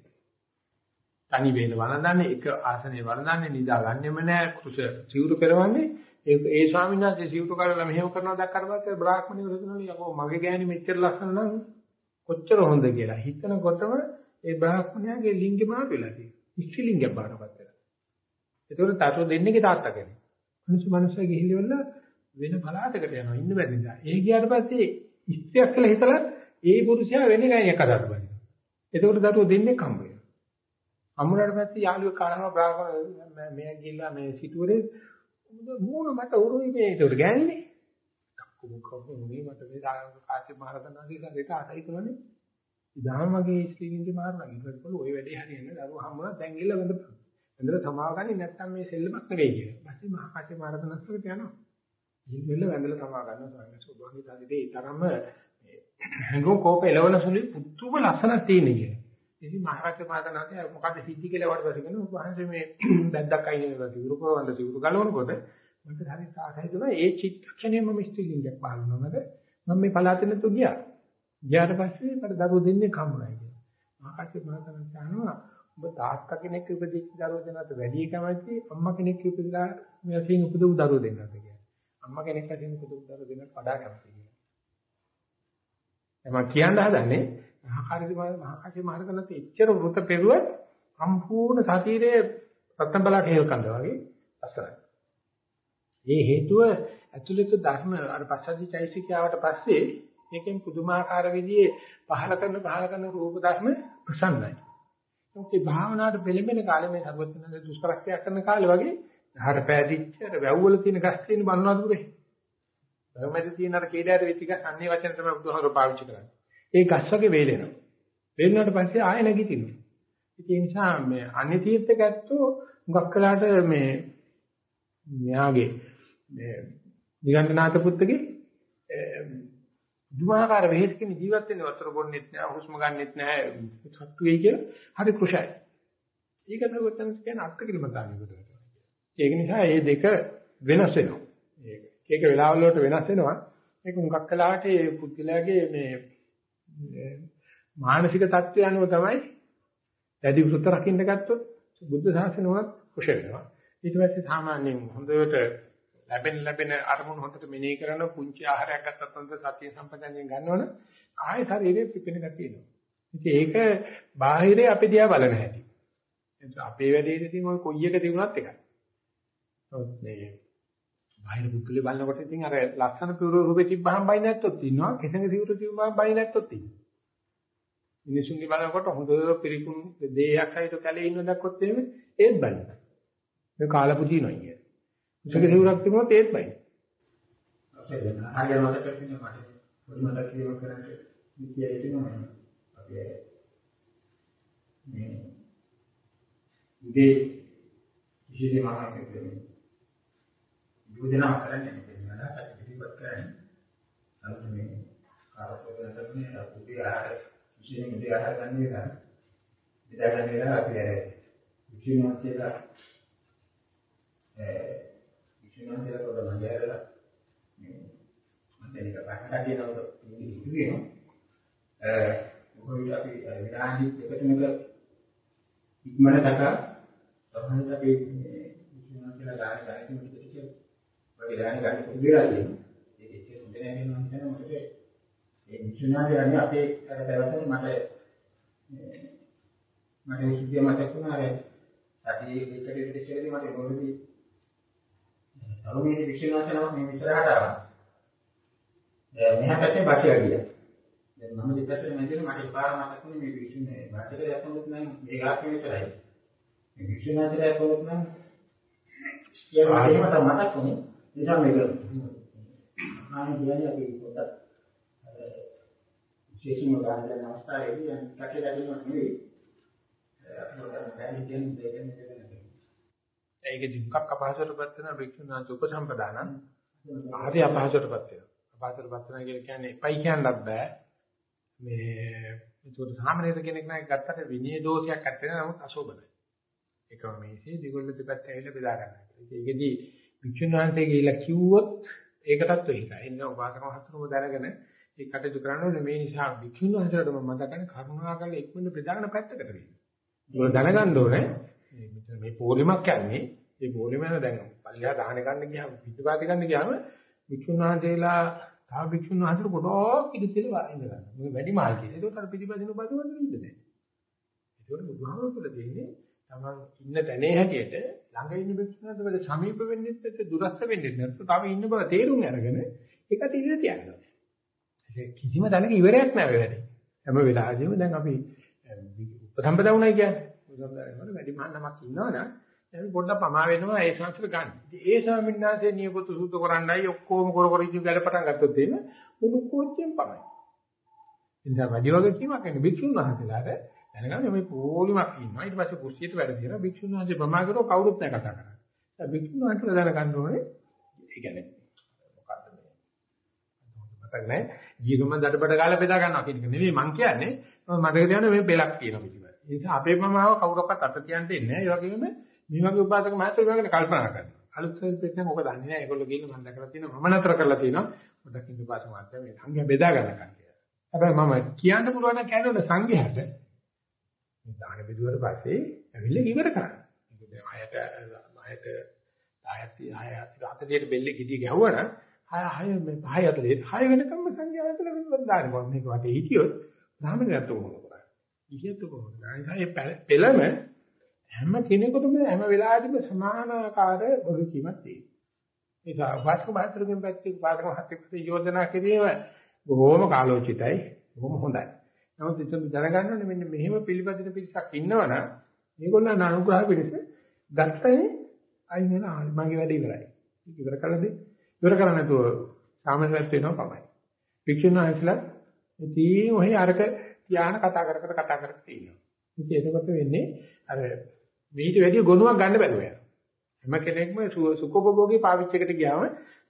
S1: තනි වෙන වළඳන්නේ එක ආසනේ වළඳන්නේ නිදාගන්නෙම නෑ කුස සිවුරු පෙරවන්නේ. ඒ ඒ ස්වාමීන් වහන්සේ සිවුරු කරලා මෙහෙම කරනවා දැක්කට පස්සේ බ්‍රාහ්මණයෝ හිතනවා යකෝ මගේ ගෑණි මෙච්චර ලස්සන නම් කොච්චර හොඳ කියලා. හිතනකොටම ඒ බ්‍රාහ්මණයාගේ ලිංගෙ මාරු වෙලා තියෙනවා. ඉස්ත්‍රිලිංගයක් බාරපත් වෙලා. ඒතකොට තාත්තෝ දෙන්නේගේ තාත්තා කෙනෙක්. මිනිස්සු මිනිස්සු ගිහිල්ලා වෙන පළාතකට යනවා ඉන්න බැරි නිසා. ඒ ගියාට පස්සේ ඉස්ත්‍රියක් කියලා හිතලා ඒ පුරුෂයා වෙන ගෑණියක් අදාට බලනවා එතකොට දරුවෝ දෙන්නේ කම්බ වෙනවා. අමුණට පස්සේ යාළුවෙක් කාරණා බ්‍රාහ්මණ මෙයා ගිහිල්ලා මේ සිටුවරේ මූණ මට උරුයි මේ ඒකට ගෑන්නේ. කක්කු කක්කු මුගේ මට මේ කාර්ය මහරතනදී දෙක අටයි තුනනේ. ඉදාම මගේ ස්ත්‍රීන්ගේ මාරුණා. ඊට පස්සේ ඔය වැඩේ හරියන්නේ දරුවා හම්බුණා දැන් ගිහලා වෙඳපන්. එතන සමාගන්නේ නැත්තම් මේ සෙල්ලමක් නෙවෙයි කියලා. ඊපස්සේ මහා කාර්ය මහරතනස්සට යනවා. ඉතින් වැඳලා තමා ගන්නවා ස්වාමීන් වහන්සේ. ඔබ හිතාන්නේ ඒ තරම හැඟුම් කෝප එලවන සුළු පුදුම ලක්ෂණක් තියෙන කියලා. ඉතින් මහරජා මාතනාගේ මොකද සිද්ධි කියලා වට පස්සේ කියනවා වහන්සේ මේ *clears throat* බැද්දක් අයින් වෙනවා තිවුරු පොවන්ද තිවුරු ගලවනකොට මට හරි සාහයි දුනා ඒ චිත්තක්ෂණය මම ස්ත්‍රීලිංගයක් බලනවා මම මම මේ පළාතේ නැතු ගියා. ගියාට පස්සේ මට දරුවෝ දෙන්නේ කම්මයි කියලා. මහරජා මාතනා කියනවා ඔබ තාත්තා කෙනෙක් උපදිච්ච දරුවෝ දෙන්නත් වැඩි කැමති අම්මා කෙනෙක් උපදිලා මේ අසින් උපදවු දරුවෝ දෙන්නත් කියලා. අම්මා කෙනෙක් අසින් උපදවු දරුවෝ දෙන්නත් වඩා කැමති කියලා. එම කියන්න හදන්නේ මහකාරී මහකාරී මහරකනත් එච්චර වෘත පෙරුවත් සම්පූර්ණ ශරීරයේ රත්න බලට හේල් කන්දා වගේ අස්තරයි. ඒ හේතුව ඇතුළත ධර්ම අර පස්සද්ධි චෛසිකයාවට පස්සේ ඒකෙන් පුදුමාකාර විදිහේ පහල කරන පහල කරන රූප ධර්ම ප්‍රසන්නයි. ඒකේ භාවනාවට පෙළඹෙන කාලේ මේ සර්වඥාන්සේ දුෂ්කරක්‍රියා කරන කාලේ වගේ ධාර පෑදිච්ච අර වැව්වල තියෙන ගස් තියෙන බන්නවා දුරේ. වැව්මැද තියෙන අර කේඩාර වෙච්ච ගස් අන්නේ වචන තමයි බුදුහාමර පාවිච්චි කරන්නේ. ඒ ගස් වගේ වේලෙනවා. වේලුණාට පස්සේ ආය නැගිටිනවා. ඒ නිසා මේ අන්‍ය තීර්ථක ඇත්තෝ මුගක් කලකට මේ මෙයාගේ මේ නිගණ්ඨනාත පුත්තගේ දුමාකාර වෙහෙත්කින් ජීවත් වෙන්න වතුර බොන්නෙත් නෑ හුස්ම ගන්නෙත් නෑ සත්තු වෙයි කියලා හරි කුෂයි. ඒක නවතන කියන අත්කිලමතානියකට. ඒක නිසා මේ දෙක වෙනස් වෙනවා. ඒක ඒක වෙලාවල වලට වෙනස් වෙනවා. ඒක මුගක් කලකට මේ පුද්ගලයාගේ මේ මානසික தත්ත්වය අනුව තමයි දැඩි වෘත රකින්න ගත්තොත් බුද්ධ ශාසනවත් කුෂ වෙනවා. ඊට පස්සේ සාමාන්‍යයෙන් හොඳට ලැබෙන ලැබෙන අරමුණු හොඳට මෙනෙහි කරන පුංචි ආහාරයක් ගත්තත් හොඳ සතිය සම්පදන්යෙන් ගන්නවනේ ආය ශරීරයේ පිපෙන ගතිය එනවා. ඉතින් ඒක බාහිරේ අපි දිහා බලන හැටි. අපේ වැඩේදී මොකද කොයි එක තිබුණත් එකයි. මේ බාහිර පුද්ගලය බලනකොට ඉතින් අර ලක්ෂණ පිරුරු රූපේ තිබ්බහම බයි නැත්තොත් ඉන්නවා. කෙසඟ සිවුරු තිබ්බහම බයි නැත්තොත් ඉන්නවා. මිනිසුන්ගේ බලනකොට හොඳ පිරිකුණු දෙයක් හයිතු කැලේ ඉන්න දැක්කොත් එහෙම ඒත් බයි මේ කාලපුදීනවා කියන්නේ. කෙසඟ සිවුරක් තිබුණොත් ඒත් බයි
S2: අපේ ආයෙ මතක තියෙන මට පොඩි මතක කිරීමක් කරන්න විදියට තියෙනවා අපි මේ ඉතේ ඉහිලේ මහා කියන්නේ යෝජනා කරන්නේ නැහැ පිළිපත් කරන්නේ. නමුත් මේ කාර්යය කරන්නේ අපේ ආහාර කිසිම දෙයක් ආහාර ගන්න එක බෙදා ගන්න එක අපි අර කිසිම කියලා ඒ කිසිම දෙයක් වල මන්දරලා මේ මන්දරික බහකට කියනකොට ඉන්නේ ඒ මොකද අපි විනාඩි දෙක තුනක ඉක්මනට දක්වා තමයි අපි මේ කිසිම කියලා දාන ගන්න කිව්වට කියලා. වගේ දාන ගන්න පුදුරලා තියෙනවා. ඒක එච්චර හොඳ නෑ නේද මම හිතනවා මොකද ඒ විශ්වනාථයන්ගේ අපේ අර පැවැත්ම මට මට විශ්ිය මතක් වුණා අර අපි ඒකට ඉතිරිකදී මට මොකදදී තරුණයේ විශ්වනාථයන් මේ විතරහට ආවා. මෙහා පැත්තේ බකියා ගියා. දැන් මම දෙපැත්තට මැදින් මට එකපාර මතක් වුණේ මේ විශ්ුනේ බාහිර දැක්කොත් නම් මේ ගාපේ විතරයි. මේ විශ්ුනාතර දැක්කොත් නම් කියන ආයෙම තමයි මතක් වුණේ. නිසා මේක ආයෙ කියන්නේ අපි පොඩ්ඩක් විශේෂම ගන්න දැන් අවස්ථාවේදී දැන් කටේ ලැබෙනවා නෙවෙයි. අපිට දැන් දැන් දෙකෙන් දෙකෙන්
S1: ඒක දුක්ඛ අපහසුටපත් වෙන වික්ෂුනාච උපසම්පදානං හරි අපහසුටපත් වෙනවා. අපහසුටපත් වෙනවා කියන්නේ එපයි කියන්නත් බෑ. මේ ඒකට සාමාන්‍යද කෙනෙක් නම් ගත්තට විනය දෝෂයක් ඇත්තේ නමුත් අශෝභනයි. ඒකම මේසේ දෙගොල්ල දෙපැත්ත ඇවිල්ලා බෙදා ගන්නවා. ඒකෙදි වික්ෂුණාන්තේ ගිහිල්ලා කිව්වොත් ඒකටත් වෙහිලා. එන්න උපාසක මහත්තුම දැනගෙන ඒ කටයුතු කරන්න ඕනේ මේ නිසා වික්ෂුණාන්තට මම මතකනේ කරුණාකරලා ඉක්මනට බෙදාගෙන පැත්තකට වෙන්න. ඒක දැනගන්න ඕනේ මේ මේ පොලිමක් යන්නේ මේ පොලිම දැන් පල්ලියා දාහන ගන්න ගියාම පිටුපාති ගන්න ගියාම වික්ෂුණාන්තේලා තව භික්ෂුන් වහන්සේට ගොඩක් ඉඳ කියලා ඉඳ ගන්න. මේ වැඩි මාල් කියන. ඒකට අර පිටිපදින බදුවන්න ඉන්න දැන්. ඒකට බුදුහාමුදුරුවෝ දෙන්නේ තමන් ඉන්න තැනේ හැටියට ළඟ ඉන්න භික්ෂුන්ට වල සමීප වෙන්නෙත් නැත්නම් දුරස්ත වෙන්නෙත් නැත්නම් තව ඉන්න බව තේරුම් අරගෙන ඒකට ඉඳ තියනවා. ඒක කිසිම තැනක ඉවරයක් නැහැ වැඩි. හැම වෙලාවෙදිම දැන් අපි උපසම්පදා වුණා කියන්නේ. උපසම්පදා වෙනකොට වැඩි මහන්නමක් ඉන්නවනම් දැන් පොඩ්ඩක් පමා වෙනවා ඒ සංස්කෘත ගන්න. ඉතින් ඒ ස්වාමීන් වහන්සේ නියපොතු සුද්ධ කරන්නයි ඔක්කොම කර කර ඉඳන් වැඩ පටන් ගත්තොත් එහෙම මුළු කෝච්චියෙන් පමයි. ඉතින් වැඩි වගේ කීමක් නෙවෙයි භික්ෂුන් වහන්සේලාට දැනගන්න මේ පොලිමක් ඉන්නවා. ඊට පස්සේ කුස්සියට වැඩ දිනවා භික්ෂුන් වහන්සේ ප්‍රමා කරෝ කවුරුත් නැහැ කතා කරන්නේ. දැන් භික්ෂුන් වහන්සේලා දැනගන්න ඕනේ ඒ කියන්නේ මොකද්ද මේ මතක නැහැ. ජීවම දඩබඩ ගාලා බෙදා ගන්නවා කියන එක නෙවෙයි මං කියන්නේ. මතක තියාගන්න මේ බෙලක් තියෙනවා පිටිපස්ස. ඒ නිසා අපේ මමාව කවුරක්වත් අත තියන්න දෙන්නේ නැහැ. ඒ වගේම මේ වගේ උපාසක මහත්වරු ගැන කල්පනා කරනවා. අලුත් වෙද්දී නම් ඔක දන්නේ නැහැ. ඒගොල්ලෝ ගිහින් මම දැකලා තියෙනවා. මම නතර කරලා තියෙනවා. පොඩ්ඩක් ඉඳ උපාසක මහත්වරු මේ සංඝයා බෙදා ගන්නකම් කියලා. හැබැයි මම කියන්න පුළුවන් නම් කියන්නේ සංඝයාට මේ දාන බෙදුවට පස්සේ ඇවිල්ලා ඉවර කරන්න. ඒක දැන් අයට අයට 10ක් 10ක් 40ට බෙල්ලේ ගිඩිය ගැහුවා නම් 6 6 මේ 5 40 6 වෙනකම්ම සංඝයා අතර වෙනවත් දාන මොකද මේක වටේ හිටියොත් ධාමනයත් උනන කරා. ඉහියත් කොහොමද? ඒ පෙළම හැම කෙනෙකුටම හැම වෙලාවෙදිම සමානාකාර වගකීමක් තියෙනවා. ඒක වාස්තු මාත්‍රකෙන් පැත්තේ පාඩම හත්කේ යෝජනා කිරීම බොහොම කාලෝචිතයි, බොහොම හොඳයි. නමුත් ඉතින් දැනගන්න ඕනේ මෙන්න මෙහෙම පිළිපදින පිරිසක් ඉන්නවනම් මේගොල්ලන් අනුග්‍රහ පිළිස ගත්තනේ අයින් වෙලා මගේ වැඩ ඉවරයි. ඒක ඉවර කළද? ඉවර කරලා නැතුව සාමාන්‍යවත් වෙනවා පමණයි. වික්ෂුන් වහන්සේලා ඉතින් ඔහි අරක ධානය කතා කර කර කතා කර තියෙනවා. ඉතින් එතකොට වෙන්නේ අර මේට වැඩි ගුණයක් ගන්න බැරුව යනවා. හැම කෙනෙක්ම සුඛෝපභෝගී පාවිච්චිකට ගියාම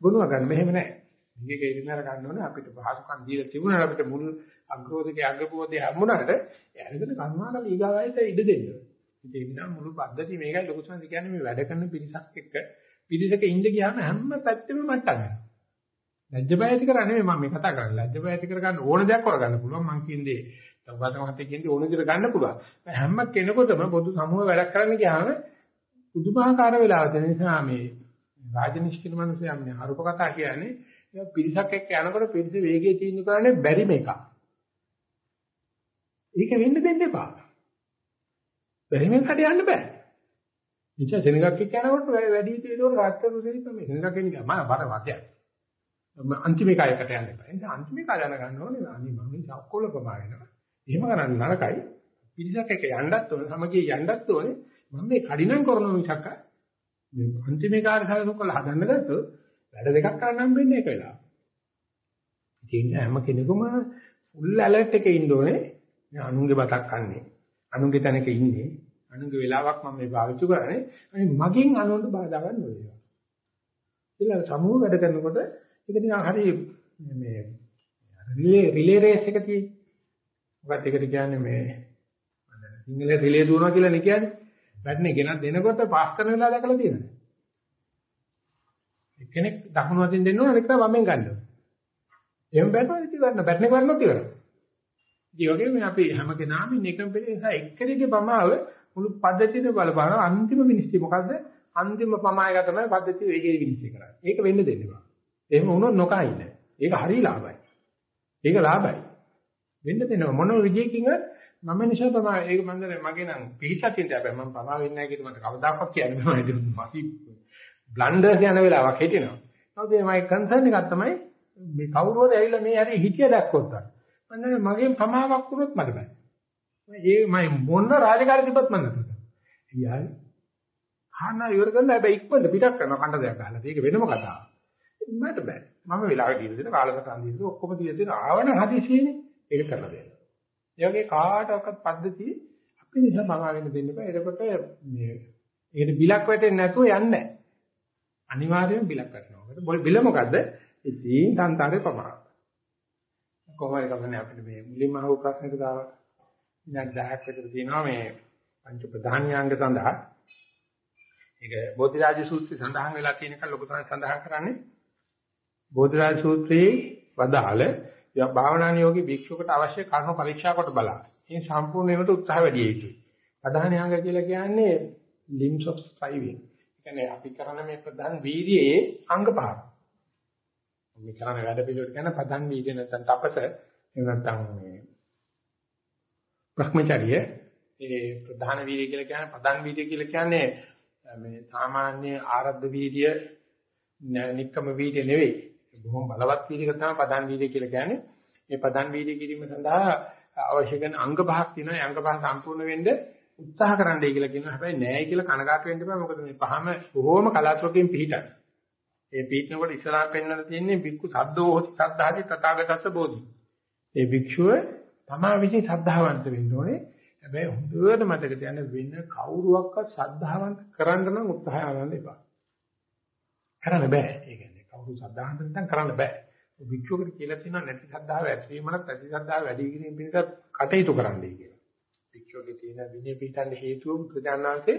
S1: ගුණයක් ගන්න. මෙහෙම නැහැ. මේක ඉරිනර ගන්න ඕනේ අපිට පහසුකම් දීලා තිබුණා අපිට මුල් අග්‍රෝධකේ අග්‍රපෝධේ හම්බුණාට එයාලකට කර්මාල ඊගාවයිට ඉඩ දෙන්න. ඉතින් ඒ නිසා මුළු පද්ධතිය මේකයි ලොකු සංසි කියන්නේ මේ වැඩ කරන පිරිසක් එක්ක පිරිසක ඉඳ ගියාම හැම පැත්තෙම මට්ටම් වෙනවා. ලැජ්ජ බය ඇති කරන්නේ මම මේ කතා කරන්නේ. ලැජ්ජ බය ඇති කරගන්න ඕන දෙයක් කරගන්න පුළුවන්. මං කියන්නේ තවබත මහත්තයා කියන්නේ ඕන විදිහට ගන්න පුළුවන්. හැම කෙනෙකුටම පොදු සමූහ වැඩක් කරන්න ගියාම පුදුමාකාර වෙලාවක් දෙන නිසා මේ රාජනිෂ්කින මිනිස්සයා මේ අරුප කතා කියන්නේ පිරිසක් එක්ක යනකොට පිරිස වේගය තීන්දුව කරන්නේ බැරි මේක. ඒක වෙන්න දෙන්න එපා. බැරි මේකට යන්න බෑ. ඉතින් දෙනගක් එක්ක යනකොට වැඩි තේරෙන රාත්‍තරු දෙන්න මේ දෙනගක් එන්නේ මම බර වාදයක්. අන්තිම එකයකට යන්න එපා. එතන අන්තිම එක දැනගන්න ඕනේ අනේ මම මේ ඔක්කොල ප්‍රමා වෙනවා. එහෙම කරන්න නරකයි. පිළිසක් එක යන්නත් ඕනේ, සමගිය යන්නත් ඕනේ. මම මේ කඩිනම් කරන මිසක් මේ අන්තිම කාර්යසාධක කළ හදන්න ගත්තොත් වැඩ දෙකක් කරන්න හම්බෙන්නේ ඒක වෙලාව. ඉතින් හැම කෙනෙකුම ෆුල් ඇලර්ට් එකේ ඉන්න ඕනේ. මේ අනුන්ගේ බතක් කන්නේ. අනුන්ගේ තැනක ඉන්නේ. අනුන්ගේ වෙලාවක් මම මේ පාවිච්චි කරන්නේ. අනේ මගෙන් අනුන්ට බාධා ගන්න ඕනේ. ඊළඟ සමූහ වැඩ කරනකොට ඒක නිකන් හරි මේ රිලේ රිලේ රේස් එක තියෙන්නේ. මොකක්ද ඒකට කියන්නේ මේ සිංහලේ රිලේ දුවනවා කියලා නේ කියන්නේ. බැටනේ ගෙනත් දෙනකොට පාස් කරන වෙලාව දැකලා තියෙනවා. එක්කෙනෙක් දකුණු අතින් දෙන්න ඕන අනිත් කෙනා වමෙන් ගන්න ඕන. එහෙම බැටනවා ඉතින් ගන්න බැටනේ කරනොත් ඉවරයි. ඒ වගේම අපි හැම කෙනාම එකම පිළි නිසා එක්කෙනෙක්ගේ ප්‍රමාව මුළු පද්ධතියද බලපාන අන්තිම මිනිස්ටි මොකද්ද? අන්තිම පමායක තමයි පද්ධතිය වේගයේ විනිශ්චය කරන්නේ. ඒක වෙන්න දෙන්න බෑ. එහෙම වුණොත් නොකා ඉන්න. ඒක හරි ලාභයි. ඒක ලාභයි. වෙන්න දෙන්න මොන විදියකින් මම නිසා තමයි ඒක මම දන්නේ මගේ නම් පිළිචා තියෙන හැබැයි මම පමා වෙන්නේ නැහැ කියලා මට කවදාකවත් කියන්න බෑ. ඒක මහි බ්ලන්ඩර් යන වෙලාවක් හිටිනවා. නමුත් මේ කන්සර්න් එකක් තමයි මේ කවුරු හරි ඇවිල්ලා මේ හරි හිතිය දැක්කොත් මම දන්නේ මගෙන් පමාවක් වුණොත් මට බෑ. ඒ මම මොන රාජකාරී තිබ්බත් මම නැතද. ඊයයි. හාන ඉවර කරන්න හැබැයි ඉක්මනට පිටක් කරනවා කණ්ඩ දෙයක් ගහලා. ඒක වෙනම කතාවක්. මට බෑ. මම වෙලාවෙ දීලා දෙන කාලකට අන්දින්න ඔක්කොම දීලා දෙන ආවන හදිසියෙනේ ඒක කරලා දෙන්න. ඒ වගේ කාටවත් පද්ධතිය අපි නිසා මගාගෙන දෙන්න බෑ. එතකොට මේ ඒකට බිලක් වැටෙන්නේ නැතුව යන්නේ නැහැ. අනිවාර්යයෙන් බිලක් වැටෙනවා. බිල මොකද්ද? ඉතින් තන්තරේ ප්‍රමාණ. කොහොමද කමන්නේ අපිට මේ මුලින්ම අහපු ප්‍රශ්නෙට දාව විනාඩි 10ක් විතර තියෙනවා මේ පංච ප්‍රධානියාංග සඳහා. ඒක බෝධිරාජ සූත්‍රය සඳහන් වෙලා තියෙන එක ලොකු තමයි සඳහන් කරන්නේ. බෝධිරාජ සූත්‍රයේ වදාළ භාවනා නියෝගී භික්ෂුවකට අවශ්‍ය කර්ම පරීක්ෂා කොට බලන්න. මේ සම්පූර්ණ වීමට උත්සාහ වැඩි යුතුයි. ප්‍රධානියාංග කියලා කියන්නේ limbs of striving. කියන්නේ අපි කරන මේ ප්‍රධාන වීර්යයේ අංග පහක්. මේ කරන වැඩ පිළිවෙල කියන ප්‍රධාන වීර්ය නැත්නම් තපස එහෙම නැත්නම් මේ භ්‍රමචර්ය ඒ ප්‍රධාන වීර්ය කියලා කියන්නේ ප්‍රධාන වීර්ය කියලා කියන්නේ මේ සාමාන්‍ය ආරද්ධ වීර්ය නික්කම වීර්ය නෙවෙයි. බොහොම බලවත් වීර්යක තමයි ප්‍රධාන වීර්ය කියලා කියන්නේ. මේ ප්‍රධාන වීර්ය කිරීම සඳහා අවශ්‍ය කරන අංග පහක් තියෙනවා. ඒ අංග පහ සම්පූර්ණ වෙන්න උත්සාහ කරන්නයි කියලා කියනවා. හැබැයි නෑයි කියලා කනගාටු වෙන්න බෑ. මොකද මේ පහම බොහොම කලාතුරකින් පිහිටන. ඒ පිහිටනකොට ඉස්සරහා පෙන්වන්න තියෙන්නේ බික්කු සද්දෝ හොති සද්ධාති තථාගතස්ස බෝධි. ඒ භික්ෂුව තමා විසින් සද්ධාවන්ත වෙන්න ඕනේ. හැබැයි හොඳට මතක තියාගන්න වෙන කවුරුවක්වත් සද්ධාවන්ත කරන්න නම් උත්සාහය ගන්න එපා. කරන්න බෑ. ඒ කියන්නේ කවුරු සද්ධාවන්ත නැත්නම් කරන්න බෑ. භික්ෂුවකට කියලා තියෙනවා නැති සද්ධාව ඇති වීමකට ඇති සද්ධාව වැඩි කිරීම පිණිස කටයුතු කරන්නයි කියලා. භික්ෂුවගේ තියෙන විනය පිටන්න හේතුව ප්‍රධානාන්තේ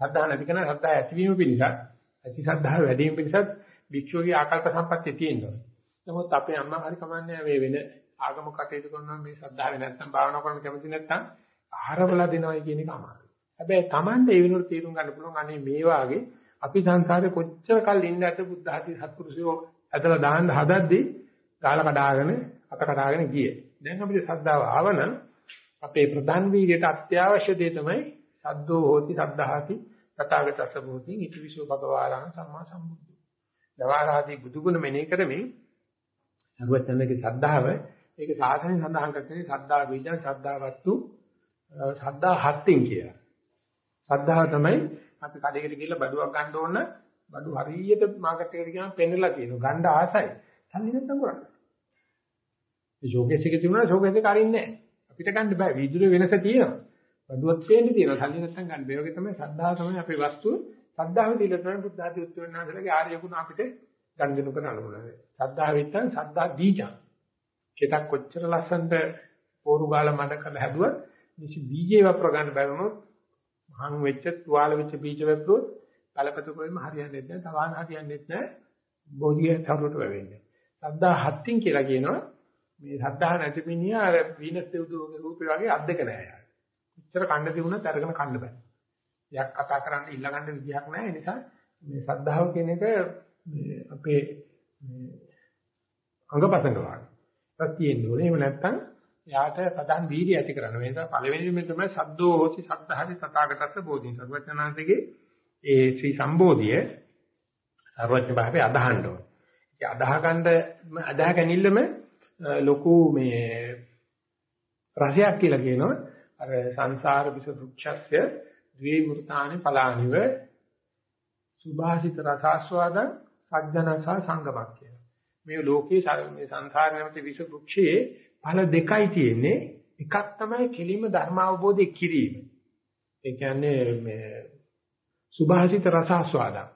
S1: සද්ධා නැති කරන සද්ධා ඇතිවීම පිණිස ඇති සද්ධාව වැඩි වීම පිණිස භික්ෂුවගේ ආකල්ප සම්පත්තිය තියෙනවා. නමුත් අපේ අම්මා හරි කමන්නේ මේ වෙන ආගම කටයුතු කරනවා මේ සද්ධාවේ නැත්තම් භාවනා කරන්න කැමති නැත්තම් ආහාරවලා දෙනවයි කියන එක අමාරුයි. හැබැයි Tamande ඒ වෙනුවට තීරුම් ගන්න පුළුවන් අනේ මේ වාගේ අපි සංසාරේ කොච්චර කල් ඉන්නද බුද්ධ ආදී සත්පුරුෂයෝ ඇදලා දාන්න හදද්දී කාල කඩාගෙන අත කඩාගෙන ගියේ. දැන් අපිට ශ්‍රද්ධාව ආවනම් අපේ ප්‍රධාන වීර්යයට අත්‍යවශ්‍ය දේ තමයි සද්දෝ හෝති සද්ධාති තථාගතස්ස භූති ඉතිවිසෝ භගවාරං සම්මා සම්බුද්ධ. දවාරාදී බුදුගුණ මෙනෙහි කරමින් අරුවචනගේ ශ්‍රද්ධාව ඒක සාසනෙන් සඳහන් කරන්නේ ශ්‍රද්ධා වීර්ය ශ්‍රද්ධාවත්තු ශ්‍රද්ධා හත්ෙන් කියලා. ශ්‍රද්ධාව තමයි අපි කඩේකට ගිහිල්ලා බඩුවක් ගන්න ඕන බඩු හරියට මාකට් එකට ගියාම පෙන්නලා තියෙනවා. ගන්න ආසයි. තල්ලි නැත්නම් කරන්නේ. ඒ ෂෝකේස් එකේ තිබුණා ෂෝකේස් එක අරින්නේ නැහැ. අපිට ගන්න බෑ. වීදුරේ වෙනස තියෙනවා. බඩුවක් පේන්න තියෙනවා. තල්ලි නැත්නම් ගන්න බෑ. ඔගේ තමයි ශ්‍රද්ධාව තමයි අපේ වස්තුව. ශ්‍රද්ධාව දීලා තමයි බුද්ධ ආදී උත්තරනාදලගේ ආර්ය ගුණ අපිට ගන්න දෙනු කරන අනුගුණය. ශ්‍රද්ධාව විත්තන් ශ්‍රද්ධා බීජං. කෙතක් කොච්චර ලස්සනට පෝරු ගාලා මඩ කරලා හැදුවත් නිසි බීජේ වපුර ගන්න බැරුණොත් මහන් වෙච්ච තුවාල වෙච්ච බීජ වැප්පුවොත් කලපත කොයිම හරියන්නේ නැහැ. තවාන හරියන්නේ නැහැ. බෝධිය තරුවට වෙවෙන්නේ. සද්දා හත්ින් කියලා කියනවා මේ සද්දා නැති මිනිහා අර වීනස් දෙව්දුවගේ රූපේ වගේ අත් දෙක නැහැ. කොච්චර කන්න තිබුණත් අරගෙන කන්න බෑ. යක් කතා කරන්න ඉල්ල ගන්න විදිහක් නැහැ. ඒ නිසා මේ සද්ධාව කියන එක මේ අපේ මේ අංගපතන වගේ. තියෙන්න ඕනේ. එහෙම නැත්නම් යාට ප්‍රධාන වීර්ය ඇති කරන්න. මේ නිසා පළවෙනිම තමයි සද්දෝ හෝති සද්ධාහි තථාගතස්ස බෝධි. සර්වඥාන්තගේ ඒ ශ්‍රී සම්බෝධිය සර්වඥ භාවයේ අදහන්න ඕන. ඒ අදාහ ගන්න අදාහ ගැනීමම ලොකු මේ රසයක් කියලා කියනවා. අර සංසාර විස වෘක්ෂස්ය ද්වේ වෘතානි පලානිව සුභාසිත රසාස්වාදං සඥානසා සංගමක් කියලා. මේ ලෝකේ මේ සංසාර නැමැති විස වෘක්ෂයේ ඵල දෙකයි තියෙන්නේ. එකක් තමයි කෙලිම ධර්ම අවබෝධය කිරීම. ඒ කියන්නේ මේ සුභාසිත රසාස්වාදං.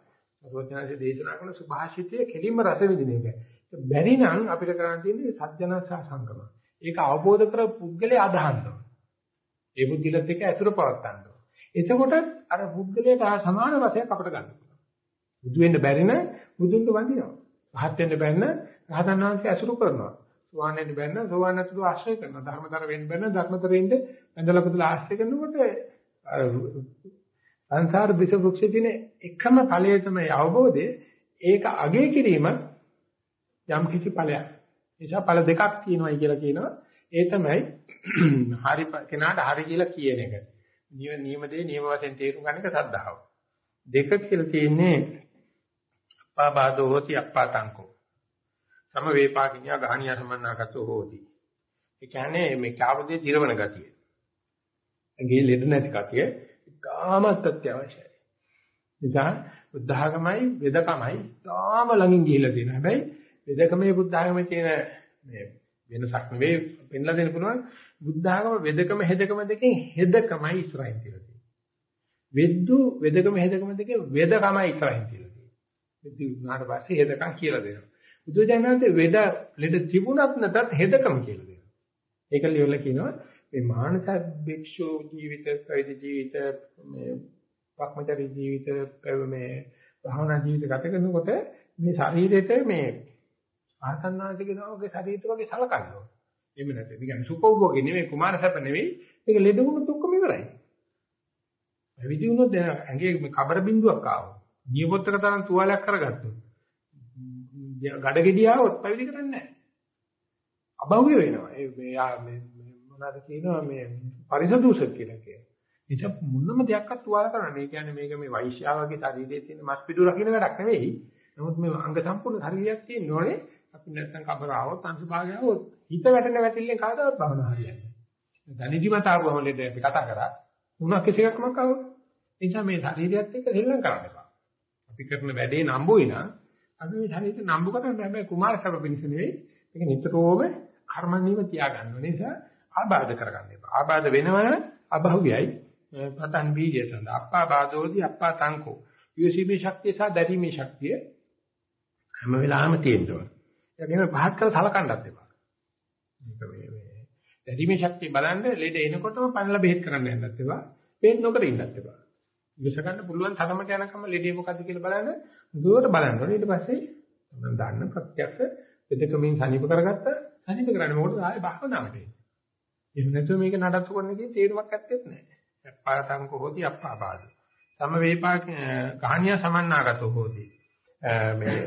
S1: සර්වඥාන්සේ දේශනා කරන සුභාසිතයේ කෙලිම රස විඳින එක. බැරි නම් අපිට කරන්න තියෙන්නේ සත්‍යනසා සංගම. ඒක අවබෝධ කර පුද්ගලයා අදහන්න ඒ පුද්ගලත් එක්ක ඇතුළ පවත්තන්න එතකොට අර පුද්ගලයාට සමාන රසයක් අපිට ගන්න පුළුවන්. බුදු වෙන්න බැරි නම් බුදුන්ට වඳිනවා. රහත් වෙන්න බැරි නම් රහතන් වහන්සේ අසුරු කරනවා. සෝවාන් වෙන්න බැන්න සෝවාන් නැතුව ආශ්‍රය කරනවා. ධර්මතර වෙන්න බැන්න ධර්මතර වෙන්න ඇඳලා පුදලා ආශ්‍රය කරනකොට සංසාර විස වෘක්ෂයේ තියෙන එකම ඵලය තමයි අවබෝධය. ඒක අගේ කිරීම යම් කිසි ඵලයක්. නිසා ඵල දෙකක් තියෙනවායි කියලා කියනවා. ඒ තමයි *clears throat* හරි කෙනාට හරි කියලා කියන එක. නියම නියම දේ නියම වශයෙන් තේරුම් ගන්න එක සද්ධාව. දෙක කියලා තියෙන්නේ අප්පා බාධෝ හෝති අප්පා තංකෝ. සම වේපාකිනිය ගහණිය සමන්නාගතෝ හෝති. ඒ කියන්නේ මේ කාවදේ දිරවන ගතිය. ඇඟේ ලෙඩ නැති ගතිය ඉතාමත් අත්‍යවශ්‍යයි. නිසා බුද්ධඝමයි වෙදකමයි තාම ළඟින් ගිහිල්ලා තියෙනවා. හැබැයි වෙදකමේ බුද්ධඝමේ තියෙන මේ වෙනසක් නෙවෙයි පෙන්ලා දෙන්න පුළුවන් බුද්ධඝම වෙදකම හෙදකම දෙකෙන් හෙදකමයි ඉස්සරහින් තියලා තියෙන්නේ. වෙද්දු වෙදකම හෙදකම දෙකේ වෙදකමයි ඉස්සරහින් තියලා තියෙන්නේ. වෙද්දු උනාට පස්සේ හෙදකම් කියලා දෙනවා. බුදුජානනාථේ වෙද ලෙඩ තිබුණත් නැතත් හෙදකම කියලා දෙනවා. ඒක ලියවලා කියනවා මේ මානස භික්ෂු ජීවිත පැවිදි ජීවිත මේ භක්මචරි ජීවිත මේ භාවනා ජීවිත ගත කරනකොට මේ ශරීරෙට මේ ආසන්නාන්තික නෝගේ ශරීරය වගේ සලකනවා. එහෙම නැත්නම් ඒ කියන්නේ සුඛෝභෝගේ නෙමෙයි කුමාර සැප නෙමෙයි මේක ලෙඩුණු දුක්කම ඉවරයි. පැවිදි වුණොත් දැන් ඇඟේ කබර බින්දුවක් ආවා. නියපොත්තක තරම් තුවාලයක් කරගත්තොත්. ගඩගෙඩියාවොත් පැවිදි කරන්නේ නැහැ. අභෞවිය වෙනවා. ඒ මොනවාද කියනවා මේ පරිසදූෂක කියලා කියනවා. ඒක මොනම දෙයක්වත් තුවාල කරන්න. මේ කියන්නේ මේක මේ වෛශ්‍යාවගේ ශරීරයේ තියෙන මස් පිටු රකින්න වැඩක් නෙවෙයි. නමුත් මේ අංග සම්පූර්ණ ශරීරයක් තියෙන්න ඕනේ. අපි නැත්තම් කබර ආවොත් අංශභාගය ආවොත් හිත වැටෙන වැටිල්ලෙන් කාටවත් භවනා හරියන්නේ නැහැ. ධනිදිමතාවම වලදී අපි කතා කරා. උණක් කිසියක්මක් ආවොත්. ඒ නිසා මේ ශරීරයත් එක්ක දෙල්ලම් කරන්න එපා. අපි කරන වැඩේ නම්බුයි නම් අපි මේ ශරීරය නම්බු කරන්නේ හැබැයි කුමාර සබ පිණිස නෙවෙයි. ඒක නිතරම කර්මණීව තියාගන්න ඕනේ. නිසා ආබාධ කරගන්න එපා. ආබාධ වෙනවනම් අභෞවියයි පතන් බීජය සඳහා අප්පා බාධෝදී අප්පා තංකෝ. යොසීමේ ශක්තිය සහ දැරීමේ ශක්තිය හැම වෙලාවෙම තියෙනවා. ඒකගෙන පහත් කරලා සලකන්නත් එපා. මේක මේ මේ දැරීමේ ශක්තිය බලන්න ලෙඩ එනකොටම පනලා බෙහෙත් කරන්න යන්නත් එපා. බෙහෙත් නොකර ඉන්නත් එපා. විස ගන්න පුළුවන් තරමට යනකම් ලෙඩේ මොකද්ද කියලා බලන්න දුවට බලන්න ඕනේ. ඊට පස්සේ මම දන්න ප්‍රත්‍යක්ෂ වෙදකමින් සනීප කරගත්ත සනීප කරන්නේ මොකටද ආයේ භාවනාවට එන්නේ. එහෙම නැතුව මේක නඩත්තු කරන්න කියන තේරුමක් ඇත්තෙත් නැහැ. අප්පාතං කොහොති අප්පාපාද. තම වේපා කහණිය සමන්නාගතෝ හොති. මේ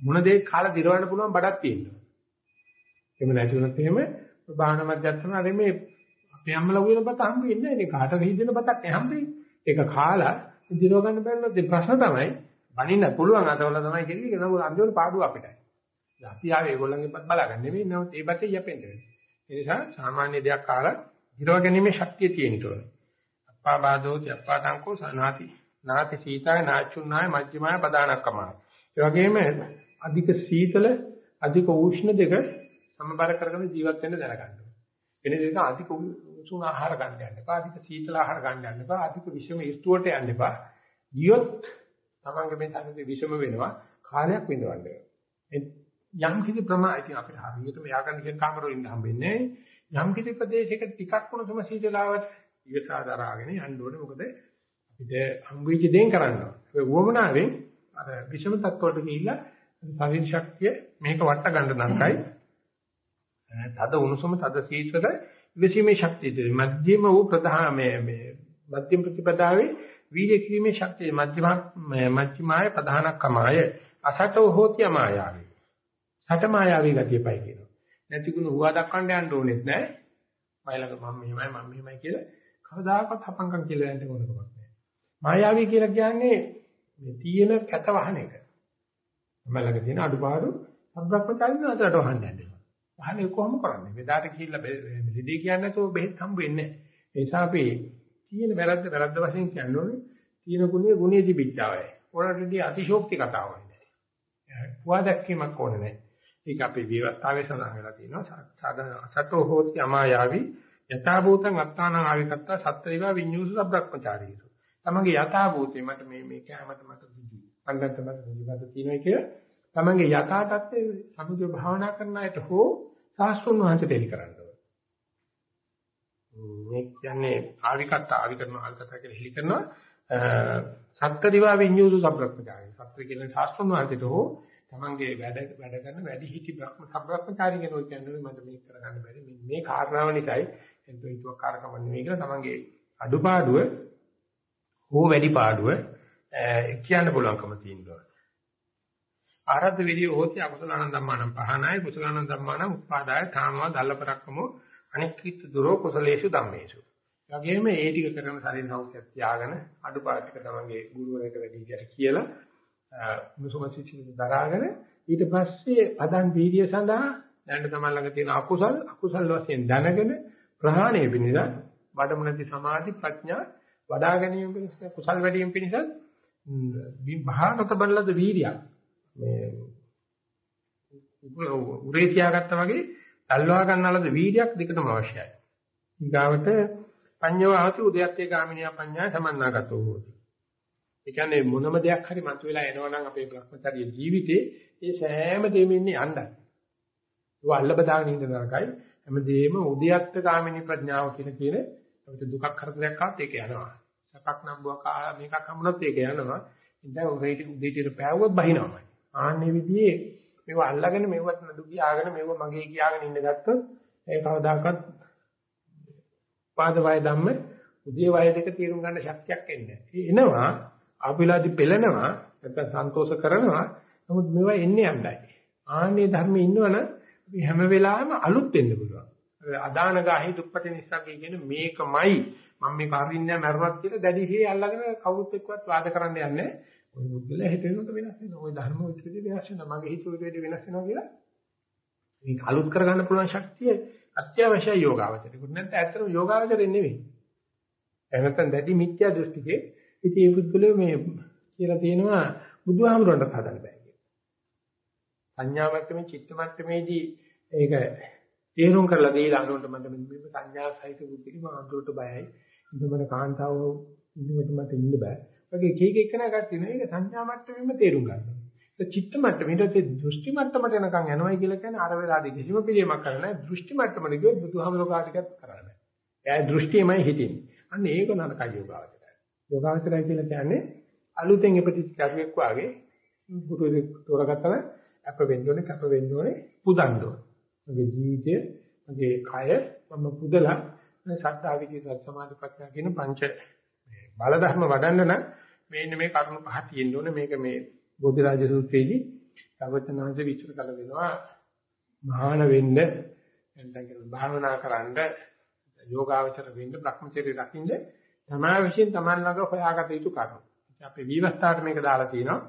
S1: මොන දෙයක් කාලා දිරවන්න පුළුවන් බඩක් තියෙනවා. එහෙම නැති වුණොත් එහෙම බාහන මැදයන් අර මේ අපේ අම්මලා උයන බත හම්බ වෙන්නේ නැහැ. ඒක කාටද හිතෙන බතක් නේ හම්බෙන්නේ. ඒක කාලා දිරව ගන්න බැලුවොත් ප්‍රශ්න තමයි බනින්න පුළුවන් අතවල තමයි කියන්නේ. ඒක නමුත් අන්තිමට පාඩුව අපිටයි. අපි ආවේ ඒගොල්ලන්ගේ පත් බලාගන්න නෙමෙයි. නමුත් ඒ බතේ යපෙන්න වෙන්නේ. ඒ නිසා සාමාන්‍ය දෙයක් කාලා දිරව ගැනීමේ ශක්තිය තියෙන්න ඕනේ. අප්පා බාධෝති අප්පා තංකෝ සනාති නාති සීතාය නාචුන්නාය මජ්ක්‍ධිමාය පදානක්කමාය. ඒ වගේම අධික සීතල අධික උෂ්ණ දෙක සමබර කරගෙන ජීවත් වෙන්න දැනගන්න ඕනේ. වෙන දෙයක අධික උෂ්ණ ආහාර ගන්න යන්න එපා. අධික සීතල ආහාර ගන්න යන්න එපා. අධික විෂම ඍතුවට යන්න එපා. ගියොත් තමන්ගේ මේ තනදේ විෂම වෙනවා. කාලයක් විඳවන්න. යම් කිසි ප්‍රමාණයක් අපිට හරියටම යාගන්න කියන කාමරවල ඉන්න හම්බෙන්නේ යම් කිසි ප්‍රදේශයක ටිකක් වුණ සමසීතලාවට ඉවසා දරාගෙන යන්න ඕනේ මොකද අපිට හම්බෙච්ච දේන් කරනවා ඒ වොමනාවෙන් අර විෂම තත්ත්වයට ගිහිල්ලා ශරීර ශක්තිය මේක වට ගන්න නංකයි තද උණුසුම තද සීතල විසීමේ ශක්තිය මධ්‍යම වූ ප්‍රධාන මේ මේ මධ්‍යම ප්‍රතිපදාවේ වීර්ය කිරීමේ ශක්තිය මධ්‍යම මධ්‍යමාය ප්‍රධානකමාය අසතෝ හෝති අමායාවේ හට මායාවී ගතියපයි කියනවා. නැති ගුණ හුවා දක්වන්න යන්න ඕනෙත් නැහැ. මයිලඟ මම මෙහෙමයි මම මෙහෙමයි කියලා කවදාකවත් හපංකම් කියලා යන්න ඕන කමක් නැහැ. මායාවී කියලා කියන්නේ මේ තියෙන කැත වහන එක. මමලඟ තියෙන අඩුපාඩු සම්බ්‍රක්‍මචාරින් අතරට වහන්න යනවා. වහන්නේ කොහොම කරන්නේ? වෙදාට ගිහිල්ලා මෙලිදී කියන්නේ නැතුව බෙහෙත් හම්බ වෙන්නේ නැහැ. ඒ නිසා අපි තියෙන වැරද්ද වැරද්ද වශයෙන් කියන්නේ තියෙන ගුණය ගුණයේ තිබිච්චාවයි. ඕනටදී අතිශෝක්ති කතාවයි. පුවා දැක්වීමක් ඕනේ නැහැ. ඒක අපේ විවත්තාවේ සඳහන් වෙලා තියෙනවා. සතෝ හෝති අමායාවි යථා භූතං අත්තානං ආවිකත්තා සත්‍ත්‍රිවා විඤ්ඤූස සබ්‍රක්‍මචාරීසු. තමන්ගේ යථා භූතේ මට මේ මේ කැමත මට දුදි. අන්නත් මට දුදිපත තියෙනවා කිය. තමන්ගේ යථා තත්ත්වයේ සමුදය භාවනා කරන අයට හෝ සාස්ත්‍රුන් වහන්සේ දෙලි කරන්න ඕනේ. මේ කියන්නේ ආවිකත්තා ආවිකරණ ආවිකත්තා කියලා හිලි කරනවා. සත්‍ත්‍රිවා විඤ්ඤූස සබ්‍රක්‍මචාරී. සත්‍ත්‍ර කියන සාස්ත්‍රුන් වහන්සේට හෝ තමන්ගේ වැඩ වැඩ කරන වැඩි හිටි බ්‍රහ්ම සබ්‍රහ්මචාරී කෙනෙක් කියන්නේ මට මේක කරගන්න බැරි මේ කාරණාව නිසායි එතන හිතුවක් කාරකම නෙවෙයි කියලා තමන්ගේ අඩුපාඩුව හෝ වැඩි පාඩුව කියන්න පුළුවන්කම තියෙනවා. ආරද්ධ විරිය හෝති අකුසල ආනන්දම්මානම් පහනයි කුසල ආනන්දම්මානම් උපාදාය තාමව දල්ලපරක්කමෝ අනික්කිත දුරෝ කුසලේසු ධම්මේසු. යගේම ඒ ටික කරන ශරීර සෞඛ්‍යය තියාගෙන අඩුපාඩු ටික තමන්ගේ ගුරුවරයෙක් වැඩි විදියට කියලා මුසුමසිචිත දරාගෙන ඊට පස්සේ පදන් වීර්ය සඳහා දැන් තමයි ළඟ තියෙන අකුසල් අකුසල් වශයෙන් දැනගෙන ප්‍රහාණය පිණිස වඩමුණති සමාධි ප්‍රඥා වඩා ගැනීම පිණිස කුසල් වැඩි වීම පිණිස විභාගත බලලද වීර්යය මේ උරේ තියාගත්තා වගේ තල්වා ගන්නලද වීර්යයක් දෙකටම අවශ්‍යයි. ඊගාවට පඤ්ඤව ආති උදයත්තේ ගාමිනියා පඤ්ඤා සමන්නාගතෝ හෝති. ඒ කියන්නේ මොනම දෙයක් හරි මතුවලා එනවනම් අපේ භ්‍රමචර්ය ජීවිතේ ඒ සෑම දෙයක්ම ඉන්නේ යණ්ඩයි. ඒව අල්ල බදාගෙන ඉන්න නරකයි. හැමදේම උදයත්ත ගාමිනී ප්‍රඥාව කියන කියන අපිට දුකක් කරදරයක් ආවත් ඒක යනවා. සැපක් නම්බුවක් ආ මේකක් හම්බුනොත් ඒක යනවා. ඉතින් උදේට උදේට පෑවුවොත් බහිනවමයි. ආන්නේ විදිහේ මේව අල්ලගෙන මේවත් නඩු කියාගෙන මේව මගේ කියාගෙන ඉන්න ගත්තොත් ඒ කවදාකවත් පාද වය ධම්ම උදේ වය දෙක තීරුම් ගන්න ශක්තියක් එන්නේ එනවා ආපිලාදි පෙළෙනවා නැත්නම් සන්තෝෂ කරනවා නමුත් මේවා එන්නේ යන්නයි ආන්නේ ධර්මයේ ඉන්නවනම් අපි හැම වෙලාවෙම අලුත් වෙන්න පුළුවන් අදාන ගාහි දුප්පටි නිසා කියන මේකමයි මම මේක හරින්නේ නැහැ මරුණක් කියලා දැඩිසේ අල්ලගෙන කවුරුත් එක්කවත් වාද කරන්න යන්නේ නැහැ ඔය මුද්දල හිතෙනකොට වෙනස් වෙනවා. ඔය ධර්ම විතරදී වෙනස් වෙනවා. මගේ හිත විතරදී වෙනස් වෙනවා කියලා. මේක අලුත් කරගන්න පුළුවන් ශක්තිය අත්‍යවශ්‍යයි යෝගාවචරයට. ඒකට නැත්නම් ඇත්තටම යෝගාවචරෙ නෙවෙයි. එහෙනම් දැඩි මිත්‍යා දෘෂ්ටිකේ ඉතින් ඒ පුද්ගලයා මේ කියලා තියෙනවා බුදුහාමුදුරන්ට හදන්න බෑ කියලා. සංඥා මට්ටමේ චිත්ත මට්ටමේදී ඒක තේරුම් කරලා දීලා අනුන්ට මම මේ සංඥා සහිත බුද්ධික මාන්දුරට බයයි. ඉන්නමන කාන්තාව ඉන්නකොට මට ඉන්න බෑ. වගේ එක එක එකන ගන්න ඒක සංඥා මට්ටමෙම තේරුම් ගන්නවා. ඒ චිත්ත මට්ටමේ ඊට දෘෂ්ටි මට්ටමට එනකන් යනවා කියලා කියන්නේ අර වෙලාවදී කිසිම පිළියමක් කරන්නේ නැහැ. දෘෂ්ටි මට්ටමට ගියොත් බුදුහාමුදුරුවෝ කාටිකත් කරන්නේ. එයා දෘෂ්ටියමයි හිටින්නේ. අන්න ඒක නරකයි යෝගාවචරය. යෝගාවචරය කියලා කියන්නේ අලුතෙන් ඉපදිච්ච කරුවෙක් වාගේ ගුරුවරයෙක් තෝරගත්තම අප වෙන්න ඕනේ කැප වෙන්න ඕනේ පුදන්න ඕනේ. මගේ ජීවිතය මගේ කය මම පුදලා සද්ධා විදිහට සමාධි ප්‍රඥා කියන පංච බල ධර්ම වඩන්න නම් මේන්න මේ කරුණු පහ තියෙන්න ඕනේ මේක මේ බෝධිරාජ සූත්‍රයේදී සවචනාංශ විචාර කළ දෙනවා මහාන වෙන්න නැත්නම් කියන භාවනා කරන්න යෝගාවචර වෙන්න භ්‍රමචර්ය රකින්න තමා විශ්ින් තමන් ළඟ හොයාගත යුතු කරුණු. අපේ විවස්ථාවට මේක දාලා තියෙනවා.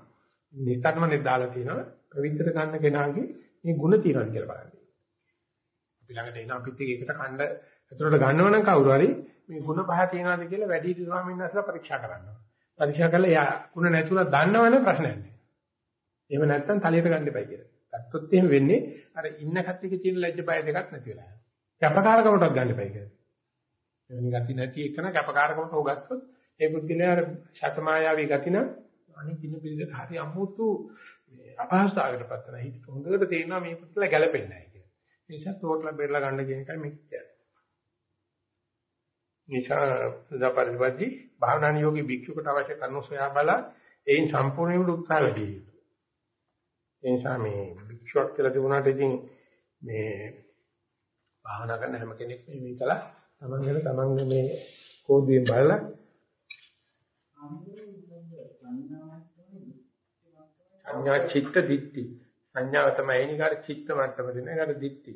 S1: නිකර්මනේ දාලා තියෙනවා. පවිත්‍ර ගන්න කෙනාගේ මේ ಗುಣ තියෙනවා කියලා බලන්න. අපි ළඟට එන අපිත් එකට කණ්ඩ ඇතුළට ගන්නවනම් කවුරු හරි මේ ಗುಣ පහ තියෙනවද කියලා වැඩි හිටි ස්වාමීන් වහන්සේලා පරීක්ෂා කරනවා. පරීක්ෂා කරලා යා ಗುಣ නැතුණා දන්නවනේ ප්‍රශ්නයක් නෑ. එහෙම නැත්නම් තලියට ගන්න එපයි කියලා. ගත්තොත් එහෙම වෙන්නේ අර ඉන්න කට්ටියක තියෙන ලැජ්ජ බය දෙකක් නැති වෙලා යනවා. කැපකාරකමටත් ගන්න එපයි කියලා. එවැනි ගති නැති එකන කැපකාරකමට හොගත්තොත් ඒ බුද්ධිලේ අර ශතමායාවී ගතින අනිත් ඉන්න පිළිදෙට හරි අමුතු අපහසුතාවයකටපත් වෙනවා. හිත හොඳට තේරෙනවා මේ පුදුල ගැලපෙන්නේ නැහැ කියලා. ඒ නිසා තෝරලා බෙරලා ගන්න කියන එකයි මේක කියන්නේ. නිසා සදාපරිවද්දි භාවනා නියෝගී භික්ෂුකට අවශ්‍ය කරුණු සොයා බලා ඒන් සම්පූර්ණයෙන්ම උත්සාහ වැඩි යුතුයි. ඒ නිසා මේ භික්ෂුවක් කියලා තිබුණාට ඉතින් මේ භාවනා කරන හැම කෙනෙක් මේ කළා තමන් ගැන තමන් මේ කෝඩුවෙන් බලලා සංඥා චිත්ත දිට්ඨි සංඥාව තමයි එනිකාර චිත්ත මට්ටම දෙන එකට දිට්ඨි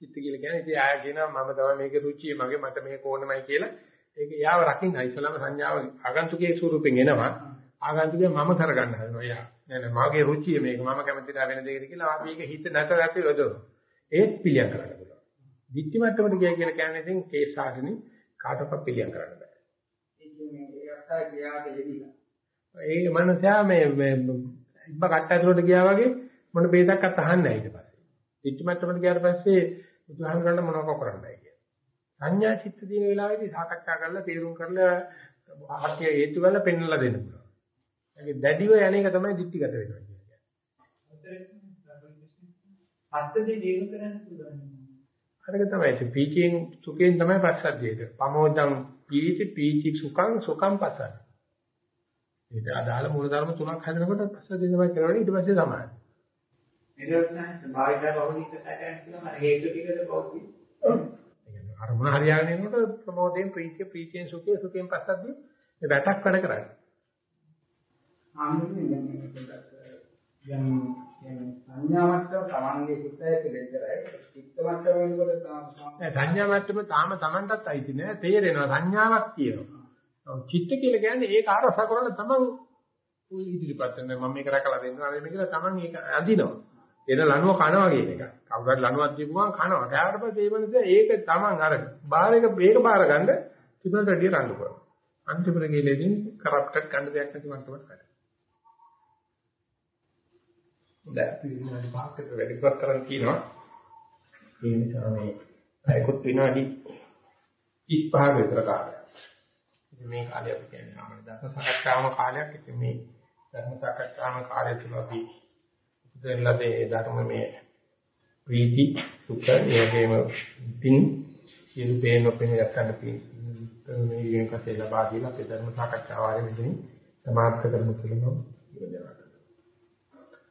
S1: චිත්ත කියලා කියන්නේ ඉතින් ආය කියනවා මම තමයි මේකේ රුචිය මගේ මට මේක ඕනමයි කියලා. ඒක යාව රකින්න. ඉස්සලම සංඥාව ආගන්තුකයේ ස්වරූපෙන් එනවා. ආගන්තුකය මම කරගන්න හදනවා යා නෑ නෑ මගේ රුචිය මේක. මම කැමති දා වෙන දෙයකට කියලා අපි ඒක හිත නැතර අපි යොදවන ඒත් පිළියම් කරන්න පුළුවන්. දික්ටි මට්ටමට ගියා කියලා කියන්නේ ඉතින් කේස් ආගනේ කාටවත් පිළියම් කරන්න බෑ. ඒ කියන්නේ ඒ අත්තා ගියාට එදිලා ඒ මනසයා මේ ඉබ්බ කට්ට ඇතුලට ගියා වගේ මොන බේදක්වත් අහන්නේ නැහැ ඊට පස්සේ. දික්ටි මට්ටමට ගියාට පස්සේ බුදුහාමරණ මොනවක කරන්නයි කියන්නේ. සංඥා චිත්ත දින වෙලාවේදී සාකච්ඡා කරලා තීරුම් කරලා ආර්ථික හේතු වල පෙන්වලා දෙන්න පුළුවන්. ඒකේ දැඩිව යන එක තමයි දික්ටිගත වෙනවා කියන්නේ. අත්තදී දිනු කරන්න පුළුවන්. අරක තමයි පීචියෙන් සුඛයෙන් තමයි පස්සද්ධියද. පමෝදම් පීචි පීචි සුඛං සුඛං පසන. ඒක අදාළ මූල ධර්ම තුනක් හදනකොට පස්සද්ධිය තමයි කරන්නේ ඊට පස්සේ තමයි. නිරෝධන භාවිතා බහුලීක සැකයන් කියලා හේතු ටිකද බෞද්ධි. අරමුණ හරියාගෙන යනකොට ප්‍රමෝදයෙන් ප්‍රීතිය ප්‍රීතියෙන් සුඛය සුඛයෙන් පස්සද්ධිය ඒ වැටක් වැඩ කරන්නේ.
S3: ආන්නේ දැන් දැන් සංඥාවට තමන්ගේ හිතේ පිළිදරයි චිත්ත මට්ටම වෙනකොට
S1: නෑ සංඥා මට්ටම තාම තමන්ටත් අයිති නෑ තේරෙනවා සංඥාවක් තියෙනවා. චිත්ත කියලා කියන්නේ ඒක ආරස කරන තමන් ඉදිරිපත් වෙන මම මේක රැකලා දෙන්නවා නේද කියලා තමන් ඒක අඳිනවා. එන ලනුව කනවා කියන එක. කවුරුහරි ලනුවක් දීපුවම කනවා. කෑවට පස්සේ ඒ වෙනද ඒක තමන් අර බාහිර එක මේක බාර ගන්න තිබුණට වැඩිය රණ්ඩු කරනවා. අන්තිමට ගිහලෙදින් කරප්ටඩ් ගන්න දෙයක් නැති මට්ටමකට වැඩ. දැන් අපි විනාඩි 5ක් විතර වැඩිපුරක් කරන් කියනවා. ඒ නිසා මේ අයකොත් විනාඩි 35 විතර කාලයක්. මේ කාලය අපි කියන්නේ සාමාන්‍ය ධර්ම සාකච්ඡාවම කාලයක්. ඉතින් මේ ධර්ම සාකච්ඡාවම කාලය තුල අපි උපදෙන ලදී ධර්මමය ප්‍රීති සුඛ ඒ වගේම පින් සියලු පේන ඔපෙන යත්තන්න පින් මේ විදිහට ලබා දීලා අපි ධර්ම සාකච්ඡාව ආරම්භ මෙතනින් සමාප්ත කරමු කියලා ඉවදනවා